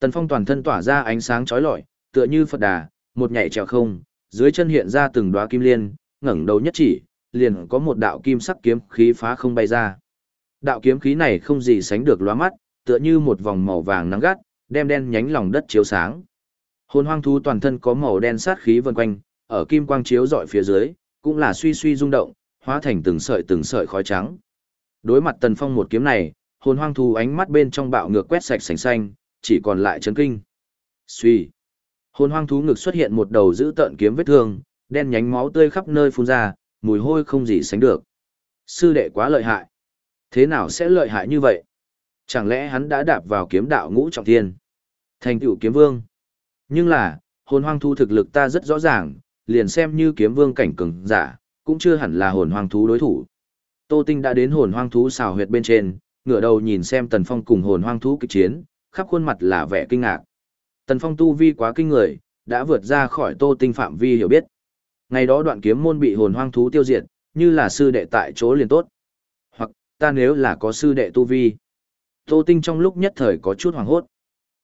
Tần Phong toàn thân tỏa ra ánh sáng chói lọi, tựa như Phật đà, một nhảy trèo không, dưới chân hiện ra từng đóa kim liên, ngẩng đầu nhất chỉ, liền có một đạo kim sắc kiếm khí phá không bay ra. Đạo kiếm khí này không gì sánh được lóa mắt, tựa như một vòng màu vàng nắng gắt, đem đen nhánh lòng đất chiếu sáng. Hồn hoang thú toàn thân có màu đen sát khí vần quanh, ở kim quang chiếu dọi phía dưới, cũng là suy suy rung động, hóa thành từng sợi từng sợi khói trắng. Đối mặt Tần Phong một kiếm này, hồn hoang thú ánh mắt bên trong bạo ngược quét sạch sành xanh, chỉ còn lại chấn kinh. Suy. Hồn hoang thú ngực xuất hiện một đầu giữ tợn kiếm vết thương, đen nhánh máu tươi khắp nơi phun ra, mùi hôi không gì sánh được. Sư đệ quá lợi hại. Thế nào sẽ lợi hại như vậy? Chẳng lẽ hắn đã đạp vào kiếm đạo ngũ trọng thiên? Thành tựu kiếm vương. Nhưng là, hồn hoang thú thực lực ta rất rõ ràng, liền xem như kiếm vương cảnh cường giả, cũng chưa hẳn là hồn hoang thú đối thủ. Tô Tinh đã đến hồn hoang thú xào huyệt bên trên, ngửa đầu nhìn xem Tần Phong cùng hồn hoang thú kịch chiến, khắp khuôn mặt là vẻ kinh ngạc. Tần Phong tu vi quá kinh người, đã vượt ra khỏi Tô Tinh phạm vi hiểu biết. Ngày đó đoạn kiếm môn bị hồn hoang thú tiêu diệt, như là sư đệ tại chỗ liền tốt. Ta nếu là có sư đệ tu vi. Tô Tinh trong lúc nhất thời có chút hoàng hốt.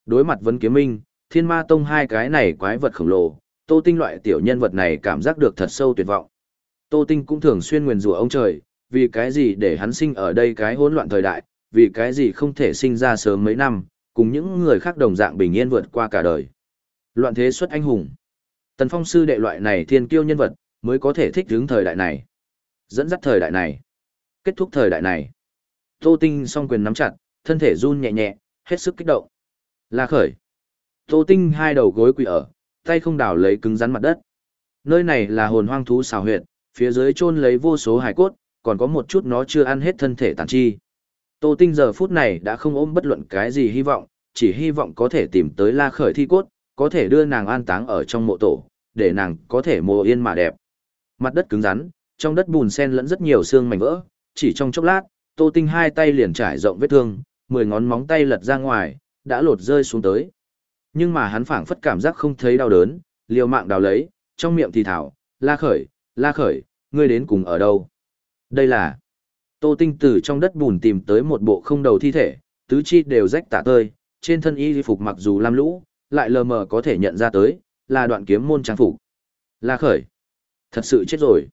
Đối mặt vấn kiếm minh, thiên ma tông hai cái này quái vật khổng lồ, Tô Tinh loại tiểu nhân vật này cảm giác được thật sâu tuyệt vọng. Tô Tinh cũng thường xuyên nguyền rủa ông trời, vì cái gì để hắn sinh ở đây cái hỗn loạn thời đại, vì cái gì không thể sinh ra sớm mấy năm, cùng những người khác đồng dạng bình yên vượt qua cả đời. Loạn thế xuất anh hùng. Tần Phong sư đệ loại này thiên kiêu nhân vật, mới có thể thích ứng thời đại này. Dẫn dắt thời đại này. Kết thúc thời đại này. Tô Tinh song quyền nắm chặt, thân thể run nhẹ nhẹ, hết sức kích động. La khởi. Tô Tinh hai đầu gối quỳ ở, tay không đảo lấy cứng rắn mặt đất. Nơi này là hồn hoang thú xào huyệt, phía dưới chôn lấy vô số hải cốt, còn có một chút nó chưa ăn hết thân thể tàn chi. Tô Tinh giờ phút này đã không ôm bất luận cái gì hy vọng, chỉ hy vọng có thể tìm tới La Khởi thi cốt, có thể đưa nàng an táng ở trong mộ tổ, để nàng có thể mồ yên mà đẹp. Mặt đất cứng rắn, trong đất bùn sen lẫn rất nhiều xương mảnh vỡ, chỉ trong chốc lát, Tô Tinh hai tay liền trải rộng vết thương, mười ngón móng tay lật ra ngoài, đã lột rơi xuống tới. Nhưng mà hắn phảng phất cảm giác không thấy đau đớn, liều mạng đào lấy, trong miệng thì thảo, la khởi, la khởi, ngươi đến cùng ở đâu? Đây là... Tô Tinh từ trong đất bùn tìm tới một bộ không đầu thi thể, tứ chi đều rách tả tơi, trên thân y phục mặc dù lam lũ, lại lờ mờ có thể nhận ra tới, là đoạn kiếm môn trang phục. La khởi. Thật sự chết rồi.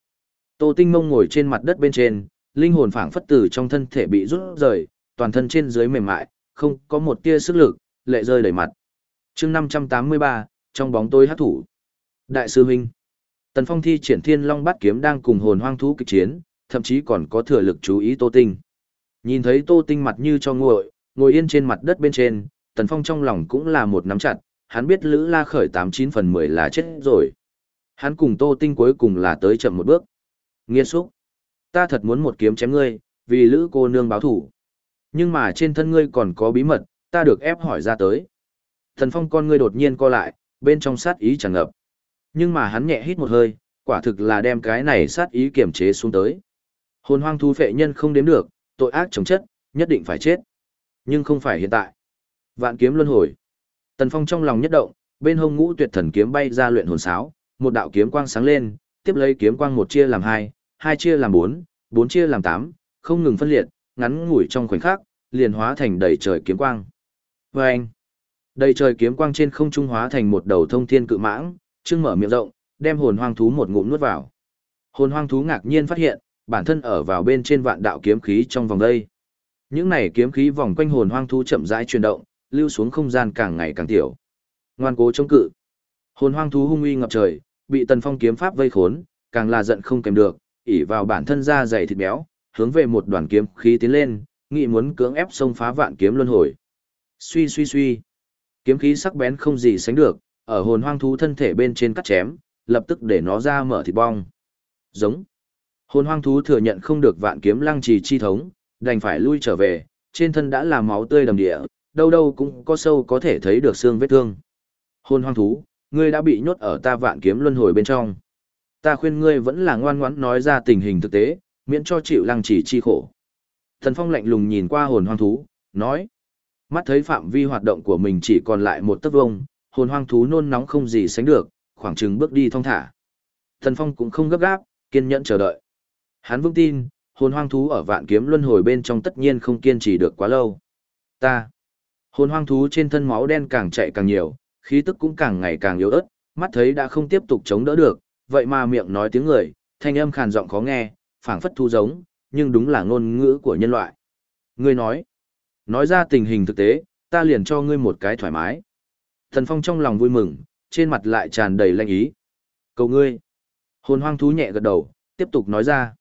Tô Tinh mông ngồi trên mặt đất bên trên, linh hồn phảng phất từ trong thân thể bị rút rời, toàn thân trên dưới mềm mại, không có một tia sức lực, lệ rơi đầy mặt. chương 583, trong bóng tối hát thủ. Đại sư huynh. Tần Phong thi triển thiên long bát kiếm đang cùng hồn hoang thú kịch chiến, thậm chí còn có thừa lực chú ý Tô Tinh. Nhìn thấy Tô Tinh mặt như cho nguội, ngồi yên trên mặt đất bên trên, Tần Phong trong lòng cũng là một nắm chặt, hắn biết Lữ La Khởi 89 phần 10 là chết rồi. Hắn cùng Tô Tinh cuối cùng là tới chậm một bước. Nghiên xúc. Ta thật muốn một kiếm chém ngươi, vì Lữ cô nương báo thủ. Nhưng mà trên thân ngươi còn có bí mật, ta được ép hỏi ra tới. Thần Phong con ngươi đột nhiên co lại, bên trong sát ý tràn ngập. Nhưng mà hắn nhẹ hít một hơi, quả thực là đem cái này sát ý kiềm chế xuống tới. Hồn hoang thú phệ nhân không đếm được, tội ác chống chất, nhất định phải chết. Nhưng không phải hiện tại. Vạn kiếm luân hồi. Tần Phong trong lòng nhất động, bên hông ngũ tuyệt thần kiếm bay ra luyện hồn sáo, một đạo kiếm quang sáng lên, tiếp lấy kiếm quang một chia làm hai, hai chia làm bốn, bốn chia làm tám, không ngừng phân liệt, ngắn ngủi trong khoảnh khắc, liền hóa thành đầy trời kiếm quang. Và anh, đầy trời kiếm quang trên không trung hóa thành một đầu thông thiên cự mãng, trương mở miệng rộng, đem hồn hoang thú một ngụm nuốt vào. Hồn hoang thú ngạc nhiên phát hiện, bản thân ở vào bên trên vạn đạo kiếm khí trong vòng đây. Những này kiếm khí vòng quanh hồn hoang thú chậm rãi chuyển động, lưu xuống không gian càng ngày càng tiểu. Ngoan cố chống cự. Hồn hoang thú hung uy ngập trời, bị Tần Phong kiếm pháp vây khốn, càng là giận không kèm được, ỉ vào bản thân da dày thịt béo, hướng về một đoàn kiếm khí tiến lên, nghị muốn cưỡng ép xông phá vạn kiếm luân hồi. Suy suy suy. Kiếm khí sắc bén không gì sánh được, ở hồn hoang thú thân thể bên trên cắt chém, lập tức để nó ra mở thịt bong. Giống. Hồn hoang thú thừa nhận không được vạn kiếm lăng trì chi thống, đành phải lui trở về, trên thân đã là máu tươi đầm địa, đâu đâu cũng có sâu có thể thấy được xương vết thương. Hồn hoang thú, ngươi đã bị nhốt ở ta vạn kiếm luân hồi bên trong. Ta khuyên ngươi vẫn là ngoan ngoãn nói ra tình hình thực tế, miễn cho chịu lăng trì chi khổ. Thần Phong lạnh lùng nhìn qua hồn hoang thú, nói. Mắt thấy phạm vi hoạt động của mình chỉ còn lại một tấc vông, hồn hoang thú nôn nóng không gì sánh được, khoảng chừng bước đi thong thả. Thần Phong cũng không gấp gáp, kiên nhẫn chờ đợi. Hắn vững tin, hồn hoang thú ở vạn kiếm luân hồi bên trong tất nhiên không kiên trì được quá lâu. Ta. Hồn hoang thú trên thân máu đen càng chạy càng nhiều, khí tức cũng càng ngày càng yếu ớt, mắt thấy đã không tiếp tục chống đỡ được, vậy mà miệng nói tiếng người, thanh âm khàn giọng khó nghe, phảng phất thu giống, nhưng đúng là ngôn ngữ của nhân loại. Ngươi nói, nói ra tình hình thực tế, ta liền cho ngươi một cái thoải mái. Thần Phong trong lòng vui mừng, trên mặt lại tràn đầy lanh ý. Cầu ngươi. Hồn hoang thú nhẹ gật đầu, tiếp tục nói ra.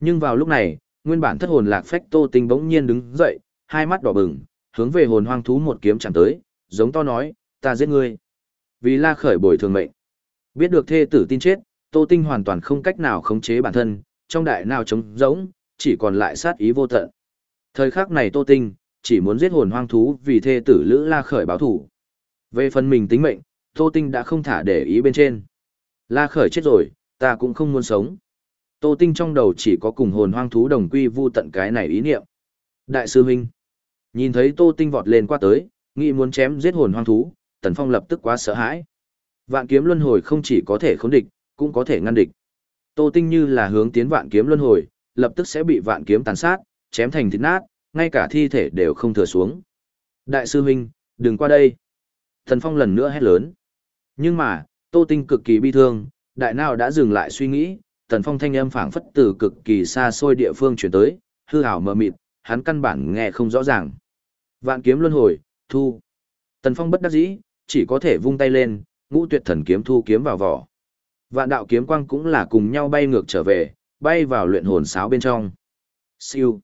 Nhưng vào lúc này, nguyên bản thất hồn lạc phách tô tinh bỗng nhiên đứng dậy, hai mắt đỏ bừng, hướng về hồn hoang thú một kiếm chạm tới, giống to nói, ta giết ngươi. Vì la khởi bồi thường mệnh. Biết được thê tử tin chết, tô tinh hoàn toàn không cách nào khống chế bản thân, trong đại nào trống rỗng, chỉ còn lại sát ý vô tận. Thời khắc này tô tinh, chỉ muốn giết hồn hoang thú vì thê tử lữ la khởi báo thủ. Về phần mình tính mệnh, tô tinh đã không thả để ý bên trên. La khởi chết rồi, ta cũng không muốn sống. Tô tinh trong đầu chỉ có cùng hồn hoang thú đồng quy vu tận cái này ý niệm. Đại sư huynh, nhìn thấy tô tinh vọt lên qua tới, nghĩ muốn chém giết hồn hoang thú, Tần Phong lập tức quá sợ hãi. Vạn kiếm luân hồi không chỉ có thể khống địch, cũng có thể ngăn địch. Tô Tinh như là hướng tiến vạn kiếm luân hồi, lập tức sẽ bị vạn kiếm tàn sát, chém thành thịt nát, ngay cả thi thể đều không thừa xuống. Đại sư huynh, đừng qua đây. Thần Phong lần nữa hét lớn. Nhưng mà, Tô Tinh cực kỳ bi thương, đại nào đã dừng lại suy nghĩ, Thần Phong thanh âm phảng phất từ cực kỳ xa xôi địa phương chuyển tới, hư ảo mờ mịt, hắn căn bản nghe không rõ ràng. Vạn kiếm luân hồi, thu. Tần Phong bất đắc dĩ, chỉ có thể vung tay lên, ngũ tuyệt thần kiếm thu kiếm vào vỏ. Vạn đạo kiếm quang cũng là cùng nhau bay ngược trở về, bay vào luyện hồn sáo bên trong. Siêu.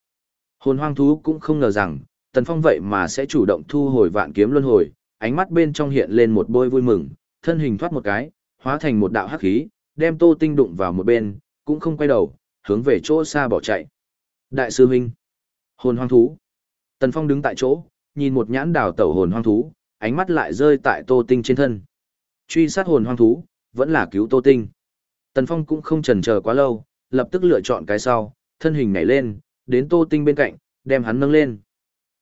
Hồn hoang thú cũng không ngờ rằng, Tần Phong vậy mà sẽ chủ động thu hồi vạn kiếm luân hồi, ánh mắt bên trong hiện lên một bôi vui mừng, thân hình thoát một cái, hóa thành một đạo hắc khí, đem Tô Tinh đụng vào một bên, cũng không quay đầu, hướng về chỗ xa bỏ chạy. Đại sư huynh. Hồn hoang thú. Tần Phong đứng tại chỗ, nhìn một nhãn đào tẩu hồn hoang thú, ánh mắt lại rơi tại Tô Tinh trên thân. Truy sát hồn hoang thú, vẫn là cứu Tô Tinh. Tần Phong cũng không chần chờ quá lâu, lập tức lựa chọn cái sau, thân hình nhảy lên, đến Tô Tinh bên cạnh, đem hắn nâng lên.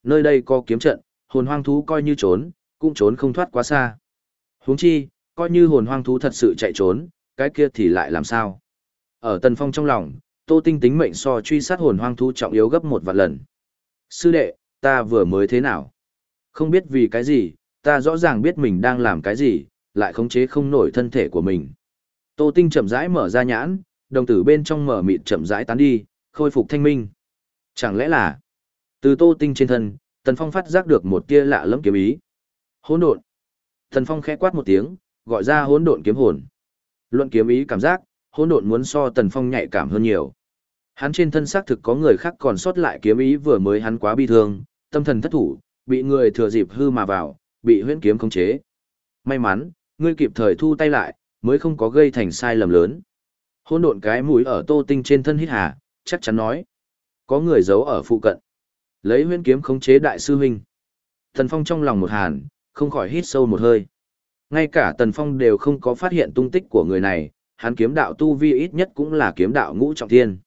Nơi đây có kiếm trận, hồn hoang thú coi như trốn, cũng trốn không thoát quá xa. Huống chi, coi như hồn hoang thú thật sự chạy trốn, cái kia thì lại làm sao? Ở Tần Phong trong lòng, Tô Tinh tính mệnh so truy sát hồn hoang thú trọng yếu gấp một vạn lần. Sư đệ, ta vừa mới thế nào? Không biết vì cái gì, ta rõ ràng biết mình đang làm cái gì, lại khống chế không nổi thân thể của mình. Tô Tinh chậm rãi mở ra nhãn, đồng tử bên trong mở mịt chậm rãi tán đi, khôi phục thanh minh. Chẳng lẽ là từ Tô Tinh trên thân, Tần Phong phát giác được một tia lạ lẫm kiếm ý. Hỗn độn. Tần Phong khẽ quát một tiếng, gọi ra hỗn độn kiếm hồn. Luận kiếm ý cảm giác, hỗn độn muốn so Tần Phong nhạy cảm hơn nhiều. Hắn trên thân xác thực có người khác còn sót lại kiếm ý vừa mới hắn quá bi thương, tâm thần thất thủ, bị người thừa dịp hư mà vào, bị huyễn kiếm khống chế. May mắn, ngươi kịp thời thu tay lại, mới không có gây thành sai lầm lớn. Hôn độn cái mũi ở tô tinh trên thân hít hà, chắc chắn nói. Có người giấu ở phụ cận. Lấy huyễn kiếm khống chế đại sư huynh. Tần Phong trong lòng một hàn, không khỏi hít sâu một hơi. Ngay cả Tần Phong đều không có phát hiện tung tích của người này, hắn kiếm đạo tu vi ít nhất cũng là kiếm đạo ngũ trọng thiên.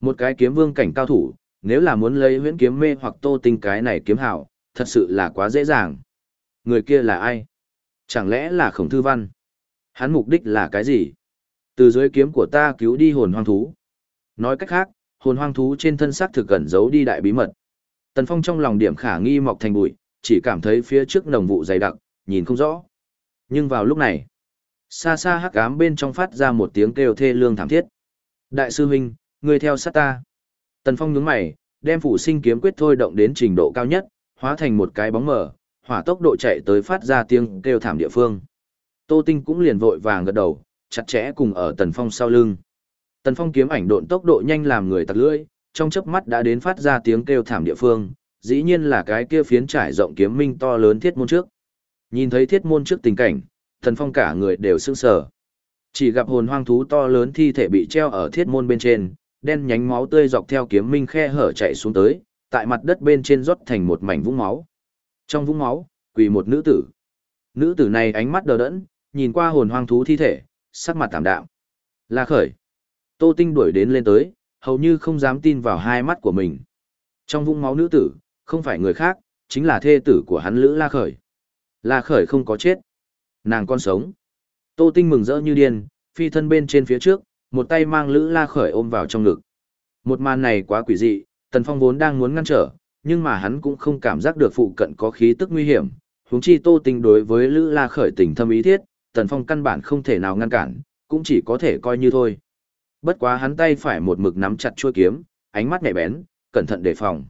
Một cái kiếm vương cảnh cao thủ, nếu là muốn lấy huyễn kiếm mê hoặc tô tinh cái này kiếm hảo, thật sự là quá dễ dàng. Người kia là ai? Chẳng lẽ là khổng thư văn? Hắn mục đích là cái gì? Từ dưới kiếm của ta cứu đi hồn hoang thú. Nói cách khác, hồn hoang thú trên thân xác thực cẩn giấu đi đại bí mật. Tần Phong trong lòng điểm khả nghi mọc thành bụi, chỉ cảm thấy phía trước nồng vụ dày đặc, nhìn không rõ. Nhưng vào lúc này, xa xa hắc ám bên trong phát ra một tiếng kêu thê lương thảm thiết. Đại sư huynh, người theo sát ta. Tần Phong nhướng mày, đem phủ sinh kiếm quyết thôi động đến trình độ cao nhất, hóa thành một cái bóng mờ, hỏa tốc độ chạy tới phát ra tiếng kêu thảm địa phương. Tô Tinh cũng liền vội vàng gật đầu, chặt chẽ cùng ở Tần Phong sau lưng. Tần Phong kiếm ảnh độn tốc độ nhanh làm người tặc lưỡi, trong chớp mắt đã đến phát ra tiếng kêu thảm địa phương, dĩ nhiên là cái kia phiến trải rộng kiếm minh to lớn thiết môn trước. Nhìn thấy thiết môn trước tình cảnh, Tần Phong cả người đều sững sờ. Chỉ gặp hồn hoang thú to lớn thi thể bị treo ở thiết môn bên trên, đen nhánh máu tươi dọc theo kiếm minh khe hở chạy xuống tới, tại mặt đất bên trên rót thành một mảnh vũng máu. Trong vũng máu, quỳ một nữ tử. Nữ tử này ánh mắt đờ đẫn, nhìn qua hồn hoang thú thi thể, sắc mặt tạm đạm. La khởi. Tô Tinh đuổi đến lên tới, hầu như không dám tin vào hai mắt của mình. Trong vũng máu nữ tử, không phải người khác, chính là thê tử của hắn Lữ La Khởi. La Khởi không có chết. Nàng còn sống. Tô Tinh mừng rỡ như điên, phi thân bên trên phía trước, một tay mang Lữ La Khởi ôm vào trong ngực. Một màn này quá quỷ dị, Tần Phong vốn đang muốn ngăn trở, nhưng mà hắn cũng không cảm giác được phụ cận có khí tức nguy hiểm. Huống chi Tô Tinh đối với Lữ La Khởi tình thâm ý thiết, Tần Phong căn bản không thể nào ngăn cản, cũng chỉ có thể coi như thôi. Bất quá hắn tay phải một mực nắm chặt chuôi kiếm, ánh mắt nhạy bén, cẩn thận đề phòng.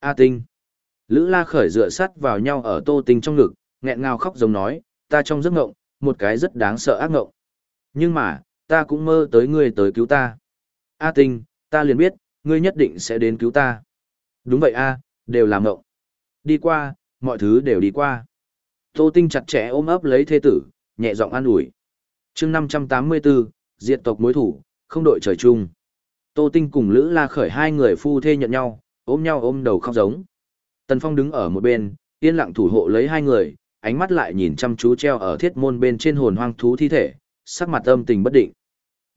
A Tinh. Lữ La Khởi dựa sát vào nhau ở Tô Tinh trong ngực, nghẹn ngào khóc giống nói, ta trong giấc ngộng, một cái rất đáng sợ ác ngộng. Nhưng mà, ta cũng mơ tới ngươi tới cứu ta. A Tinh, ta liền biết, ngươi nhất định sẽ đến cứu ta. Đúng vậy a, đều là mộng. Đi qua, mọi thứ đều đi qua. Tô Tinh chặt chẽ ôm ấp lấy thê tử, nhẹ giọng an ủi. chương 584, diệt tộc mối thủ, không đội trời chung. Tô Tinh cùng Lữ La Khởi hai người phu thê nhận nhau, ôm nhau ôm đầu khóc giống. Tần Phong đứng ở một bên, yên lặng thủ hộ lấy hai người, ánh mắt lại nhìn chăm chú treo ở thiết môn bên trên hồn hoang thú thi thể, sắc mặt âm tình bất định.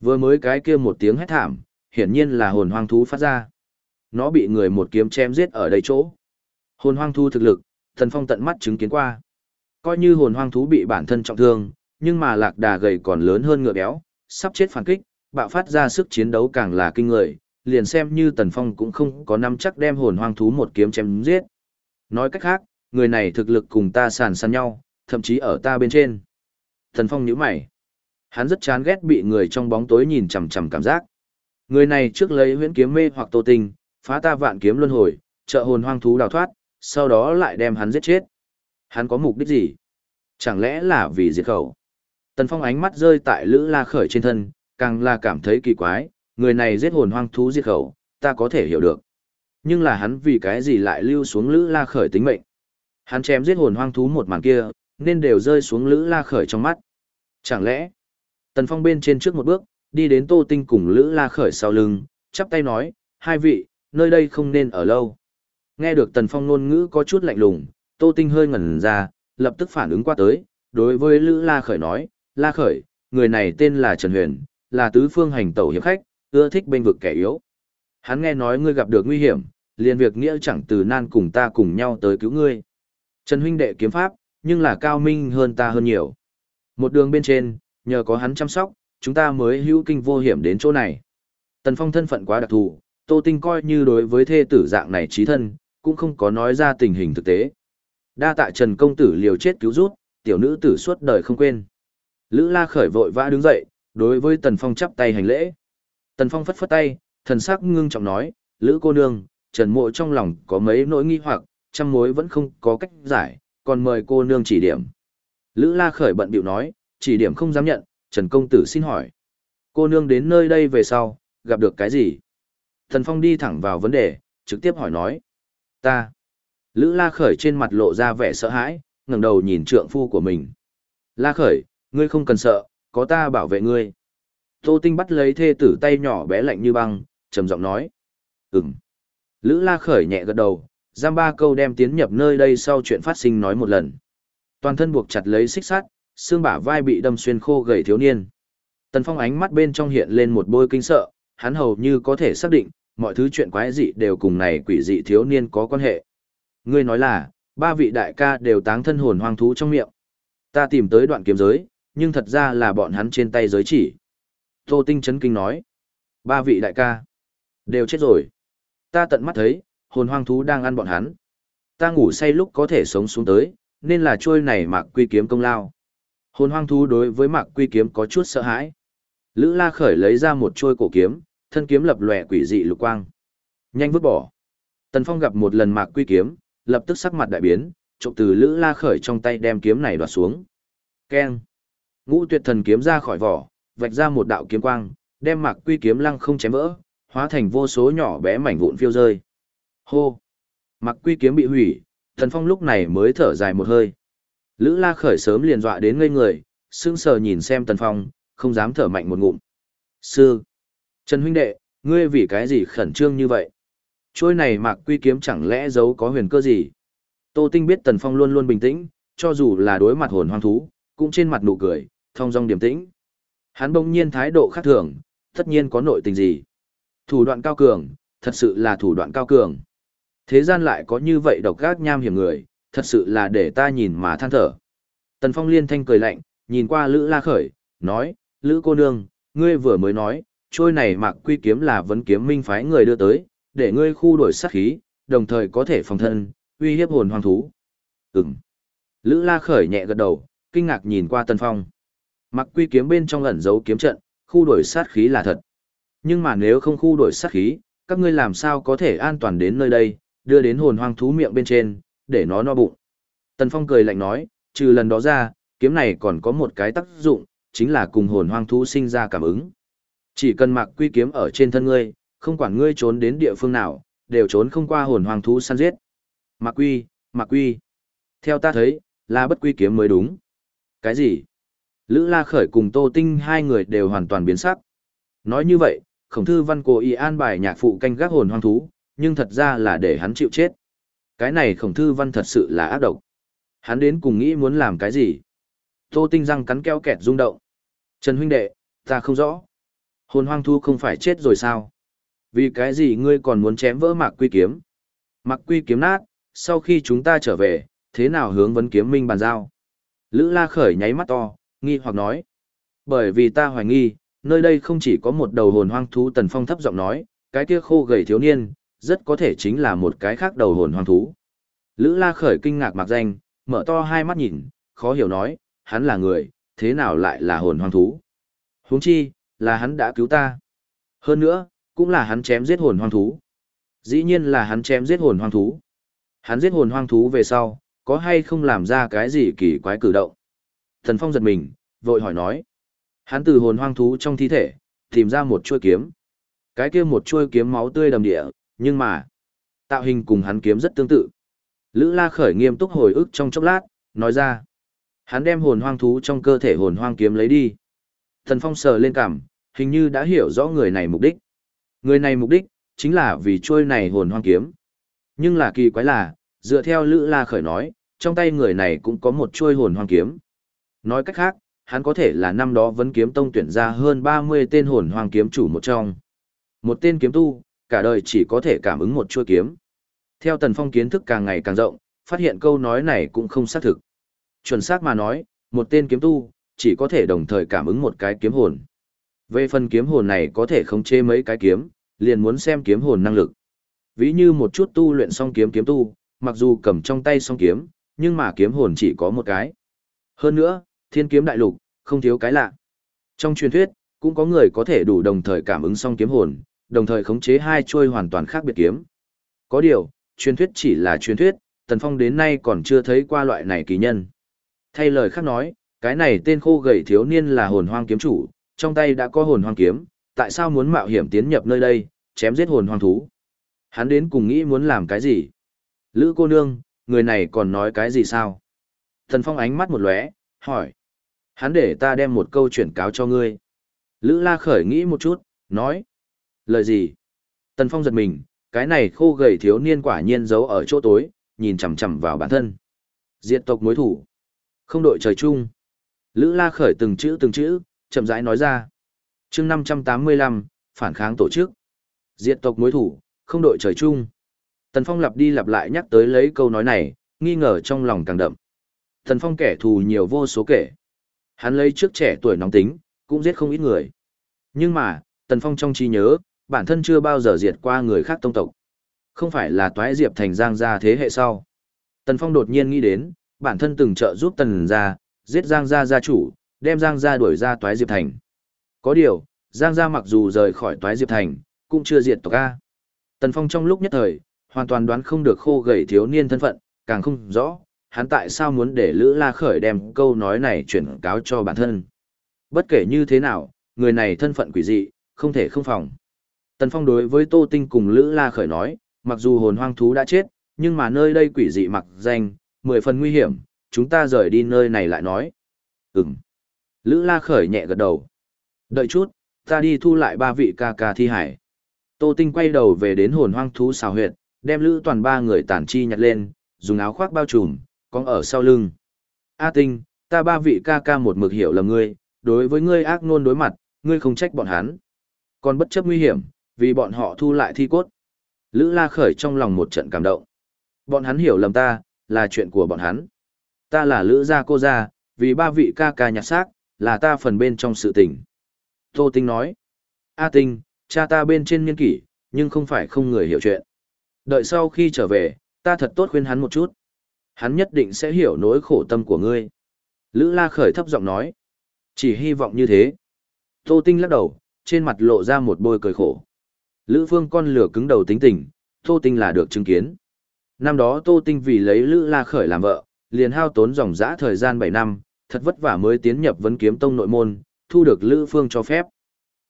Vừa mới cái kia một tiếng hét thảm, hiển nhiên là hồn hoang thú phát ra. Nó bị người một kiếm chém giết ở đây chỗ. Hồn hoang thú thực lực, thần Phong tận mắt chứng kiến qua. Coi như hồn hoang thú bị bản thân trọng thương, nhưng mà lạc đà gầy còn lớn hơn ngựa béo, sắp chết phản kích, bạo phát ra sức chiến đấu càng là kinh người, liền xem như Tần Phong cũng không có năm chắc đem hồn hoang thú một kiếm chém giết. Nói cách khác, người này thực lực cùng ta sàn sàn nhau, thậm chí ở ta bên trên. Tần Phong nhíu mày. Hắn rất chán ghét bị người trong bóng tối nhìn chằm chằm cảm giác. Người này trước lấy huyễn kiếm mê hoặc tô tình, phá ta vạn kiếm luân hồi, trợ hồn hoang thú đào thoát, sau đó lại đem hắn giết chết. Hắn có mục đích gì? Chẳng lẽ là vì diệt khẩu? Tần Phong ánh mắt rơi tại Lữ La Khởi trên thân, càng là cảm thấy kỳ quái, người này giết hồn hoang thú diệt khẩu, ta có thể hiểu được. Nhưng là hắn vì cái gì lại lưu xuống Lữ La Khởi tính mệnh? Hắn chém giết hồn hoang thú một màn kia, nên đều rơi xuống Lữ La Khởi trong mắt. Chẳng lẽ, Tần Phong bên trên trước một bước, đi đến Tô Tinh cùng Lữ La Khởi sau lưng, chắp tay nói, hai vị, nơi đây không nên ở lâu. Nghe được Tần Phong ngôn ngữ có chút lạnh lùng, Tô Tinh hơi ngẩn ra, lập tức phản ứng qua tới, đối với Lữ La Khởi nói, La Khởi, người này tên là Trần Huyền, là tứ phương hành tẩu hiệp khách, ưa thích bên vực kẻ yếu. Hắn nghe nói ngươi gặp được nguy hiểm, liền việc nghĩa chẳng từ nan cùng ta cùng nhau tới cứu ngươi. Trần huynh đệ kiếm pháp, nhưng là cao minh hơn ta hơn nhiều. Một đường bên trên, nhờ có hắn chăm sóc, chúng ta mới hữu kinh vô hiểm đến chỗ này. Tần Phong thân phận quá đặc thù, Tô Tinh coi như đối với thê tử dạng này trí thân, cũng không có nói ra tình hình thực tế. Đa tạ Trần công tử liều chết cứu rút, tiểu nữ tử suốt đời không quên. Lữ La khởi vội vã đứng dậy, đối với Tần Phong chắp tay hành lễ. Tần Phong phất phất tay, thần sắc ngưng trọng nói, Lữ cô nương, Trần mộ trong lòng có mấy nỗi nghi hoặc, trăm mối vẫn không có cách giải, còn mời cô nương chỉ điểm. Lữ La khởi bận biểu nói, chỉ điểm không dám nhận, Trần công tử xin hỏi. Cô nương đến nơi đây về sau, gặp được cái gì? Thần Phong đi thẳng vào vấn đề, trực tiếp hỏi nói. Ta. Lữ La khởi trên mặt lộ ra vẻ sợ hãi, ngẩng đầu nhìn trượng phu của mình. La khởi, ngươi không cần sợ, có ta bảo vệ ngươi. Tô Tinh bắt lấy thê tử tay nhỏ bé lạnh như băng, trầm giọng nói. Ừm. Lữ La khởi nhẹ gật đầu, Giam ba câu đem tiến nhập nơi đây sau chuyện phát sinh nói một lần. Toàn thân buộc chặt lấy xích sắt, xương bả vai bị đâm xuyên khô gầy thiếu niên. Tần Phong ánh mắt bên trong hiện lên một bôi kinh sợ, hắn hầu như có thể xác định, mọi thứ chuyện quái dị đều cùng này quỷ dị thiếu niên có quan hệ. Ngươi nói là, ba vị đại ca đều táng thân hồn hoang thú trong miệng. Ta tìm tới đoạn kiếm giới, nhưng thật ra là bọn hắn trên tay giới chỉ. Tô Tinh chấn kinh nói, ba vị đại ca, đều chết rồi. Ta tận mắt thấy, hồn hoang thú đang ăn bọn hắn. Ta ngủ say lúc có thể sống xuống tới, nên là trôi này mạc quy kiếm công lao. Hồn hoang thú đối với mạc quy kiếm có chút sợ hãi. Lữ la khởi lấy ra một trôi cổ kiếm, thân kiếm lập lòe quỷ dị lục quang. Nhanh vứt bỏ. Tần Phong gặp một lần mạc quy kiếm, lập tức sắc mặt đại biến, trộm từ Lữ La khởi trong tay đem kiếm này đoạt xuống. Keng. Ngũ tuyệt thần kiếm ra khỏi vỏ, vạch ra một đạo kiếm quang, đem mạc quy kiếm lăng không chém vỡ, hóa thành vô số nhỏ bé mảnh vụn phiêu rơi. Hô. Mạc quy kiếm bị hủy, Tần Phong lúc này mới thở dài một hơi. Lữ La khởi sớm liền dọa đến ngây người, sững sờ nhìn xem Tần Phong, không dám thở mạnh một ngụm. Sư. Trần huynh đệ, ngươi vì cái gì khẩn trương như vậy? Trôi này mạc quy kiếm chẳng lẽ giấu có huyền cơ gì? Tô Tinh biết Tần Phong luôn luôn bình tĩnh, cho dù là đối mặt hồn hoang thú, cũng trên mặt nụ cười, thong dong điềm tĩnh. Hắn bỗng nhiên thái độ khác thường, tất nhiên có nội tình gì. Thủ đoạn cao cường, thật sự là thủ đoạn cao cường. Thế gian lại có như vậy độc gác nham hiểm người, thật sự là để ta nhìn mà than thở. Tần Phong liên thanh cười lạnh, nhìn qua Lữ La Khởi, nói, Lữ cô nương, ngươi vừa mới nói, trôi này mạc quy kiếm là vấn kiếm minh phái người đưa tới, để ngươi khu đổi sát khí, đồng thời có thể phòng thân, uy hiếp hồn hoang thú. Ừm. Lữ La Khởi nhẹ gật đầu, kinh ngạc nhìn qua Tần Phong. Mặc quy kiếm bên trong ẩn giấu kiếm trận, khu đổi sát khí là thật. Nhưng mà nếu không khu đổi sát khí, các ngươi làm sao có thể an toàn đến nơi đây, đưa đến hồn hoang thú miệng bên trên, để nó no bụng. Tần Phong cười lạnh nói, trừ lần đó ra, kiếm này còn có một cái tác dụng, chính là cùng hồn hoang thú sinh ra cảm ứng. Chỉ cần mặc quy kiếm ở trên thân ngươi, không quản ngươi trốn đến địa phương nào, đều trốn không qua hồn hoàng thú săn giết. Mặc quy, mặc quy. Theo ta thấy, là bất quy kiếm mới đúng. Cái gì? Lữ La Khởi cùng Tô Tinh hai người đều hoàn toàn biến sắc. Nói như vậy, khổng thư văn cố ý an bài nhạc phụ canh gác hồn hoang thú, nhưng thật ra là để hắn chịu chết. Cái này khổng thư văn thật sự là ác độc. Hắn đến cùng nghĩ muốn làm cái gì? Tô Tinh răng cắn keo kẹt rung động. Trần huynh đệ, ta không rõ. Hồn hoang thu không phải chết rồi sao? Vì cái gì ngươi còn muốn chém vỡ mạc quy kiếm? Mạc quy kiếm nát, sau khi chúng ta trở về, thế nào hướng vấn kiếm minh bàn giao? Lữ la khởi nháy mắt to, nghi hoặc nói. Bởi vì ta hoài nghi, nơi đây không chỉ có một đầu hồn hoang thú tần phong thấp giọng nói, cái kia khô gầy thiếu niên, rất có thể chính là một cái khác đầu hồn hoang thú. Lữ la khởi kinh ngạc mặc danh, mở to hai mắt nhìn, khó hiểu nói, hắn là người, thế nào lại là hồn hoang thú? Huống chi, là hắn đã cứu ta. Hơn nữa, cũng là hắn chém giết hồn hoang thú. Dĩ nhiên là hắn chém giết hồn hoang thú. Hắn giết hồn hoang thú về sau, có hay không làm ra cái gì kỳ quái cử động? Thần Phong giật mình, vội hỏi nói. Hắn từ hồn hoang thú trong thi thể, tìm ra một chuôi kiếm. Cái kia một chuôi kiếm máu tươi đầm địa, nhưng mà, tạo hình cùng hắn kiếm rất tương tự. Lữ La khởi nghiêm túc hồi ức trong chốc lát, nói ra. Hắn đem hồn hoang thú trong cơ thể hồn hoang kiếm lấy đi. Thần Phong sờ lên cảm, hình như đã hiểu rõ người này mục đích. Người này mục đích, chính là vì trôi này hồn hoang kiếm. Nhưng là kỳ quái là, dựa theo Lữ La Khởi nói, trong tay người này cũng có một trôi hồn hoang kiếm. Nói cách khác, hắn có thể là năm đó vẫn kiếm tông tuyển ra hơn 30 tên hồn hoang kiếm chủ một trong. Một tên kiếm tu, cả đời chỉ có thể cảm ứng một chuôi kiếm. Theo Tần Phong kiến thức càng ngày càng rộng, phát hiện câu nói này cũng không xác thực. Chuẩn xác mà nói, một tên kiếm tu, chỉ có thể đồng thời cảm ứng một cái kiếm hồn. Về phần kiếm hồn này có thể khống chế mấy cái kiếm, liền muốn xem kiếm hồn năng lực. Ví như một chút tu luyện song kiếm kiếm tu, mặc dù cầm trong tay song kiếm, nhưng mà kiếm hồn chỉ có một cái. Hơn nữa, thiên kiếm đại lục, không thiếu cái lạ. Trong truyền thuyết, cũng có người có thể đủ đồng thời cảm ứng song kiếm hồn, đồng thời khống chế hai chuôi hoàn toàn khác biệt kiếm. Có điều, truyền thuyết chỉ là truyền thuyết, Tần Phong đến nay còn chưa thấy qua loại này kỳ nhân. Thay lời khác nói, cái này tên khô gầy thiếu niên là hồn hoang kiếm chủ, trong tay đã có hồn hoang kiếm, tại sao muốn mạo hiểm tiến nhập nơi đây, chém giết hồn hoang thú? Hắn đến cùng nghĩ muốn làm cái gì? Lữ cô nương, người này còn nói cái gì sao? Thần Phong ánh mắt một lóe, hỏi. Hắn để ta đem một câu chuyển cáo cho ngươi. Lữ la khởi nghĩ một chút, nói. Lời gì? Tần Phong giật mình, cái này khô gầy thiếu niên quả nhiên giấu ở chỗ tối, nhìn chằm chằm vào bản thân. Diệt tộc mối thủ. Không đội trời chung. Lữ La khởi từng chữ từng chữ, chậm rãi nói ra. chương 585, phản kháng tổ chức. Diệt tộc mối thủ, không đội trời chung. Tần Phong lặp đi lặp lại nhắc tới lấy câu nói này, nghi ngờ trong lòng càng đậm. Tần Phong kẻ thù nhiều vô số kể. Hắn lấy trước trẻ tuổi nóng tính, cũng giết không ít người. Nhưng mà, Tần Phong trong trí nhớ, bản thân chưa bao giờ diệt qua người khác tông tộc. Không phải là toái diệp thành giang gia thế hệ sau. Tần Phong đột nhiên nghĩ đến, bản thân từng trợ giúp Tần gia, giết giang gia gia chủ, đem giang gia đuổi ra toái diệp thành. Có điều, giang gia mặc dù rời khỏi toái diệp thành, cũng chưa diệt tộc A. Tần Phong trong lúc nhất thời, hoàn toàn đoán không được khô gầy thiếu niên thân phận, càng không rõ, hắn tại sao muốn để Lữ La Khởi đem câu nói này chuyển cáo cho bản thân. Bất kể như thế nào, người này thân phận quỷ dị, không thể không phòng. Tần Phong đối với Tô Tinh cùng Lữ La Khởi nói, mặc dù hồn hoang thú đã chết, nhưng mà nơi đây quỷ dị mặc danh, mười phần nguy hiểm, chúng ta rời đi nơi này lại nói. Ừm. Lữ La Khởi nhẹ gật đầu. Đợi chút, ta đi thu lại ba vị ca ca thi hải. Tô Tinh quay đầu về đến hồn hoang thú xào huyệt, đem Lữ toàn ba người tản chi nhặt lên, dùng áo khoác bao trùm, con ở sau lưng. A Tinh, ta ba vị ca ca một mực hiểu lầm ngươi, đối với ngươi ác nôn đối mặt, ngươi không trách bọn hắn. Còn bất chấp nguy hiểm, vì bọn họ thu lại thi cốt. Lữ La khởi trong lòng một trận cảm động. Bọn hắn hiểu lầm ta, là chuyện của bọn hắn. Ta là Lữ gia cô gia, vì ba vị ca ca nhặt xác, là ta phần bên trong sự tình. Tô Tinh nói. A Tinh, cha ta bên trên niên kỷ, nhưng không phải không người hiểu chuyện. Đợi sau khi trở về, ta thật tốt khuyên hắn một chút. Hắn nhất định sẽ hiểu nỗi khổ tâm của ngươi. Lữ La khởi thấp giọng nói. Chỉ hy vọng như thế. Tô Tinh lắc đầu, trên mặt lộ ra một bôi cười khổ. Lữ Phương con lửa cứng đầu tính tình, Tô Tinh là được chứng kiến. Năm đó Tô Tinh vì lấy Lữ La Khởi làm vợ, liền hao tốn dòng dã thời gian 7 năm, thật vất vả mới tiến nhập vấn kiếm tông nội môn, thu được Lữ Phương cho phép.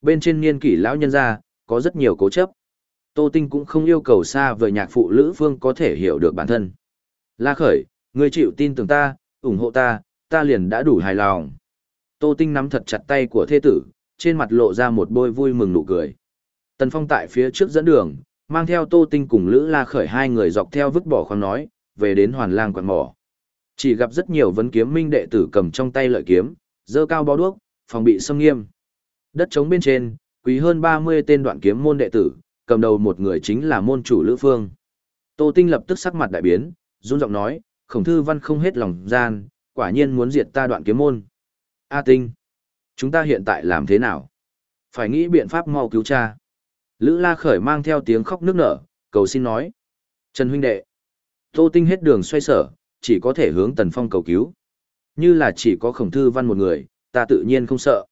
Bên trên niên kỷ lão nhân gia, có rất nhiều cố chấp. Tô Tinh cũng không yêu cầu xa vời nhạc phụ Lữ Phương có thể hiểu được bản thân. La Khởi, ngươi chịu tin tưởng ta, ủng hộ ta, ta liền đã đủ hài lòng. Tô Tinh nắm thật chặt tay của thê tử, trên mặt lộ ra một bôi vui mừng nụ cười. Tần Phong tại phía trước dẫn đường, mang theo Tô Tinh cùng Lữ La Khởi hai người dọc theo vứt bỏ khoang nói, về đến hoàn lang quạt mỏ. Chỉ gặp rất nhiều vấn kiếm minh đệ tử cầm trong tay lợi kiếm, dơ cao bó đuốc, phòng bị xâm nghiêm. Đất trống bên trên, quý hơn 30 tên đoạn kiếm môn đệ tử, cầm đầu một người chính là môn chủ Lữ Phương. Tô Tinh lập tức sắc mặt đại biến, run giọng nói, khổng thư văn không hết lòng gian, quả nhiên muốn diệt ta đoạn kiếm môn. A Tinh, chúng ta hiện tại làm thế nào? Phải nghĩ biện pháp mau cứu cha. Lữ La Khởi mang theo tiếng khóc nức nở, cầu xin nói. Trần huynh đệ. Tô Tinh hết đường xoay sở, chỉ có thể hướng Tần Phong cầu cứu. Như là chỉ có khổng thư văn một người, ta tự nhiên không sợ.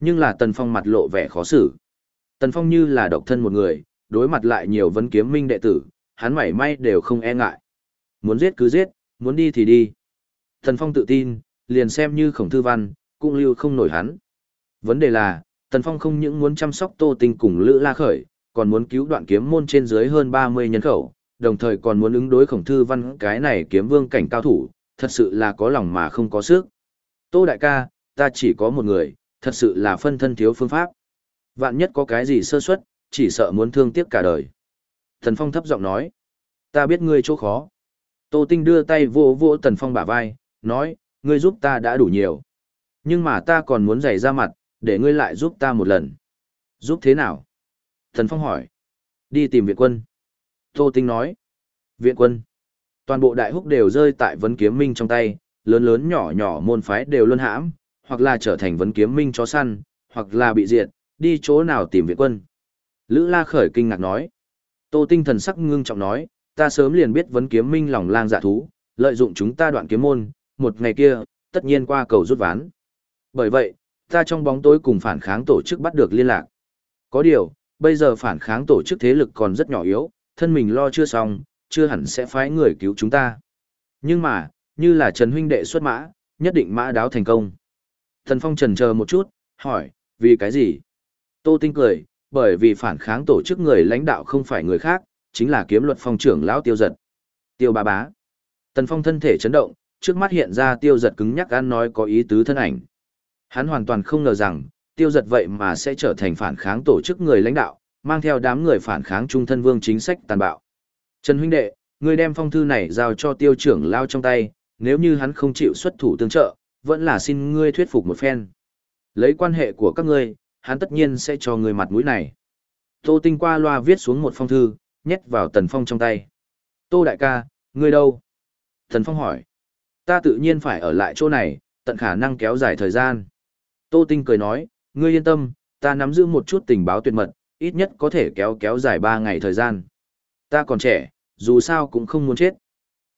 Nhưng là Tần Phong mặt lộ vẻ khó xử. Tần Phong như là độc thân một người, đối mặt lại nhiều vấn kiếm minh đệ tử, hắn mảy may đều không e ngại. Muốn giết cứ giết, muốn đi thì đi. Tần Phong tự tin, liền xem như khổng thư văn, cũng lưu không nổi hắn. Vấn đề là, Tần Phong không những muốn chăm sóc Tô Tinh cùng Lữ La Khởi, còn muốn cứu đoạn kiếm môn trên dưới hơn 30 nhân khẩu, đồng thời còn muốn ứng đối khổng thư văn cái này kiếm vương cảnh cao thủ, thật sự là có lòng mà không có sức. Tô đại ca, ta chỉ có một người, thật sự là phân thân thiếu phương pháp. Vạn nhất có cái gì sơ suất, chỉ sợ muốn thương tiếc cả đời. Thần Phong thấp giọng nói, ta biết ngươi chỗ khó. Tô Tinh đưa tay vỗ vỗ Tần Phong bả vai, nói, ngươi giúp ta đã đủ nhiều. Nhưng mà ta còn muốn giày ra mặt, để ngươi lại giúp ta một lần. Giúp thế nào? Thần Phong hỏi. Đi tìm viện quân. Tô Tinh nói. Viện quân. Toàn bộ đại húc đều rơi tại vấn kiếm minh trong tay, lớn lớn nhỏ nhỏ môn phái đều luân hãm, hoặc là trở thành vấn kiếm minh chó săn, hoặc là bị diệt, đi chỗ nào tìm viện quân. Lữ La Khởi kinh ngạc nói. Tô Tinh thần sắc ngưng trọng nói, ta sớm liền biết vấn kiếm minh lòng lang dạ thú, lợi dụng chúng ta đoạn kiếm môn, một ngày kia, tất nhiên qua cầu rút ván. Bởi vậy, ta trong bóng tối cùng phản kháng tổ chức bắt được liên lạc. Có điều, bây giờ phản kháng tổ chức thế lực còn rất nhỏ yếu, thân mình lo chưa xong, chưa hẳn sẽ phái người cứu chúng ta. Nhưng mà, như là Trần huynh đệ xuất mã, nhất định mã đáo thành công. Thần Phong trần chờ một chút, hỏi, vì cái gì? Tô Tinh cười, bởi vì phản kháng tổ chức người lãnh đạo không phải người khác, chính là kiếm luật phong trưởng lão tiêu giật. Tiêu bà bá. Tần Phong thân thể chấn động, trước mắt hiện ra tiêu giật cứng nhắc ăn nói có ý tứ thân ảnh. Hắn hoàn toàn không ngờ rằng, tiêu giật vậy mà sẽ trở thành phản kháng tổ chức người lãnh đạo, mang theo đám người phản kháng trung thân vương chính sách tàn bạo. Trần huynh đệ, ngươi đem phong thư này giao cho tiêu trưởng lao trong tay, nếu như hắn không chịu xuất thủ tương trợ, vẫn là xin ngươi thuyết phục một phen. Lấy quan hệ của các ngươi, hắn tất nhiên sẽ cho ngươi mặt mũi này. Tô Tinh qua loa viết xuống một phong thư, nhét vào Tần Phong trong tay. Tô đại ca, ngươi đâu? Tần Phong hỏi. Ta tự nhiên phải ở lại chỗ này, tận khả năng kéo dài thời gian. Tô Tinh cười nói, ngươi yên tâm, ta nắm giữ một chút tình báo tuyệt mật, ít nhất có thể kéo kéo dài ba ngày thời gian. Ta còn trẻ, dù sao cũng không muốn chết.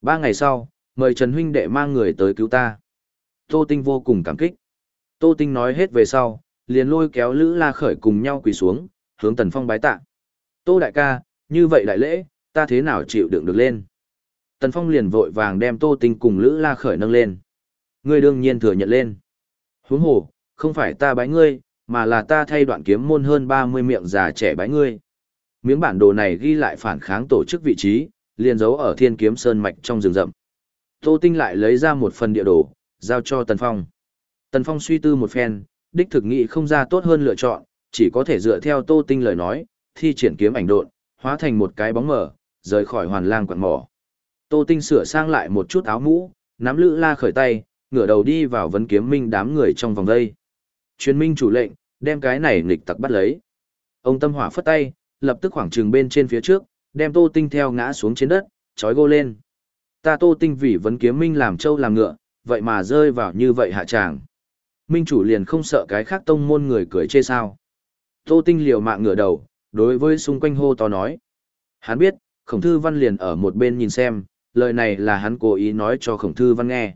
Ba ngày sau, mời Trần huynh đệ mang người tới cứu ta. Tô Tinh vô cùng cảm kích. Tô Tinh nói hết về sau, liền lôi kéo Lữ La Khởi cùng nhau quỳ xuống, hướng Tần Phong bái tạ. Tô đại ca, như vậy đại lễ, ta thế nào chịu đựng được lên. Tần Phong liền vội vàng đem Tô Tinh cùng Lữ La Khởi nâng lên. Ngươi đương nhiên thừa nhận lên. Huống hồ, không phải ta bái ngươi, mà là ta thay đoạn kiếm môn hơn 30 miệng già trẻ bái ngươi. Miếng bản đồ này ghi lại phản kháng tổ chức vị trí, liền giấu ở Thiên Kiếm Sơn mạch trong rừng rậm. Tô Tinh lại lấy ra một phần địa đồ, giao cho Tần Phong. Tần Phong suy tư một phen, đích thực nghị không ra tốt hơn lựa chọn, chỉ có thể dựa theo Tô Tinh lời nói, thi triển kiếm ảnh độn, hóa thành một cái bóng mờ, rời khỏi hoàn lang quặng mỏ. Tô Tinh sửa sang lại một chút áo mũ, nắm lữ la khởi tay, ngửa đầu đi vào vấn kiếm minh đám người trong vòng đây. Truyền minh chủ lệnh, đem cái này nghịch tặc bắt lấy. Ông tâm hỏa phất tay, lập tức khoảng trường bên trên phía trước, đem Tô Tinh theo ngã xuống trên đất, trói gô lên. Ta Tô Tinh vì vấn kiếm minh làm trâu làm ngựa, vậy mà rơi vào như vậy hạ tràng. Minh chủ liền không sợ cái khác tông môn người cười chê sao. Tô Tinh liều mạng ngửa đầu, đối với xung quanh hô to nói. Hắn biết, khổng thư văn liền ở một bên nhìn xem, lời này là hắn cố ý nói cho khổng thư văn nghe.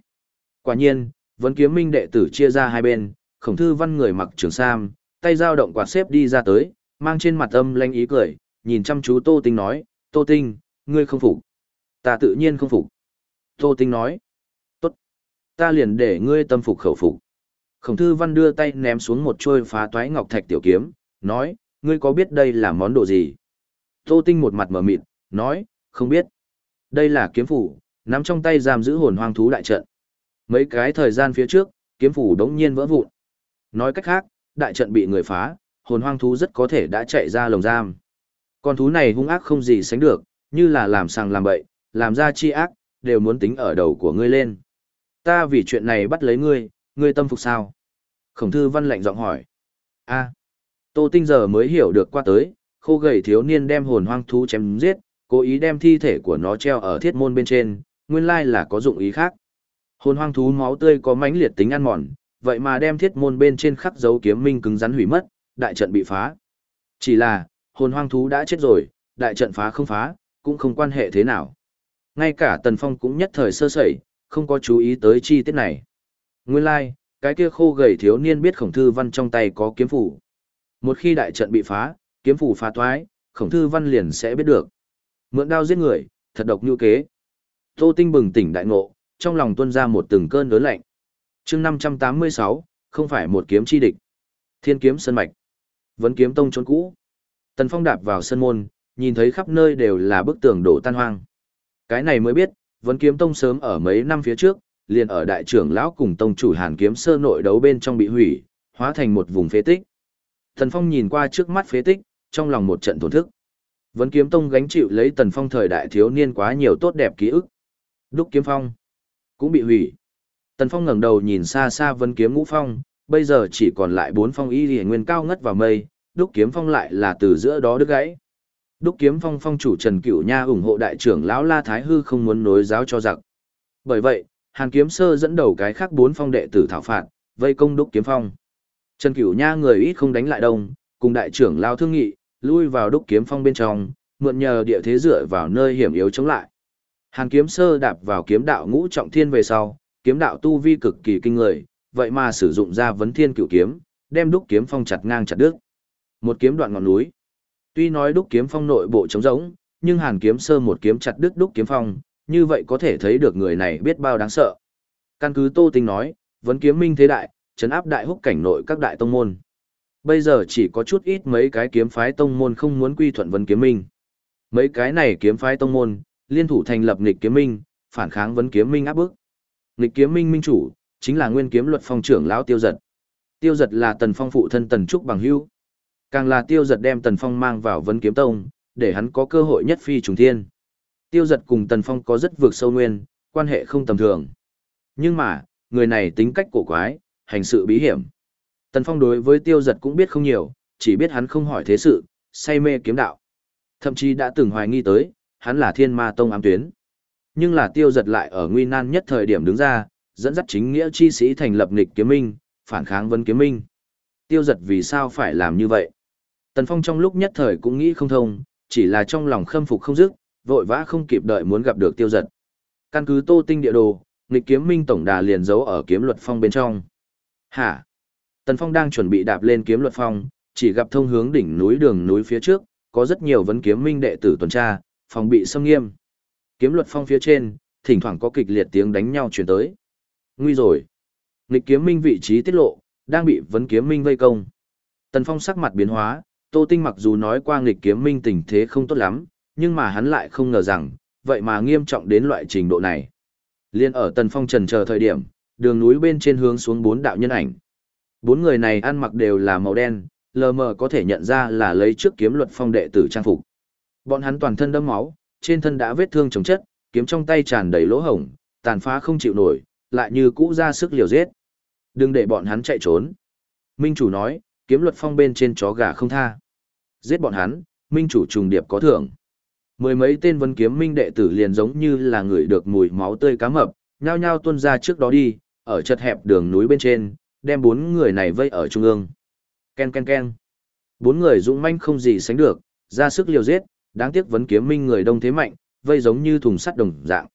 Quả nhiên, vấn kiếm minh đệ tử chia ra hai bên, khổng thư văn người mặc trường sam, tay dao động quạt xếp đi ra tới, mang trên mặt âm lanh ý cười, nhìn chăm chú Tô Tinh nói, Tô Tinh, ngươi không phục. Ta tự nhiên không phục. Tô Tinh nói, tốt, ta liền để ngươi tâm phục khẩu phục. Khổng thư văn đưa tay ném xuống một trôi phá toái ngọc thạch tiểu kiếm, nói, ngươi có biết đây là món đồ gì? Tô Tinh một mặt mở mịt, nói, không biết. Đây là kiếm phủ, nắm trong tay giam giữ hồn hoang thú đại trận. Mấy cái thời gian phía trước, kiếm phủ đống nhiên vỡ vụn. Nói cách khác, đại trận bị người phá, hồn hoang thú rất có thể đã chạy ra lồng giam. Con thú này hung ác không gì sánh được, như là làm sàng làm bậy, làm ra chi ác, đều muốn tính ở đầu của ngươi lên. Ta vì chuyện này bắt lấy ngươi, ngươi tâm phục sao? Khổng thư văn lạnh giọng hỏi. a Tô Tinh giờ mới hiểu được qua tới, khô gầy thiếu niên đem hồn hoang thú chém giết, cố ý đem thi thể của nó treo ở thiết môn bên trên, nguyên lai là có dụng ý khác. Hồn hoang thú máu tươi có mãnh liệt tính ăn mòn, vậy mà đem thiết môn bên trên khắc dấu kiếm minh cứng rắn hủy mất, đại trận bị phá. Chỉ là, hồn hoang thú đã chết rồi, đại trận phá không phá, cũng không quan hệ thế nào. Ngay cả Tần Phong cũng nhất thời sơ sẩy, không có chú ý tới chi tiết này. Nguyên lai, like, cái kia khô gầy thiếu niên biết khổng thư văn trong tay có kiếm phủ. Một khi đại trận bị phá, kiếm phủ phá toái, khổng thư văn liền sẽ biết được. Mượn đao giết người, thật độc như kế. Tô Tinh bừng tỉnh đại ngộ, trong lòng tuôn ra một từng cơn đớn lạnh chương 586, không phải một kiếm chi địch. Thiên kiếm sân mạch. Vấn kiếm tông trốn cũ. Tần Phong đạp vào sân môn, nhìn thấy khắp nơi đều là bức tường đổ tan hoang. Cái này mới biết, Vấn kiếm tông sớm ở mấy năm phía trước, liền ở đại trưởng lão cùng tông chủ Hàn kiếm sơ nội đấu bên trong bị hủy, hóa thành một vùng phế tích. Tần Phong nhìn qua trước mắt phế tích, trong lòng một trận thổn thức. Vấn kiếm tông gánh chịu lấy Tần Phong thời đại thiếu niên quá nhiều tốt đẹp ký ức. Đúc kiếm phong cũng bị hủy. Tần Phong ngẩng đầu nhìn xa xa vân kiếm ngũ phong, bây giờ chỉ còn lại bốn phong y liễu nguyên cao ngất vào mây, đúc kiếm phong lại là từ giữa đó đứt gãy. Đúc kiếm phong phong chủ Trần Cửu Nha ủng hộ đại trưởng lão La Thái Hư không muốn nối giáo cho giặc. Bởi vậy, Hàn Kiếm Sơ dẫn đầu cái khác bốn phong đệ tử thảo phạt, vây công đúc kiếm phong. Trần Cửu Nha người ít không đánh lại đông, cùng đại trưởng lão thương nghị, lui vào đúc kiếm phong bên trong, mượn nhờ địa thế dựa vào nơi hiểm yếu chống lại. Hàn Kiếm Sơ đạp vào kiếm đạo ngũ trọng thiên về sau, kiếm đạo tu vi cực kỳ kinh người, vậy mà sử dụng ra vấn thiên cửu kiếm, đem đúc kiếm phong chặt ngang chặt đứt. Một kiếm đoạn ngọn núi. Tuy nói đúc kiếm phong nội bộ trống rỗng, nhưng Hàn Kiếm Sơ một kiếm chặt đứt đúc kiếm phong, như vậy có thể thấy được người này biết bao đáng sợ. Căn cứ Tô Tinh nói, vấn kiếm minh thế đại, chấn áp đại húc cảnh nội các đại tông môn. Bây giờ chỉ có chút ít mấy cái kiếm phái tông môn không muốn quy thuận vấn kiếm minh. Mấy cái này kiếm phái tông môn, liên thủ thành lập nghịch kiếm minh, phản kháng vấn kiếm minh áp bức. Nghịch kiếm minh minh chủ, chính là nguyên kiếm luật phong trưởng lão tiêu giật. Tiêu giật là tần phong phụ thân tần trúc bằng hưu. Càng là tiêu giật đem Tần Phong mang vào vấn kiếm tông, để hắn có cơ hội nhất phi trùng thiên. Tiêu giật cùng Tần Phong có rất vượt sâu nguyên, quan hệ không tầm thường. Nhưng mà, người này tính cách cổ quái, hành sự bí hiểm. Tần Phong đối với tiêu giật cũng biết không nhiều, chỉ biết hắn không hỏi thế sự, say mê kiếm đạo. Thậm chí đã từng hoài nghi tới, hắn là thiên ma tông ám tuyến. Nhưng là tiêu giật lại ở nguy nan nhất thời điểm đứng ra, dẫn dắt chính nghĩa chi sĩ thành lập nghịch kiếm minh, phản kháng vấn kiếm minh. Tiêu giật vì sao phải làm như vậy? Tần Phong trong lúc nhất thời cũng nghĩ không thông, chỉ là trong lòng khâm phục không dứt, vội vã không kịp đợi muốn gặp được tiêu giật. Căn cứ tô tinh địa đồ, nghịch kiếm minh tổng đà liền giấu ở kiếm luật phong bên trong. Hả? Tần Phong đang chuẩn bị đạp lên kiếm luật phong, chỉ gặp thông hướng đỉnh núi đường núi phía trước, có rất nhiều vấn kiếm minh đệ tử tuần tra, phòng bị xâm nghiêm. Kiếm luật phong phía trên, thỉnh thoảng có kịch liệt tiếng đánh nhau truyền tới. Nguy rồi. Nghịch kiếm minh vị trí tiết lộ, đang bị vấn kiếm minh vây công. Tần Phong sắc mặt biến hóa, Tô Tinh mặc dù nói qua nghịch kiếm minh tình thế không tốt lắm, nhưng mà hắn lại không ngờ rằng, vậy mà nghiêm trọng đến loại trình độ này. Liên ở Tần Phong trần chờ thời điểm, đường núi bên trên hướng xuống bốn đạo nhân ảnh. Bốn người này ăn mặc đều là màu đen, lờ mờ có thể nhận ra là lấy trước kiếm luật phong đệ tử trang phục. Bọn hắn toàn thân đẫm máu, trên thân đã vết thương chống chất, kiếm trong tay tràn đầy lỗ hổng, tàn phá không chịu nổi, lại như cũ ra sức liều giết. Đừng để bọn hắn chạy trốn. Minh chủ nói, kiếm luật phong bên trên chó gà không tha. Giết bọn hắn, minh chủ trùng điệp có thưởng. Mười mấy tên vân kiếm minh đệ tử liền giống như là người được mùi máu tươi cá mập, nhao nhao tuôn ra trước đó đi, ở chật hẹp đường núi bên trên, đem bốn người này vây ở trung ương. Ken ken ken. Bốn người dũng manh không gì sánh được, ra sức liều giết, đáng tiếc vấn kiếm minh người đông thế mạnh, vây giống như thùng sắt đồng dạng.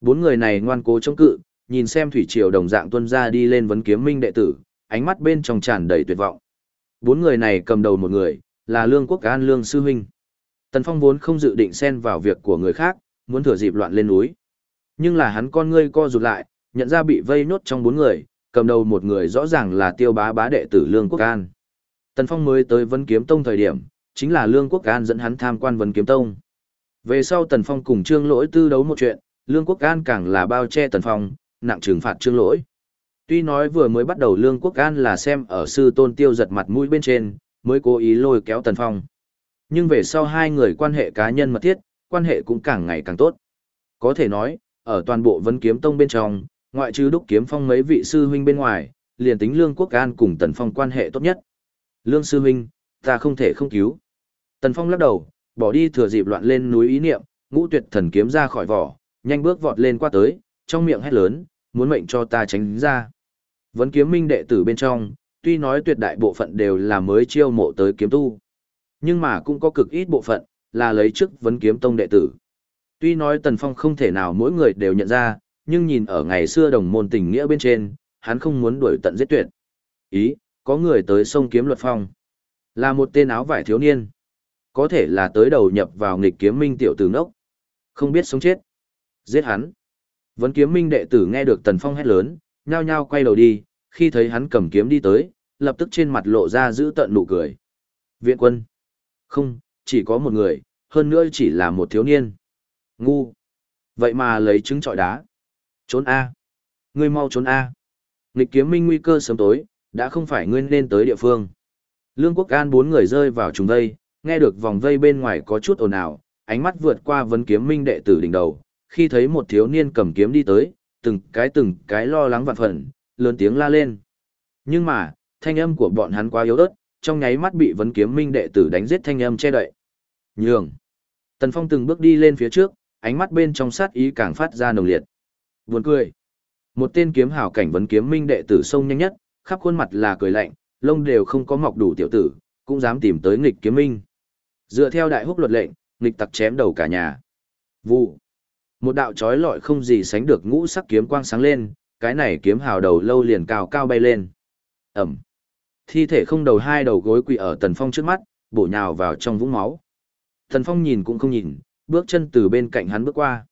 Bốn người này ngoan cố chống cự, nhìn xem thủy triều đồng dạng tuân ra đi lên vấn kiếm minh đệ tử, ánh mắt bên trong tràn đầy tuyệt vọng. Bốn người này cầm đầu một người, là Lương Quốc An Lương Sư Huynh. Tần Phong vốn không dự định xen vào việc của người khác, muốn thừa dịp loạn lên núi. Nhưng là hắn con ngươi co rụt lại, nhận ra bị vây nốt trong bốn người, cầm đầu một người rõ ràng là tiêu bá bá đệ tử Lương Quốc An. Tần Phong mới tới Vân Kiếm Tông thời điểm, chính là Lương Quốc An dẫn hắn tham quan Vân Kiếm Tông. Về sau Tần Phong cùng Trương Lỗi tư đấu một chuyện, Lương Quốc An càng là bao che Tần Phong, nặng trừng phạt Trương Lỗi. Tuy nói vừa mới bắt đầu Lương Quốc An là xem ở sư tôn tiêu giật mặt mũi bên trên, mới cố ý lôi kéo Tần Phong. Nhưng về sau hai người quan hệ cá nhân mật thiết, quan hệ cũng càng ngày càng tốt. Có thể nói, ở toàn bộ Vân Kiếm Tông bên trong, ngoại trừ đúc kiếm phong mấy vị sư huynh bên ngoài, liền tính Lương Quốc An cùng Tần Phong quan hệ tốt nhất. Lương sư huynh, ta không thể không cứu. Tần Phong lắc đầu, bỏ đi thừa dịp loạn lên núi ý niệm, ngũ tuyệt thần kiếm ra khỏi vỏ, nhanh bước vọt lên qua tới, trong miệng hét lớn, muốn mệnh cho ta tránh ra. Vấn kiếm minh đệ tử bên trong, tuy nói tuyệt đại bộ phận đều là mới chiêu mộ tới kiếm tu. Nhưng mà cũng có cực ít bộ phận, là lấy chức vấn kiếm tông đệ tử. Tuy nói Tần Phong không thể nào mỗi người đều nhận ra, nhưng nhìn ở ngày xưa đồng môn tình nghĩa bên trên, hắn không muốn đuổi tận giết tuyệt. Ý, có người tới sông kiếm luật phong. Là một tên áo vải thiếu niên. Có thể là tới đầu nhập vào nghịch kiếm minh tiểu tử nốc. Không biết sống chết. Giết hắn. Vấn kiếm minh đệ tử nghe được Tần Phong hét lớn, nhao nhao quay đầu đi, khi thấy hắn cầm kiếm đi tới, lập tức trên mặt lộ ra giữ tận nụ cười. Viện quân. Không, chỉ có một người, hơn nữa chỉ là một thiếu niên. Ngu. Vậy mà lấy trứng trọi đá. Trốn A. Ngươi mau trốn A. Nghịch kiếm minh nguy cơ sớm tối, đã không phải ngươi nên tới địa phương. Lương Quốc An bốn người rơi vào trùng vây, nghe được vòng vây bên ngoài có chút ồn ào, ánh mắt vượt qua vấn kiếm minh đệ tử đỉnh đầu, khi thấy một thiếu niên cầm kiếm đi tới, từng cái từng cái lo lắng vạn phần, lớn tiếng la lên. Nhưng mà, thanh âm của bọn hắn quá yếu ớt, trong nháy mắt bị vấn kiếm minh đệ tử đánh giết thanh âm che đậy. Nhường. Tần Phong từng bước đi lên phía trước, ánh mắt bên trong sát ý càng phát ra nồng liệt. Buồn cười. Một tên kiếm hảo cảnh vấn kiếm minh đệ tử sông nhanh nhất, khắp khuôn mặt là cười lạnh, lông đều không có mọc đủ tiểu tử, cũng dám tìm tới nghịch kiếm minh. Dựa theo đại húc luật lệnh, nghịch tặc chém đầu cả nhà. Vụ. Một đạo chói lọi không gì sánh được ngũ sắc kiếm quang sáng lên, cái này kiếm hào đầu lâu liền cao cao bay lên. Ẩm. Thi thể không đầu hai đầu gối quỳ ở Tần Phong trước mắt, bổ nhào vào trong vũng máu. Tần Phong nhìn cũng không nhìn, bước chân từ bên cạnh hắn bước qua.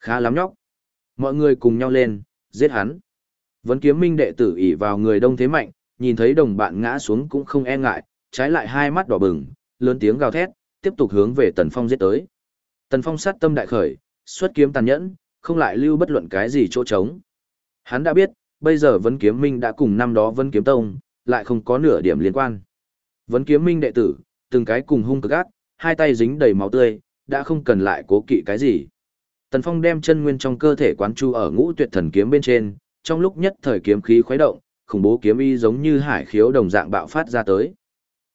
Khá lắm nhóc. Mọi người cùng nhau lên, giết hắn. Vấn kiếm minh đệ tử ỉ vào người đông thế mạnh, nhìn thấy đồng bạn ngã xuống cũng không e ngại, trái lại hai mắt đỏ bừng, lớn tiếng gào thét, tiếp tục hướng về Tần Phong giết tới. Tần Phong sát tâm đại khởi, xuất kiếm tàn nhẫn, không lại lưu bất luận cái gì chỗ trống. Hắn đã biết, bây giờ Vân Kiếm Minh đã cùng năm đó Vân Kiếm Tông, lại không có nửa điểm liên quan. Vấn kiếm minh đệ tử, từng cái cùng hung cực ác, hai tay dính đầy máu tươi, đã không cần lại cố kỵ cái gì. Tần Phong đem chân nguyên trong cơ thể quán chu ở ngũ tuyệt thần kiếm bên trên, trong lúc nhất thời kiếm khí khuấy động, khủng bố kiếm y giống như hải khiếu đồng dạng bạo phát ra tới.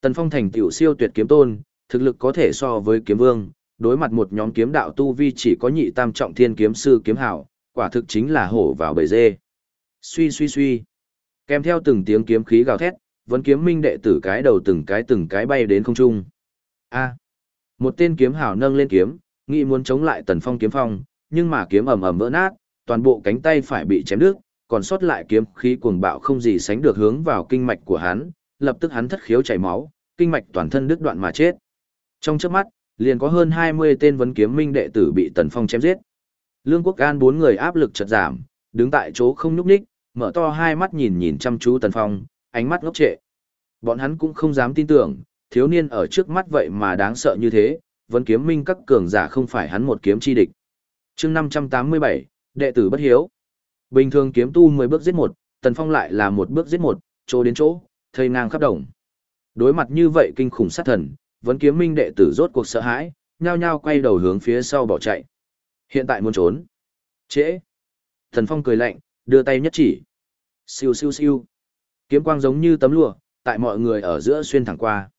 Tần Phong thành tiểu siêu tuyệt kiếm tôn, thực lực có thể so với kiếm vương, đối mặt một nhóm kiếm đạo tu vi chỉ có nhị tam trọng thiên kiếm sư kiếm hảo, quả thực chính là hổ vào bầy dê. Suy suy suy. Kèm theo từng tiếng kiếm khí gào thét, vẫn kiếm minh đệ tử cái đầu từng cái từng cái bay đến không trung. A. một tên kiếm hảo nâng lên kiếm, nghĩ muốn chống lại Tần Phong kiếm phong, nhưng mà kiếm ầm ầm vỡ nát, toàn bộ cánh tay phải bị chém đứt, còn sót lại kiếm khí cuồng bạo không gì sánh được hướng vào kinh mạch của hắn, lập tức hắn thất khiếu chảy máu, kinh mạch toàn thân đứt đoạn mà chết. Trong chớp mắt, liền có hơn 20 tên vấn kiếm minh đệ tử bị Tần Phong chém giết. Lương Quốc An bốn người áp lực chợt giảm, đứng tại chỗ không nhúc nhích, mở to hai mắt nhìn nhìn chăm chú Tần Phong, ánh mắt ngốc trệ. Bọn hắn cũng không dám tin tưởng, thiếu niên ở trước mắt vậy mà đáng sợ như thế, vấn kiếm minh các cường giả không phải hắn một kiếm chi địch. chương 587, đệ tử bất hiếu. Bình thường kiếm tu 10 bước giết một, Tần Phong lại là một bước giết một, chỗ đến chỗ, thây ngang khắp đồng. Đối mặt như vậy kinh khủng sát thần, vẫn kiếm minh đệ tử rốt cuộc sợ hãi, nhao nhao quay đầu hướng phía sau bỏ chạy. Hiện tại muốn trốn. Trễ. Thần Phong cười lạnh, đưa tay nhất chỉ. Siêu siêu siêu. Kiếm quang giống như tấm lụa, tại mọi người ở giữa xuyên thẳng qua.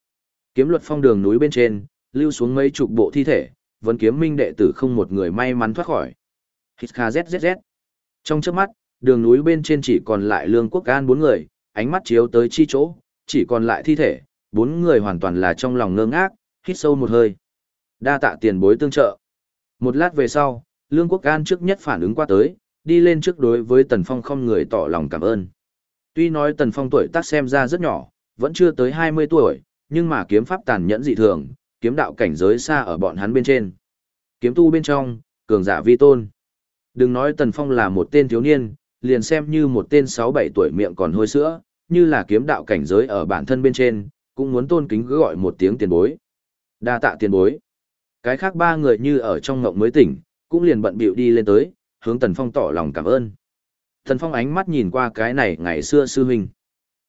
Kiếm luật phong đường núi bên trên, lưu xuống mấy chục bộ thi thể, vẫn kiếm minh đệ tử không một người may mắn thoát khỏi. Hít kha zzz. Trong chớp mắt, đường núi bên trên chỉ còn lại lương quốc an bốn người, ánh mắt chiếu tới chi chỗ, chỉ còn lại thi thể, bốn người hoàn toàn là trong lòng ngơ ngác, hít sâu một hơi. Đa tạ tiền bối tương trợ. Một lát về sau, Lương Quốc An trước nhất phản ứng qua tới, đi lên trước đối với Tần Phong không người tỏ lòng cảm ơn. Tuy nói Tần Phong tuổi tác xem ra rất nhỏ, vẫn chưa tới 20 tuổi, nhưng mà kiếm pháp tàn nhẫn dị thường, kiếm đạo cảnh giới xa ở bọn hắn bên trên. Kiếm tu bên trong, cường giả vi tôn. Đừng nói Tần Phong là một tên thiếu niên, liền xem như một tên 6-7 tuổi miệng còn hôi sữa, như là kiếm đạo cảnh giới ở bản thân bên trên, cũng muốn tôn kính cứ gọi một tiếng tiền bối. Đa tạ tiền bối. Cái khác ba người như ở trong ngộng mới tỉnh, cũng liền bận bịu đi lên tới, hướng Tần Phong tỏ lòng cảm ơn. Tần Phong ánh mắt nhìn qua cái này ngày xưa sư huynh.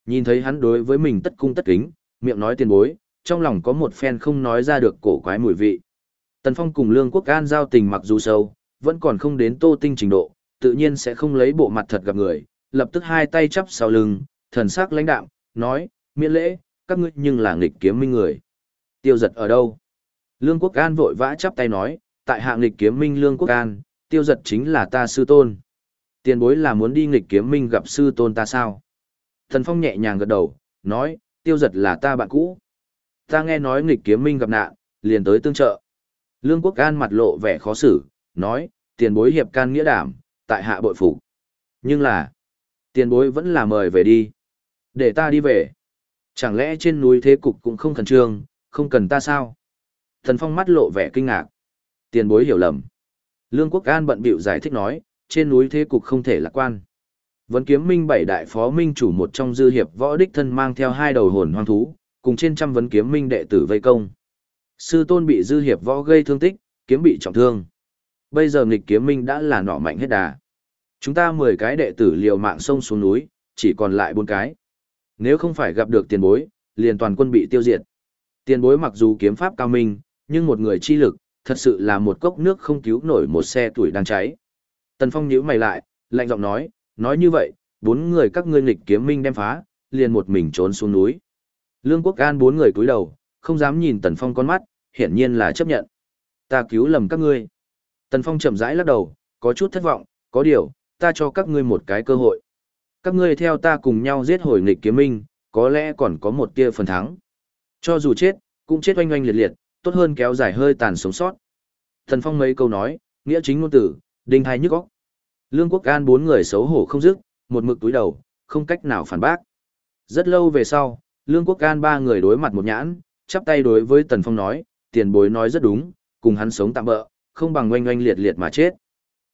Nhìn thấy hắn đối với mình tất cung tất kính, miệng nói tiền bối, trong lòng có một phen không nói ra được cổ quái mùi vị. Tần Phong cùng Lương Quốc An giao tình mặc dù sâu, vẫn còn không đến tô tinh trình độ, tự nhiên sẽ không lấy bộ mặt thật gặp người, lập tức hai tay chắp sau lưng, thần sắc lãnh đạm, nói, miễn lễ, các ngươi nhưng là nghịch kiếm minh người. Tiêu giật ở đâu? Lương Quốc An vội vã chắp tay nói, tại hạng nghịch kiếm minh Lương Quốc An, tiêu giật chính là ta sư tôn. Tiền bối là muốn đi nghịch kiếm minh gặp sư tôn ta sao? Thần Phong nhẹ nhàng gật đầu, nói, tiêu giật là ta bạn cũ. Ta nghe nói nghịch kiếm minh gặp nạn, liền tới tương trợ. Lương Quốc An mặt lộ vẻ khó xử, nói, tiền bối hiệp can nghĩa đảm, tại hạ bội phục. Nhưng là, tiền bối vẫn là mời về đi. Để ta đi về. Chẳng lẽ trên núi thế cục cũng không khẩn trương, không cần ta sao? Thần Phong mắt lộ vẻ kinh ngạc. Tiền bối hiểu lầm. Lương Quốc An bận bịu giải thích nói, trên núi thế cục không thể lạc quan. Vấn kiếm minh bảy đại phó minh chủ một trong dư hiệp võ đích thân mang theo hai đầu hồn hoang thú, cùng trên trăm vấn kiếm minh đệ tử vây công. Sư tôn bị dư hiệp võ gây thương tích, kiếm bị trọng thương. Bây giờ nghịch kiếm minh đã là nọ mạnh hết đà. Chúng ta mười cái đệ tử liều mạng sông xuống núi, chỉ còn lại bốn cái. Nếu không phải gặp được tiền bối, liền toàn quân bị tiêu diệt. Tiền bối mặc dù kiếm pháp cao minh, nhưng một người chi lực, thật sự là một cốc nước không cứu nổi một xe tuổi đang cháy. Tần Phong nhíu mày lại, lạnh giọng nói, nói như vậy, bốn người các ngươi nghịch kiếm minh đem phá, liền một mình trốn xuống núi. Lương Quốc An bốn người cúi đầu, không dám nhìn Tần Phong con mắt, hiển nhiên là chấp nhận. Ta cứu lầm các ngươi. Tần Phong chậm rãi lắc đầu, có chút thất vọng, có điều, ta cho các ngươi một cái cơ hội. Các ngươi theo ta cùng nhau giết hồi nghịch kiếm minh, có lẽ còn có một tia phần thắng. Cho dù chết, cũng chết oanh oanh liệt liệt, tốt hơn kéo dài hơi tàn sống sót. Tần Phong mấy câu nói, nghĩa chính ngôn tử, đinh hai nhức óc. Lương Quốc An bốn người xấu hổ không dứt, một mực túi đầu, không cách nào phản bác. Rất lâu về sau, Lương Quốc An ba người đối mặt một nhãn, chắp tay đối với Tần Phong nói, tiền bối nói rất đúng, cùng hắn sống tạm bỡ, không bằng oanh oanh liệt liệt mà chết.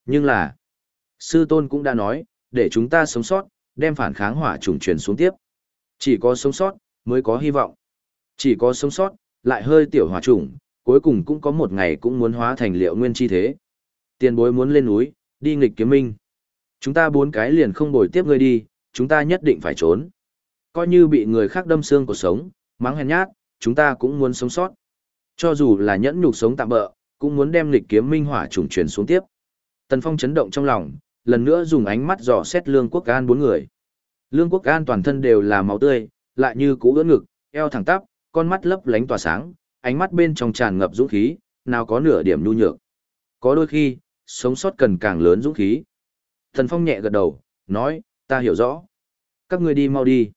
Nhưng là, sư tôn cũng đã nói, để chúng ta sống sót, đem phản kháng hỏa trùng truyền xuống tiếp. Chỉ có sống sót, mới có hy vọng. Chỉ có sống sót, lại hơi tiểu hỏa trùng, cuối cùng cũng có một ngày cũng muốn hóa thành liệu nguyên chi thế. Tiền bối muốn lên núi, đi nghịch kiếm minh. Chúng ta bốn cái liền không bồi tiếp ngươi đi, chúng ta nhất định phải trốn. Coi như bị người khác đâm xương cuộc sống, Mắng hèn nhát, chúng ta cũng muốn sống sót. Cho dù là nhẫn nhục sống tạm bỡ, cũng muốn đem lịch kiếm minh hỏa trùng truyền xuống tiếp. Tần Phong chấn động trong lòng, lần nữa dùng ánh mắt dò xét Lương Quốc An bốn người. Lương Quốc An toàn thân đều là máu tươi, lại như cũ ưỡn ngực, eo thẳng tắp, con mắt lấp lánh tỏa sáng, ánh mắt bên trong tràn ngập dũng khí, nào có nửa điểm nhu nhược. Có đôi khi, sống sót cần càng lớn dũng khí. Tần Phong nhẹ gật đầu, nói, ta hiểu rõ. Các ngươi đi mau đi.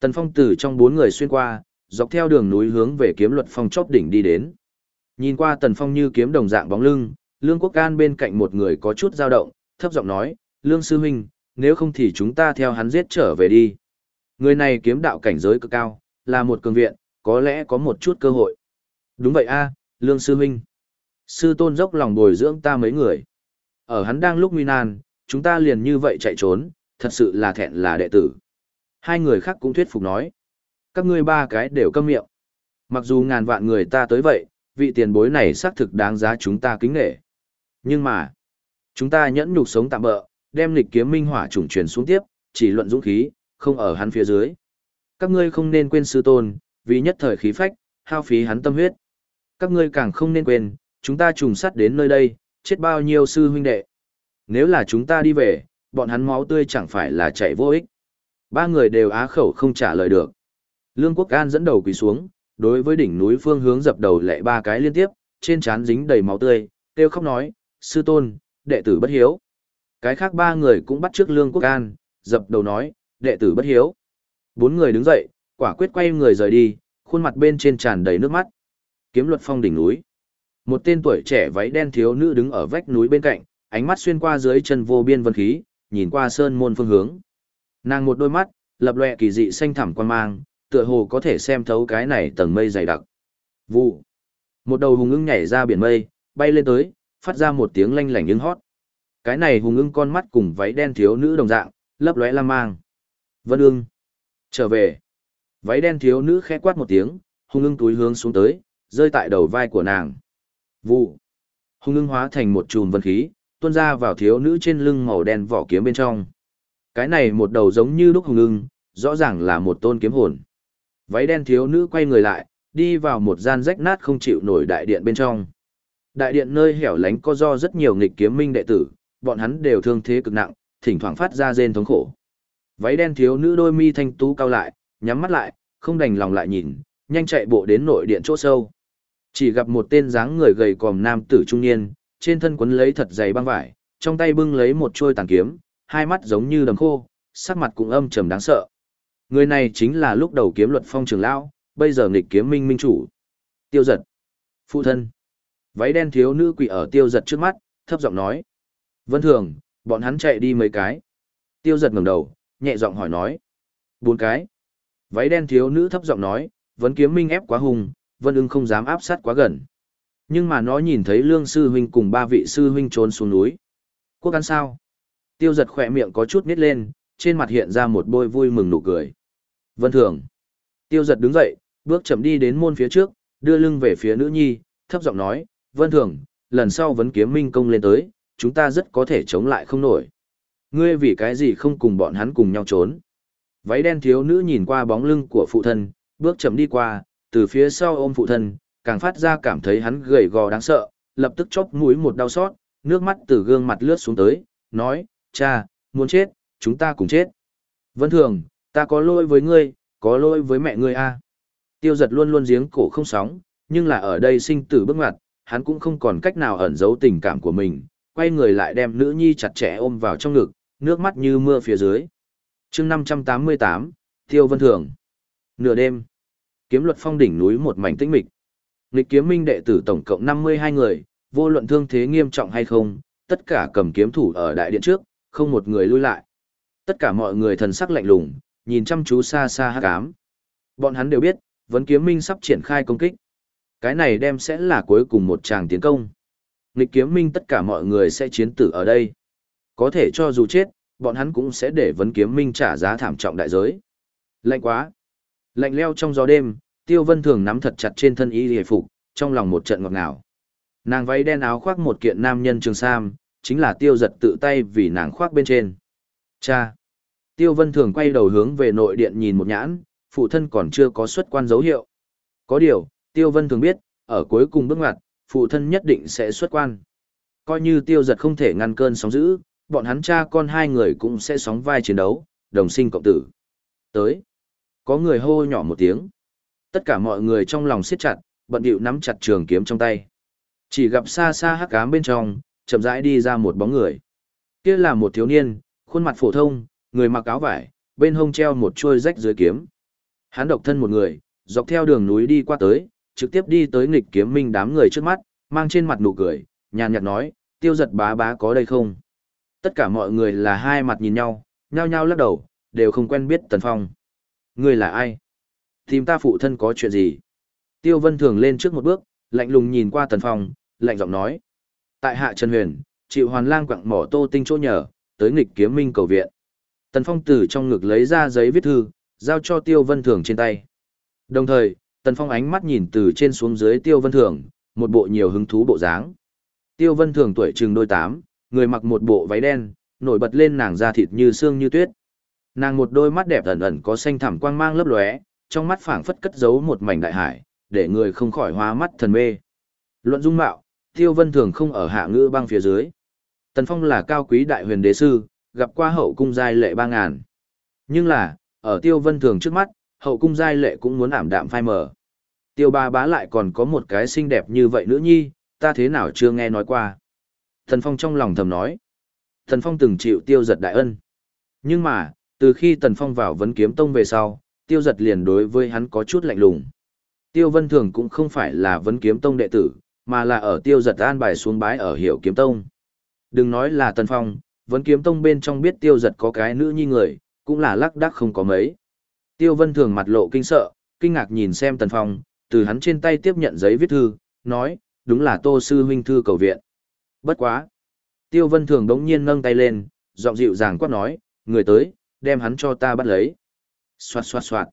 Tần Phong từ trong bốn người xuyên qua, dọc theo đường núi hướng về kiếm luật phong chóp đỉnh đi đến. Nhìn qua Tần Phong như kiếm đồng dạng bóng lưng, Lương Quốc Can bên cạnh một người có chút dao động, thấp giọng nói, Lương Sư Huynh, nếu không thì chúng ta theo hắn giết trở về đi. Người này kiếm đạo cảnh giới cực cao, là một cường viện, có lẽ có một chút cơ hội. Đúng vậy a, Lương Sư Huynh. Sư tôn dốc lòng bồi dưỡng ta mấy người. Ở hắn đang lúc nguy nan, chúng ta liền như vậy chạy trốn, thật sự là thẹn là đệ tử. Hai người khác cũng thuyết phục nói. Các ngươi ba cái đều câm miệng. Mặc dù ngàn vạn người ta tới vậy, vị tiền bối này xác thực đáng giá chúng ta kính nghệ. Nhưng mà, chúng ta nhẫn nhục sống tạm bỡ, đem lịch kiếm minh hỏa trùng truyền xuống tiếp, chỉ luận dũng khí, không ở hắn phía dưới. Các ngươi không nên quên sư tôn, vì nhất thời khí phách, hao phí hắn tâm huyết. Các ngươi càng không nên quên, chúng ta trùng sắt đến nơi đây, chết bao nhiêu sư huynh đệ. Nếu là chúng ta đi về, bọn hắn máu tươi chẳng phải là chạy vô ích. Ba người đều á khẩu không trả lời được. Lương Quốc An dẫn đầu quỳ xuống, đối với đỉnh núi phương hướng dập đầu lệ ba cái liên tiếp, trên trán dính đầy máu tươi, kêu khóc nói, sư tôn, đệ tử bất hiếu. Cái khác ba người cũng bắt trước Lương Quốc An, dập đầu nói, đệ tử bất hiếu. Bốn người đứng dậy, quả quyết quay người rời đi, khuôn mặt bên trên tràn đầy nước mắt. Kiếm luật phong đỉnh núi. Một tên tuổi trẻ váy đen thiếu nữ đứng ở vách núi bên cạnh, ánh mắt xuyên qua dưới chân vô biên vân khí, nhìn qua sơn môn phương hướng. Nàng một đôi mắt, lập lòe kỳ dị xanh thẳm quan mang, tựa hồ có thể xem thấu cái này tầng mây dày đặc. Vụ. Một đầu hùng ưng nhảy ra biển mây, bay lên tới, phát ra một tiếng lanh lảnh ưng hót. Cái này hùng ưng con mắt cùng váy đen thiếu nữ đồng dạng, lấp lóe lam mang. Vân ưng. Trở về. Váy đen thiếu nữ khẽ quát một tiếng, hùng ưng túi hướng xuống tới, rơi tại đầu vai của nàng. Vụ. Hùng ưng hóa thành một chùm vân khí, tuôn ra vào thiếu nữ trên lưng màu đen vỏ kiếm bên trong. Cái này một đầu giống như đúc hùng ưng, rõ ràng là một tôn kiếm hồn. Váy đen thiếu nữ quay người lại, đi vào một gian rách nát không chịu nổi đại điện bên trong. Đại điện nơi hẻo lánh có do rất nhiều nghịch kiếm minh đệ tử, bọn hắn đều thương thế cực nặng, thỉnh thoảng phát ra rên thống khổ. Váy đen thiếu nữ đôi mi thanh tú cao lại, nhắm mắt lại, không đành lòng lại nhìn, nhanh chạy bộ đến nội điện chỗ sâu. Chỉ gặp một tên dáng người gầy còm nam tử trung niên, trên thân quấn lấy thật dày băng vải, trong tay bưng lấy một trôi tàn kiếm, hai mắt giống như đầm khô, sắc mặt cũng âm trầm đáng sợ. Người này chính là lúc đầu kiếm luật phong trường lão, bây giờ nghịch kiếm minh minh chủ. Tiêu giật. Phụ thân. Váy đen thiếu nữ quỷ ở tiêu giật trước mắt, thấp giọng nói. Vân thường, bọn hắn chạy đi mấy cái. Tiêu giật ngẩng đầu, nhẹ giọng hỏi nói. Bốn cái. Váy đen thiếu nữ thấp giọng nói, Vẫn kiếm minh ép quá hùng, vân ưng không dám áp sát quá gần. Nhưng mà nó nhìn thấy lương sư huynh cùng ba vị sư huynh trốn xuống núi. Quốc ăn sao? Tiêu giật khỏe miệng có chút nít lên, trên mặt hiện ra một bôi vui mừng nụ cười. Vân thường. Tiêu giật đứng dậy, bước chậm đi đến môn phía trước, đưa lưng về phía nữ nhi, thấp giọng nói, Vân thường, lần sau vấn kiếm minh công lên tới, chúng ta rất có thể chống lại không nổi. Ngươi vì cái gì không cùng bọn hắn cùng nhau trốn? Váy đen thiếu nữ nhìn qua bóng lưng của phụ thân, bước chậm đi qua, từ phía sau ôm phụ thân, càng phát ra cảm thấy hắn gầy gò đáng sợ, lập tức chóp mũi một đau xót, nước mắt từ gương mặt lướt xuống tới, nói, cha, muốn chết, chúng ta cùng chết. Vân thường, ta có lỗi với ngươi, có lỗi với mẹ ngươi a. Tiêu giật luôn luôn giếng cổ không sóng, nhưng là ở đây sinh tử bước ngoặt, hắn cũng không còn cách nào ẩn giấu tình cảm của mình, quay người lại đem nữ nhi chặt chẽ ôm vào trong ngực, nước mắt như mưa phía dưới. chương 588, Tiêu Vân Thường. Nửa đêm, kiếm luật phong đỉnh núi một mảnh tĩnh mịch. lịch kiếm minh đệ tử tổng cộng 52 người, vô luận thương thế nghiêm trọng hay không, tất cả cầm kiếm thủ ở đại điện trước, không một người lui lại. Tất cả mọi người thần sắc lạnh lùng, nhìn chăm chú xa xa hắc ám. Bọn hắn đều biết, vấn kiếm minh sắp triển khai công kích. Cái này đem sẽ là cuối cùng một tràng tiến công. Nghịch kiếm minh tất cả mọi người sẽ chiến tử ở đây. Có thể cho dù chết, bọn hắn cũng sẽ để vấn kiếm minh trả giá thảm trọng đại giới. Lạnh quá. Lạnh leo trong gió đêm, Tiêu Vân Thường nắm thật chặt trên thân y hề phục, trong lòng một trận ngọt ngào. Nàng váy đen áo khoác một kiện nam nhân trường sam, chính là Tiêu giật tự tay vì nàng khoác bên trên. Cha! Tiêu Vân Thường quay đầu hướng về nội điện nhìn một nhãn, phụ thân còn chưa có xuất quan dấu hiệu. Có điều, Tiêu Vân thường biết, ở cuối cùng bước ngoặt, phụ thân nhất định sẽ xuất quan. Coi như Tiêu giật không thể ngăn cơn sóng dữ, bọn hắn cha con hai người cũng sẽ sóng vai chiến đấu, đồng sinh cộng tử. Tới. Có người hô nhỏ một tiếng. Tất cả mọi người trong lòng siết chặt, bận điệu nắm chặt trường kiếm trong tay. Chỉ gặp xa xa hắc ám bên trong, chậm rãi đi ra một bóng người. Kia là một thiếu niên, khuôn mặt phổ thông, người mặc áo vải, bên hông treo một chuôi rách dưới kiếm. Hắn độc thân một người, dọc theo đường núi đi qua tới, trực tiếp đi tới nghịch kiếm minh đám người trước mắt, mang trên mặt nụ cười, nhàn nhạt nói, tiêu giật bá bá có đây không? Tất cả mọi người là hai mặt nhìn nhau, nhao nhao lắc đầu, đều không quen biết Tần Phong. Người là ai? Tìm ta phụ thân có chuyện gì? Tiêu Vân Thường lên trước một bước, lạnh lùng nhìn qua Tần Phong, lạnh giọng nói. Tại hạ Trần Huyền, chịu hoàn lang quặng mỏ tô tinh chỗ nhờ, tới nghịch kiếm minh cầu viện. Tần Phong từ trong ngực lấy ra giấy viết thư, giao cho Tiêu Vân Thường trên tay. Đồng thời, Tần Phong ánh mắt nhìn từ trên xuống dưới Tiêu Vân Thường, một bộ nhiều hứng thú bộ dáng. Tiêu Vân Thường tuổi chừng đôi tám, người mặc một bộ váy đen, nổi bật lên nàng da thịt như xương như tuyết. Nàng một đôi mắt đẹp ẩn ẩn có xanh thẳm quang mang lấp lóe, trong mắt phảng phất cất giấu một mảnh đại hải, để người không khỏi hóa mắt thần mê. Luận dung mạo, Tiêu Vân Thường không ở hạ ngữ băng phía dưới. Tần Phong là cao quý đại huyền đế sư, gặp qua hậu cung giai lệ ba ngàn. Nhưng là, ở Tiêu Vân Thường trước mắt, hậu cung giai lệ cũng muốn ảm đạm phai mờ. Tiêu ba bá lại còn có một cái xinh đẹp như vậy nữ nhi, ta thế nào chưa nghe nói qua. Tần Phong trong lòng thầm nói. Tần Phong từng chịu tiêu giật đại ân. Nhưng mà, từ khi Tần Phong vào vấn kiếm tông về sau, tiêu giật liền đối với hắn có chút lạnh lùng. Tiêu Vân Thường cũng không phải là vấn kiếm tông đệ tử, mà là ở tiêu giật an bài xuống bái ở hiệu kiếm tông. Đừng nói là Tần Phong, vẫn kiếm tông bên trong biết tiêu giật có cái nữ nhi người, cũng là lắc đắc không có mấy. Tiêu Vân Thường mặt lộ kinh sợ, kinh ngạc nhìn xem Tần Phong, từ hắn trên tay tiếp nhận giấy viết thư, nói, đúng là Tô Sư Huynh Thư cầu viện. Bất quá. Tiêu Vân Thường đống nhiên nâng tay lên, giọng dịu dàng quát nói, người tới, đem hắn cho ta bắt lấy. Xoạt xoạt xoạt.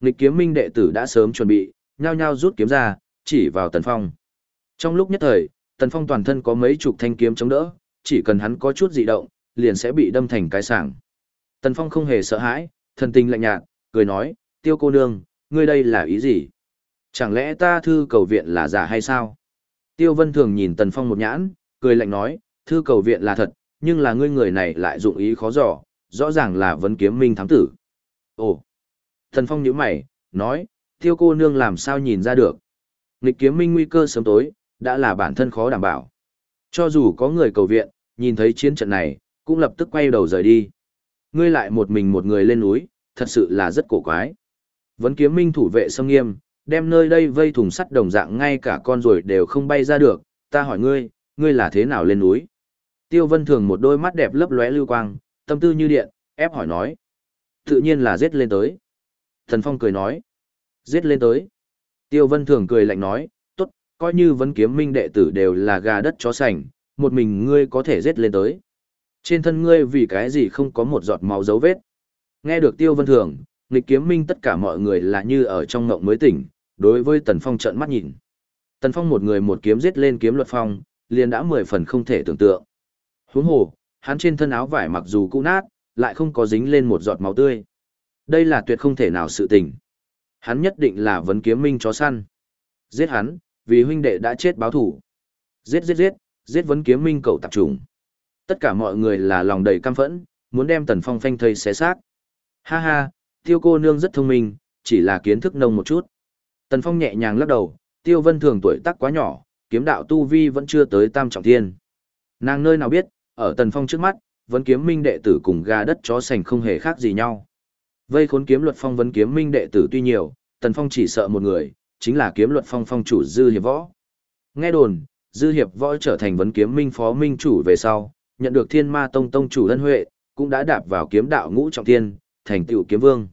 Nghịch kiếm minh đệ tử đã sớm chuẩn bị, nhao nhao rút kiếm ra, chỉ vào Tần Phong. Trong lúc nhất thời, Tần Phong toàn thân có mấy chục thanh kiếm chống đỡ, chỉ cần hắn có chút dị động, liền sẽ bị đâm thành cái sảng. Tần Phong không hề sợ hãi, thần tình lạnh nhạt, cười nói, tiêu cô nương, ngươi đây là ý gì? Chẳng lẽ ta thư cầu viện là giả hay sao? Tiêu Vân Thường nhìn Tần Phong một nhãn, cười lạnh nói, thư cầu viện là thật, nhưng là ngươi người này lại dụng ý khó dò, rõ ràng là vấn kiếm minh thám tử. Ồ! Tần Phong nhíu mày, nói, tiêu cô nương làm sao nhìn ra được? Nghịch kiếm minh nguy cơ sớm tối, đã là bản thân khó đảm bảo. Cho dù có người cầu viện, nhìn thấy chiến trận này, cũng lập tức quay đầu rời đi. Ngươi lại một mình một người lên núi, thật sự là rất cổ quái. Vấn kiếm minh thủ vệ sông nghiêm, đem nơi đây vây thùng sắt đồng dạng ngay cả con ruồi đều không bay ra được, ta hỏi ngươi, ngươi là thế nào lên núi? Tiêu Vân Thường một đôi mắt đẹp lấp lóe lưu quang, tâm tư như điện, ép hỏi nói. Tự nhiên là giết lên tới. Thần Phong cười nói. Giết lên tới. Tiêu Vân Thường cười lạnh nói, coi như vấn kiếm minh đệ tử đều là gà đất chó sành, một mình ngươi có thể giết lên tới. Trên thân ngươi vì cái gì không có một giọt máu dấu vết. Nghe được Tiêu Vân Thường, nghịch kiếm minh tất cả mọi người là như ở trong ngộng mới tỉnh, đối với Tần Phong trợn mắt nhìn. Tần Phong một người một kiếm giết lên kiếm luật phong, liền đã mười phần không thể tưởng tượng. Huống hồ, hắn trên thân áo vải mặc dù cũ nát, lại không có dính lên một giọt máu tươi. Đây là tuyệt không thể nào sự tình. Hắn nhất định là vấn kiếm minh chó săn. Giết hắn, vì huynh đệ đã chết báo thủ. Giết giết giết, giết vấn kiếm minh cầu tạp trùng. Tất cả mọi người là lòng đầy căm phẫn, muốn đem Tần Phong phanh thây xé xác. Ha ha, tiêu cô nương rất thông minh, chỉ là kiến thức nông một chút. Tần Phong nhẹ nhàng lắc đầu, tiêu vân thường tuổi tác quá nhỏ, kiếm đạo tu vi vẫn chưa tới tam trọng thiên. Nàng nơi nào biết, ở Tần Phong trước mắt, vấn kiếm minh đệ tử cùng gà đất chó sành không hề khác gì nhau. Vây khốn kiếm luật phong vấn kiếm minh đệ tử tuy nhiều, Tần Phong chỉ sợ một người, chính là kiếm luật phong phong chủ Dư Hiệp Võ. Nghe đồn, Dư Hiệp Võ trở thành vấn kiếm minh phó minh chủ về sau, nhận được thiên ma tông tông chủ ân huệ, cũng đã đạp vào kiếm đạo ngũ trọng thiên, thành tựu kiếm vương.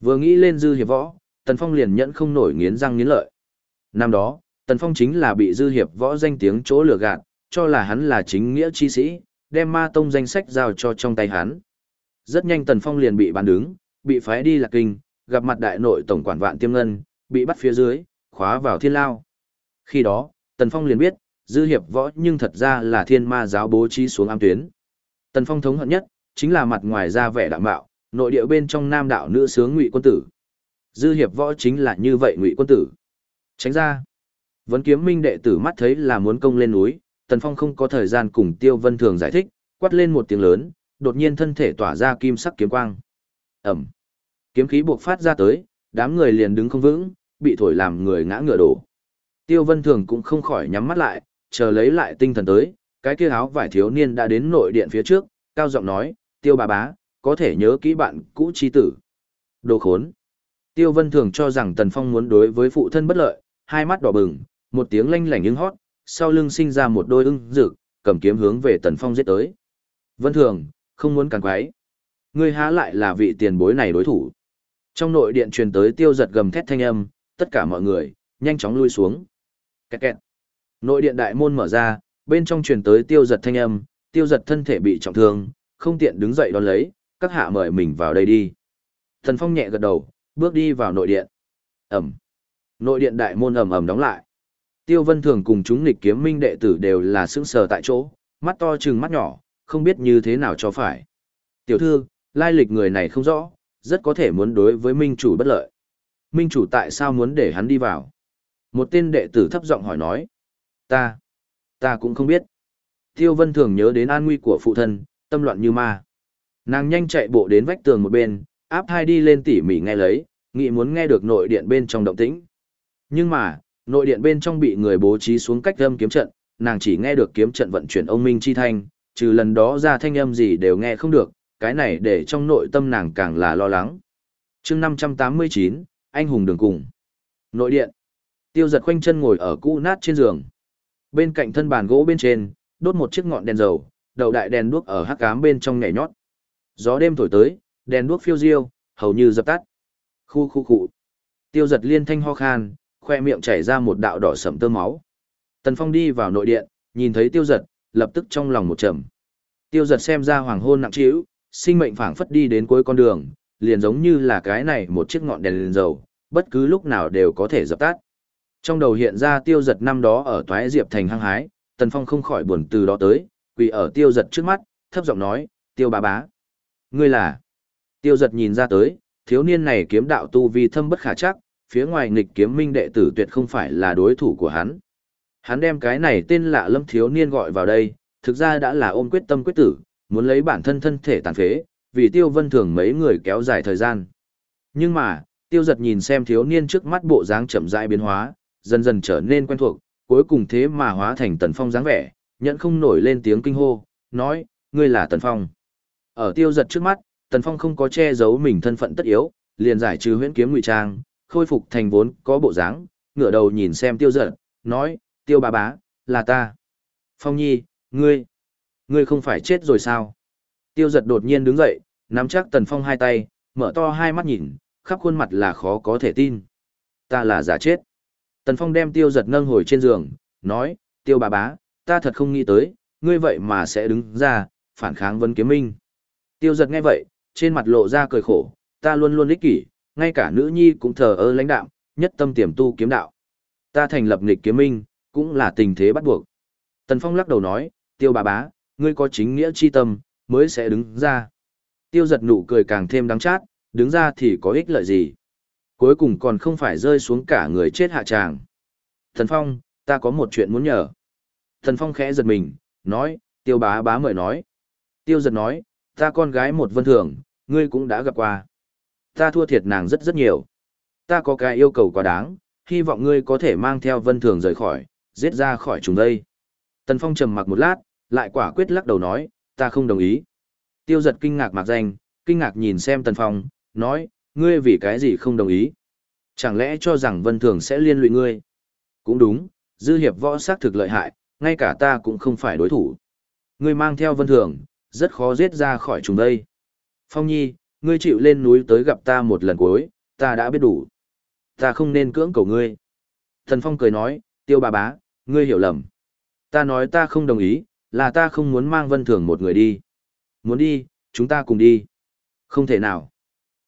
Vừa nghĩ lên Dư Hiệp Võ, Tần Phong liền nhẫn không nổi nghiến răng nghiến lợi. Năm đó, Tần Phong chính là bị Dư Hiệp Võ danh tiếng chỗ lừa gạt, cho là hắn là chính nghĩa chi sĩ, đem ma tông danh sách giao cho trong tay hắn. Rất nhanh Tần Phong liền bị bán đứng, bị phái đi lạc kinh, gặp mặt đại nội tổng quản vạn tiêm ngân, bị bắt phía dưới, khóa vào thiên lao. Khi đó, Tần Phong liền biết, dư hiệp võ nhưng thật ra là thiên ma giáo bố trí xuống am tuyến. Tần Phong thống hận nhất, chính là mặt ngoài ra vẻ đạm bạo, nội địa bên trong nam đạo nữ sướng ngụy quân tử. Dư hiệp võ chính là như vậy ngụy quân tử. Tránh ra. Vấn kiếm minh đệ tử mắt thấy là muốn công lên núi, Tần Phong không có thời gian cùng Tiêu Vân Thường giải thích, quát lên một tiếng lớn, đột nhiên thân thể tỏa ra kim sắc kiếm quang. Ẩm. Kiếm khí buộc phát ra tới, đám người liền đứng không vững, bị thổi làm người ngã ngựa đổ. Tiêu Vân Thường cũng không khỏi nhắm mắt lại, chờ lấy lại tinh thần tới, cái kia áo vải thiếu niên đã đến nội điện phía trước, cao giọng nói, Tiêu bà bá, có thể nhớ kỹ bạn cũ chi tử. Đồ khốn. Tiêu Vân Thường cho rằng Tần Phong muốn đối với phụ thân bất lợi, hai mắt đỏ bừng, một tiếng lanh lảnh ưng hót, sau lưng sinh ra một đôi ưng rực, cầm kiếm hướng về Tần Phong giết tới. Vân Thường, không muốn càng quái. Ngươi há lại là vị tiền bối này đối thủ. Trong nội điện truyền tới tiêu giật gầm thét thanh âm, tất cả mọi người, nhanh chóng lui xuống. Kẹt kẹt. Nội điện đại môn mở ra, bên trong truyền tới tiêu giật thanh âm, tiêu giật thân thể bị trọng thương, không tiện đứng dậy đón lấy, các hạ mời mình vào đây đi. Thần Phong nhẹ gật đầu, bước đi vào nội điện. Ẩm. Nội điện đại môn ầm ầm đóng lại. Tiêu Vân Thường cùng chúng nghịch kiếm minh đệ tử đều là sững sờ tại chỗ, mắt to trừng mắt nhỏ, không biết như thế nào cho phải. Tiểu thư, lai lịch người này không rõ, rất có thể muốn đối với minh chủ bất lợi. Minh chủ tại sao muốn để hắn đi vào? Một tên đệ tử thấp giọng hỏi nói. Ta, ta cũng không biết. Tiêu Vân Thường nhớ đến an nguy của phụ thân, tâm loạn như ma. Nàng nhanh chạy bộ đến vách tường một bên, áp hai đi lên tỉ mỉ nghe lấy, nghĩ muốn nghe được nội điện bên trong động tĩnh. Nhưng mà, nội điện bên trong bị người bố trí xuống cách âm kiếm trận, nàng chỉ nghe được kiếm trận vận chuyển ông minh chi thanh, trừ lần đó ra thanh âm gì đều nghe không được, cái này để trong nội tâm nàng càng là lo lắng. chương 589, anh hùng đường cùng. Nội điện. Tiêu giật khoanh chân ngồi ở cũ nát trên giường. Bên cạnh thân bàn gỗ bên trên, đốt một chiếc ngọn đèn dầu, đầu đại đèn đuốc ở hắc cám bên trong nhảy nhót. Gió đêm thổi tới, đèn đuốc phiêu diêu, hầu như dập tắt. Khu khu khu. Tiêu giật liên thanh ho khan, khoe miệng chảy ra một đạo đỏ sẫm tơ máu. Tần Phong đi vào nội điện, nhìn thấy tiêu giật, lập tức trong lòng một trầm. Tiêu giật xem ra hoàng hôn nặng trĩu, sinh mệnh phảng phất đi đến cuối con đường, liền giống như là cái này một chiếc ngọn đèn lên dầu, bất cứ lúc nào đều có thể dập tắt. Trong đầu hiện ra tiêu giật năm đó ở toái diệp thành hăng hái, Tần Phong không khỏi buồn từ đó tới, quỳ ở tiêu giật trước mắt, thấp giọng nói, tiêu bá bá. Ngươi là... Tiêu giật nhìn ra tới, thiếu niên này kiếm đạo tu vi thâm bất khả chắc, phía ngoài nghịch kiếm minh đệ tử tuyệt không phải là đối thủ của hắn. Hắn đem cái này tên lạ lâm thiếu niên gọi vào đây, thực ra đã là ôm quyết tâm quyết tử, muốn lấy bản thân thân thể tàn phế, vì tiêu vân thường mấy người kéo dài thời gian. Nhưng mà, tiêu giật nhìn xem thiếu niên trước mắt bộ dáng chậm rãi biến hóa, dần dần trở nên quen thuộc, cuối cùng thế mà hóa thành tần phong dáng vẻ, nhận không nổi lên tiếng kinh hô, nói, ngươi là tần phong. Ở tiêu giật trước mắt, tần phong không có che giấu mình thân phận tất yếu, liền giải trừ huyễn kiếm ngụy trang, khôi phục thành vốn có bộ dáng, ngửa đầu nhìn xem tiêu giật, nói, tiêu bà bá, là ta. Phong nhi, ngươi, ngươi không phải chết rồi sao? Tiêu giật đột nhiên đứng dậy, nắm chắc tần phong hai tay, mở to hai mắt nhìn, khắp khuôn mặt là khó có thể tin. Ta là giả chết. Tần phong đem tiêu giật nâng hồi trên giường, nói, tiêu bà bá, ta thật không nghĩ tới, ngươi vậy mà sẽ đứng ra, phản kháng vấn kiếm minh. Tiêu giật nghe vậy, trên mặt lộ ra cười khổ, ta luôn luôn ích kỷ, ngay cả nữ nhi cũng thờ ơ lãnh đạo, nhất tâm tiềm tu kiếm đạo. Ta thành lập nghịch kiếm minh, cũng là tình thế bắt buộc. Tần Phong lắc đầu nói, tiêu bà bá, ngươi có chính nghĩa chi tâm, mới sẽ đứng ra. Tiêu giật nụ cười càng thêm đắng chát, đứng ra thì có ích lợi gì. Cuối cùng còn không phải rơi xuống cả người chết hạ tràng. Thần Phong, ta có một chuyện muốn nhờ. Thần Phong khẽ giật mình, nói, tiêu bá bá mời nói. Tiêu giật nói, ta con gái một vân thường, ngươi cũng đã gặp qua. Ta thua thiệt nàng rất rất nhiều. Ta có cái yêu cầu quá đáng, hy vọng ngươi có thể mang theo vân thường rời khỏi, giết ra khỏi chúng đây. Tần Phong trầm mặc một lát, lại quả quyết lắc đầu nói, ta không đồng ý. Tiêu giật kinh ngạc mạc danh, kinh ngạc nhìn xem Tần Phong, nói, ngươi vì cái gì không đồng ý? Chẳng lẽ cho rằng vân thường sẽ liên lụy ngươi? Cũng đúng, dư hiệp võ sát thực lợi hại, ngay cả ta cũng không phải đối thủ. Ngươi mang theo vân thường, rất khó giết ra khỏi chúng đây. Phong nhi, ngươi chịu lên núi tới gặp ta một lần cuối, ta đã biết đủ. Ta không nên cưỡng cầu ngươi. Thần Phong cười nói, tiêu bà bá, ngươi hiểu lầm. Ta nói ta không đồng ý, là ta không muốn mang vân thường một người đi. Muốn đi, chúng ta cùng đi. Không thể nào.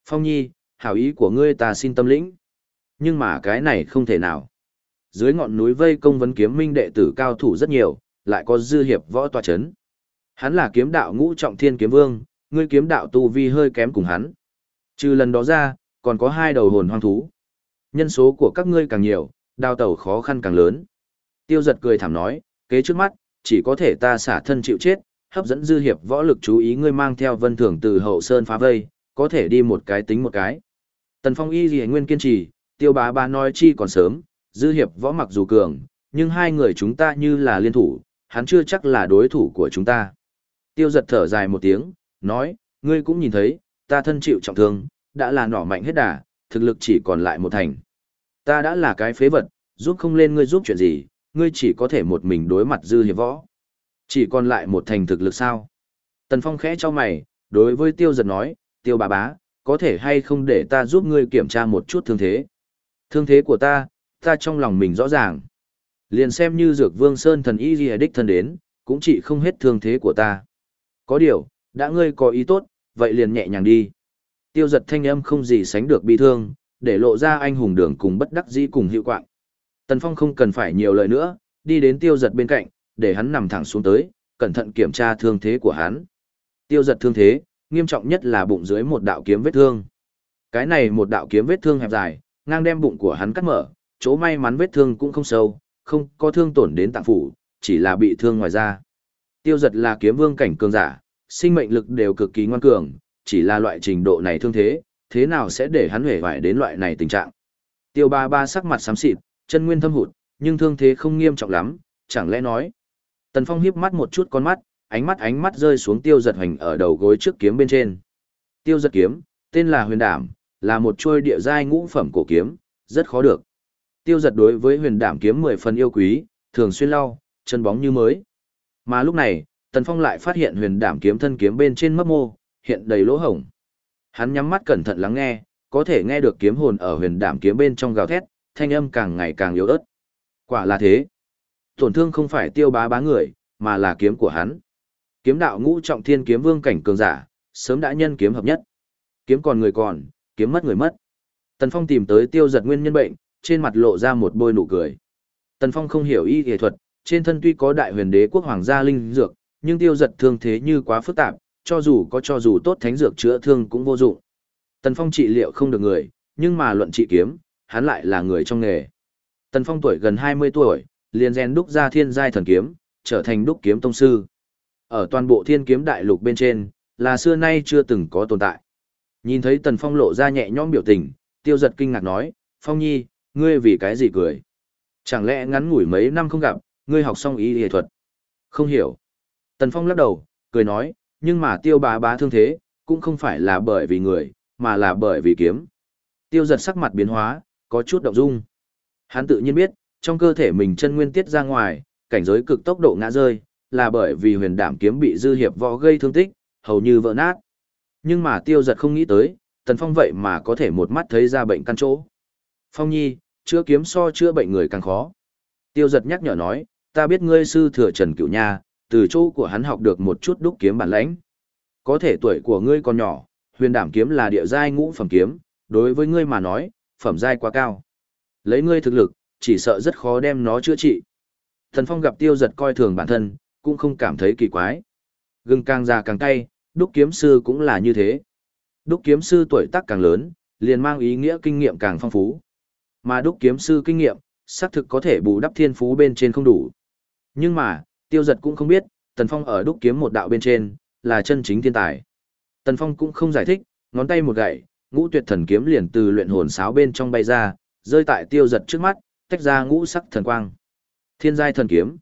Phong nhi, hảo ý của ngươi ta xin tâm lĩnh. Nhưng mà cái này không thể nào. Dưới ngọn núi vây công vấn kiếm minh đệ tử cao thủ rất nhiều, lại có dư hiệp võ tòa chấn. Hắn là kiếm đạo ngũ trọng thiên kiếm vương, ngươi kiếm đạo tu vi hơi kém cùng hắn. Trừ lần đó ra, còn có hai đầu hồn hoang thú. Nhân số của các ngươi càng nhiều, đào tẩu khó khăn càng lớn. Tiêu giật cười thảm nói, kế trước mắt, chỉ có thể ta xả thân chịu chết, hấp dẫn dư hiệp võ lực chú ý ngươi mang theo vân thưởng từ hậu sơn phá vây, có thể đi một cái tính một cái. Tần Phong y gì nguyên kiên trì, tiêu bá bá nói chi còn sớm, dư hiệp võ mặc dù cường, nhưng hai người chúng ta như là liên thủ, hắn chưa chắc là đối thủ của chúng ta. Tiêu giật thở dài một tiếng, nói, ngươi cũng nhìn thấy, ta thân chịu trọng thương, đã là nỏ mạnh hết đà, thực lực chỉ còn lại một thành. Ta đã là cái phế vật, giúp không lên ngươi giúp chuyện gì, ngươi chỉ có thể một mình đối mặt dư hiệp võ. Chỉ còn lại một thành thực lực sao? Tần Phong khẽ cho mày, đối với tiêu giật nói, tiêu bà bá, có thể hay không để ta giúp ngươi kiểm tra một chút thương thế. Thương thế của ta, ta trong lòng mình rõ ràng. Liền xem như dược vương sơn thần y ghi đích thân đến, cũng chỉ không hết thương thế của ta. Có điều, đã ngươi có ý tốt, vậy liền nhẹ nhàng đi. Tiêu giật thanh âm không gì sánh được bi thương, để lộ ra anh hùng đường cùng bất đắc dĩ cùng hiệu quạng. Tần Phong không cần phải nhiều lời nữa, đi đến tiêu giật bên cạnh, để hắn nằm thẳng xuống tới, cẩn thận kiểm tra thương thế của hắn. Tiêu giật thương thế, nghiêm trọng nhất là bụng dưới một đạo kiếm vết thương. Cái này một đạo kiếm vết thương hẹp dài, ngang đem bụng của hắn cắt mở, chỗ may mắn vết thương cũng không sâu, không có thương tổn đến tạng phủ, chỉ là bị thương ngoài da. Tiêu giật là kiếm vương cảnh cường giả, sinh mệnh lực đều cực kỳ ngoan cường, chỉ là loại trình độ này thương thế, thế nào sẽ để hắn hề vải đến loại này tình trạng. Tiêu ba ba sắc mặt xám xịt, chân nguyên thâm hụt, nhưng thương thế không nghiêm trọng lắm, chẳng lẽ nói. Tần Phong hiếp mắt một chút con mắt, ánh mắt ánh mắt rơi xuống tiêu giật hoành ở đầu gối trước kiếm bên trên. Tiêu giật kiếm, tên là huyền đảm, là một trôi địa giai ngũ phẩm cổ kiếm, rất khó được. Tiêu giật đối với huyền đảm kiếm mười phần yêu quý, thường xuyên lau, chân bóng như mới. Mà lúc này, Tần Phong lại phát hiện huyền đảm kiếm thân kiếm bên trên mấp mô, hiện đầy lỗ hổng. Hắn nhắm mắt cẩn thận lắng nghe, có thể nghe được kiếm hồn ở huyền đảm kiếm bên trong gào thét, thanh âm càng ngày càng yếu ớt. Quả là thế. Tổn thương không phải tiêu bá bá người, mà là kiếm của hắn. Kiếm đạo ngũ trọng thiên kiếm vương cảnh cường giả, sớm đã nhân kiếm hợp nhất. Kiếm còn người còn, kiếm mất người mất. Tần Phong tìm tới tiêu giật nguyên nhân bệnh, trên mặt lộ ra một bôi nụ cười. Tần Phong không hiểu y y thuật, trên thân tuy có đại huyền đế quốc hoàng gia linh dược, nhưng tiêu giật thương thế như quá phức tạp, cho dù có cho dù tốt thánh dược chữa thương cũng vô dụng. Tần Phong trị liệu không được người, nhưng mà luận trị kiếm, hắn lại là người trong nghề. Tần Phong tuổi gần 20 tuổi, liền rèn đúc ra thiên giai thần kiếm, trở thành đúc kiếm tông sư. Ở toàn bộ thiên kiếm đại lục bên trên, là xưa nay chưa từng có tồn tại. Nhìn thấy Tần Phong lộ ra nhẹ nhõm biểu tình, tiêu giật kinh ngạc nói, Phong Nhi, ngươi vì cái gì cười? Chẳng lẽ ngắn ngủi mấy năm không gặp, ngươi học xong ý y thuật? Không hiểu. Tần Phong lắc đầu, cười nói, nhưng mà tiêu bá bá thương thế, cũng không phải là bởi vì người, mà là bởi vì kiếm. Tiêu giật sắc mặt biến hóa, có chút động dung. Hắn tự nhiên biết, trong cơ thể mình chân nguyên tiết ra ngoài, cảnh giới cực tốc độ ngã rơi, là bởi vì huyền đảm kiếm bị dư hiệp võ gây thương tích, hầu như vỡ nát. Nhưng mà tiêu giật không nghĩ tới, tần phong vậy mà có thể một mắt thấy ra bệnh căn chỗ. Phong nhi, chữa kiếm so chữa bệnh người càng khó. Tiêu giật nhắc nhở nói, ta biết ngươi sư thừa Trần cựu Nha, từ chỗ của hắn học được một chút đúc kiếm bản lãnh. Có thể tuổi của ngươi còn nhỏ, huyền đảm kiếm là địa giai ngũ phẩm kiếm, đối với ngươi mà nói, phẩm giai quá cao. Lấy ngươi thực lực, chỉ sợ rất khó đem nó chữa trị. Thần Phong gặp tiêu giật coi thường bản thân, cũng không cảm thấy kỳ quái. Gừng càng già càng cay, đúc kiếm sư cũng là như thế. Đúc kiếm sư tuổi tác càng lớn, liền mang ý nghĩa kinh nghiệm càng phong phú. Mà đúc kiếm sư kinh nghiệm, xác thực có thể bù đắp thiên phú bên trên không đủ. Nhưng mà, tiêu giật cũng không biết, Tần Phong ở đúc kiếm một đạo bên trên, là chân chính thiên tài. Tần Phong cũng không giải thích, ngón tay một gậy, ngũ tuyệt thần kiếm liền từ luyện hồn sáo bên trong bay ra, rơi tại tiêu giật trước mắt, tách ra ngũ sắc thần quang. Thiên giai thần kiếm.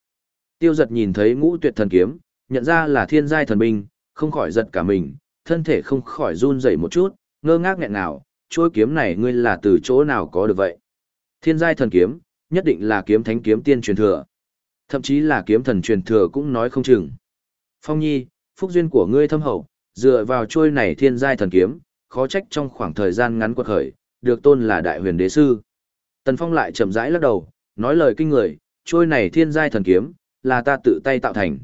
Tiêu giật nhìn thấy ngũ tuyệt thần kiếm, nhận ra là thiên giai thần binh, không khỏi giật cả mình, thân thể không khỏi run rẩy một chút, ngơ ngác nghẹn nào, chuôi kiếm này ngươi là từ chỗ nào có được vậy? Thiên giai thần kiếm, nhất định là kiếm thánh kiếm tiên truyền thừa. Thậm chí là kiếm thần truyền thừa cũng nói không chừng. Phong Nhi, phúc duyên của ngươi thâm hậu, dựa vào chuôi này thiên giai thần kiếm, khó trách trong khoảng thời gian ngắn quật khởi, được tôn là đại huyền đế sư. Tần Phong lại chậm rãi lắc đầu, nói lời kinh người, trôi này thiên giai thần kiếm, là ta tự tay tạo thành.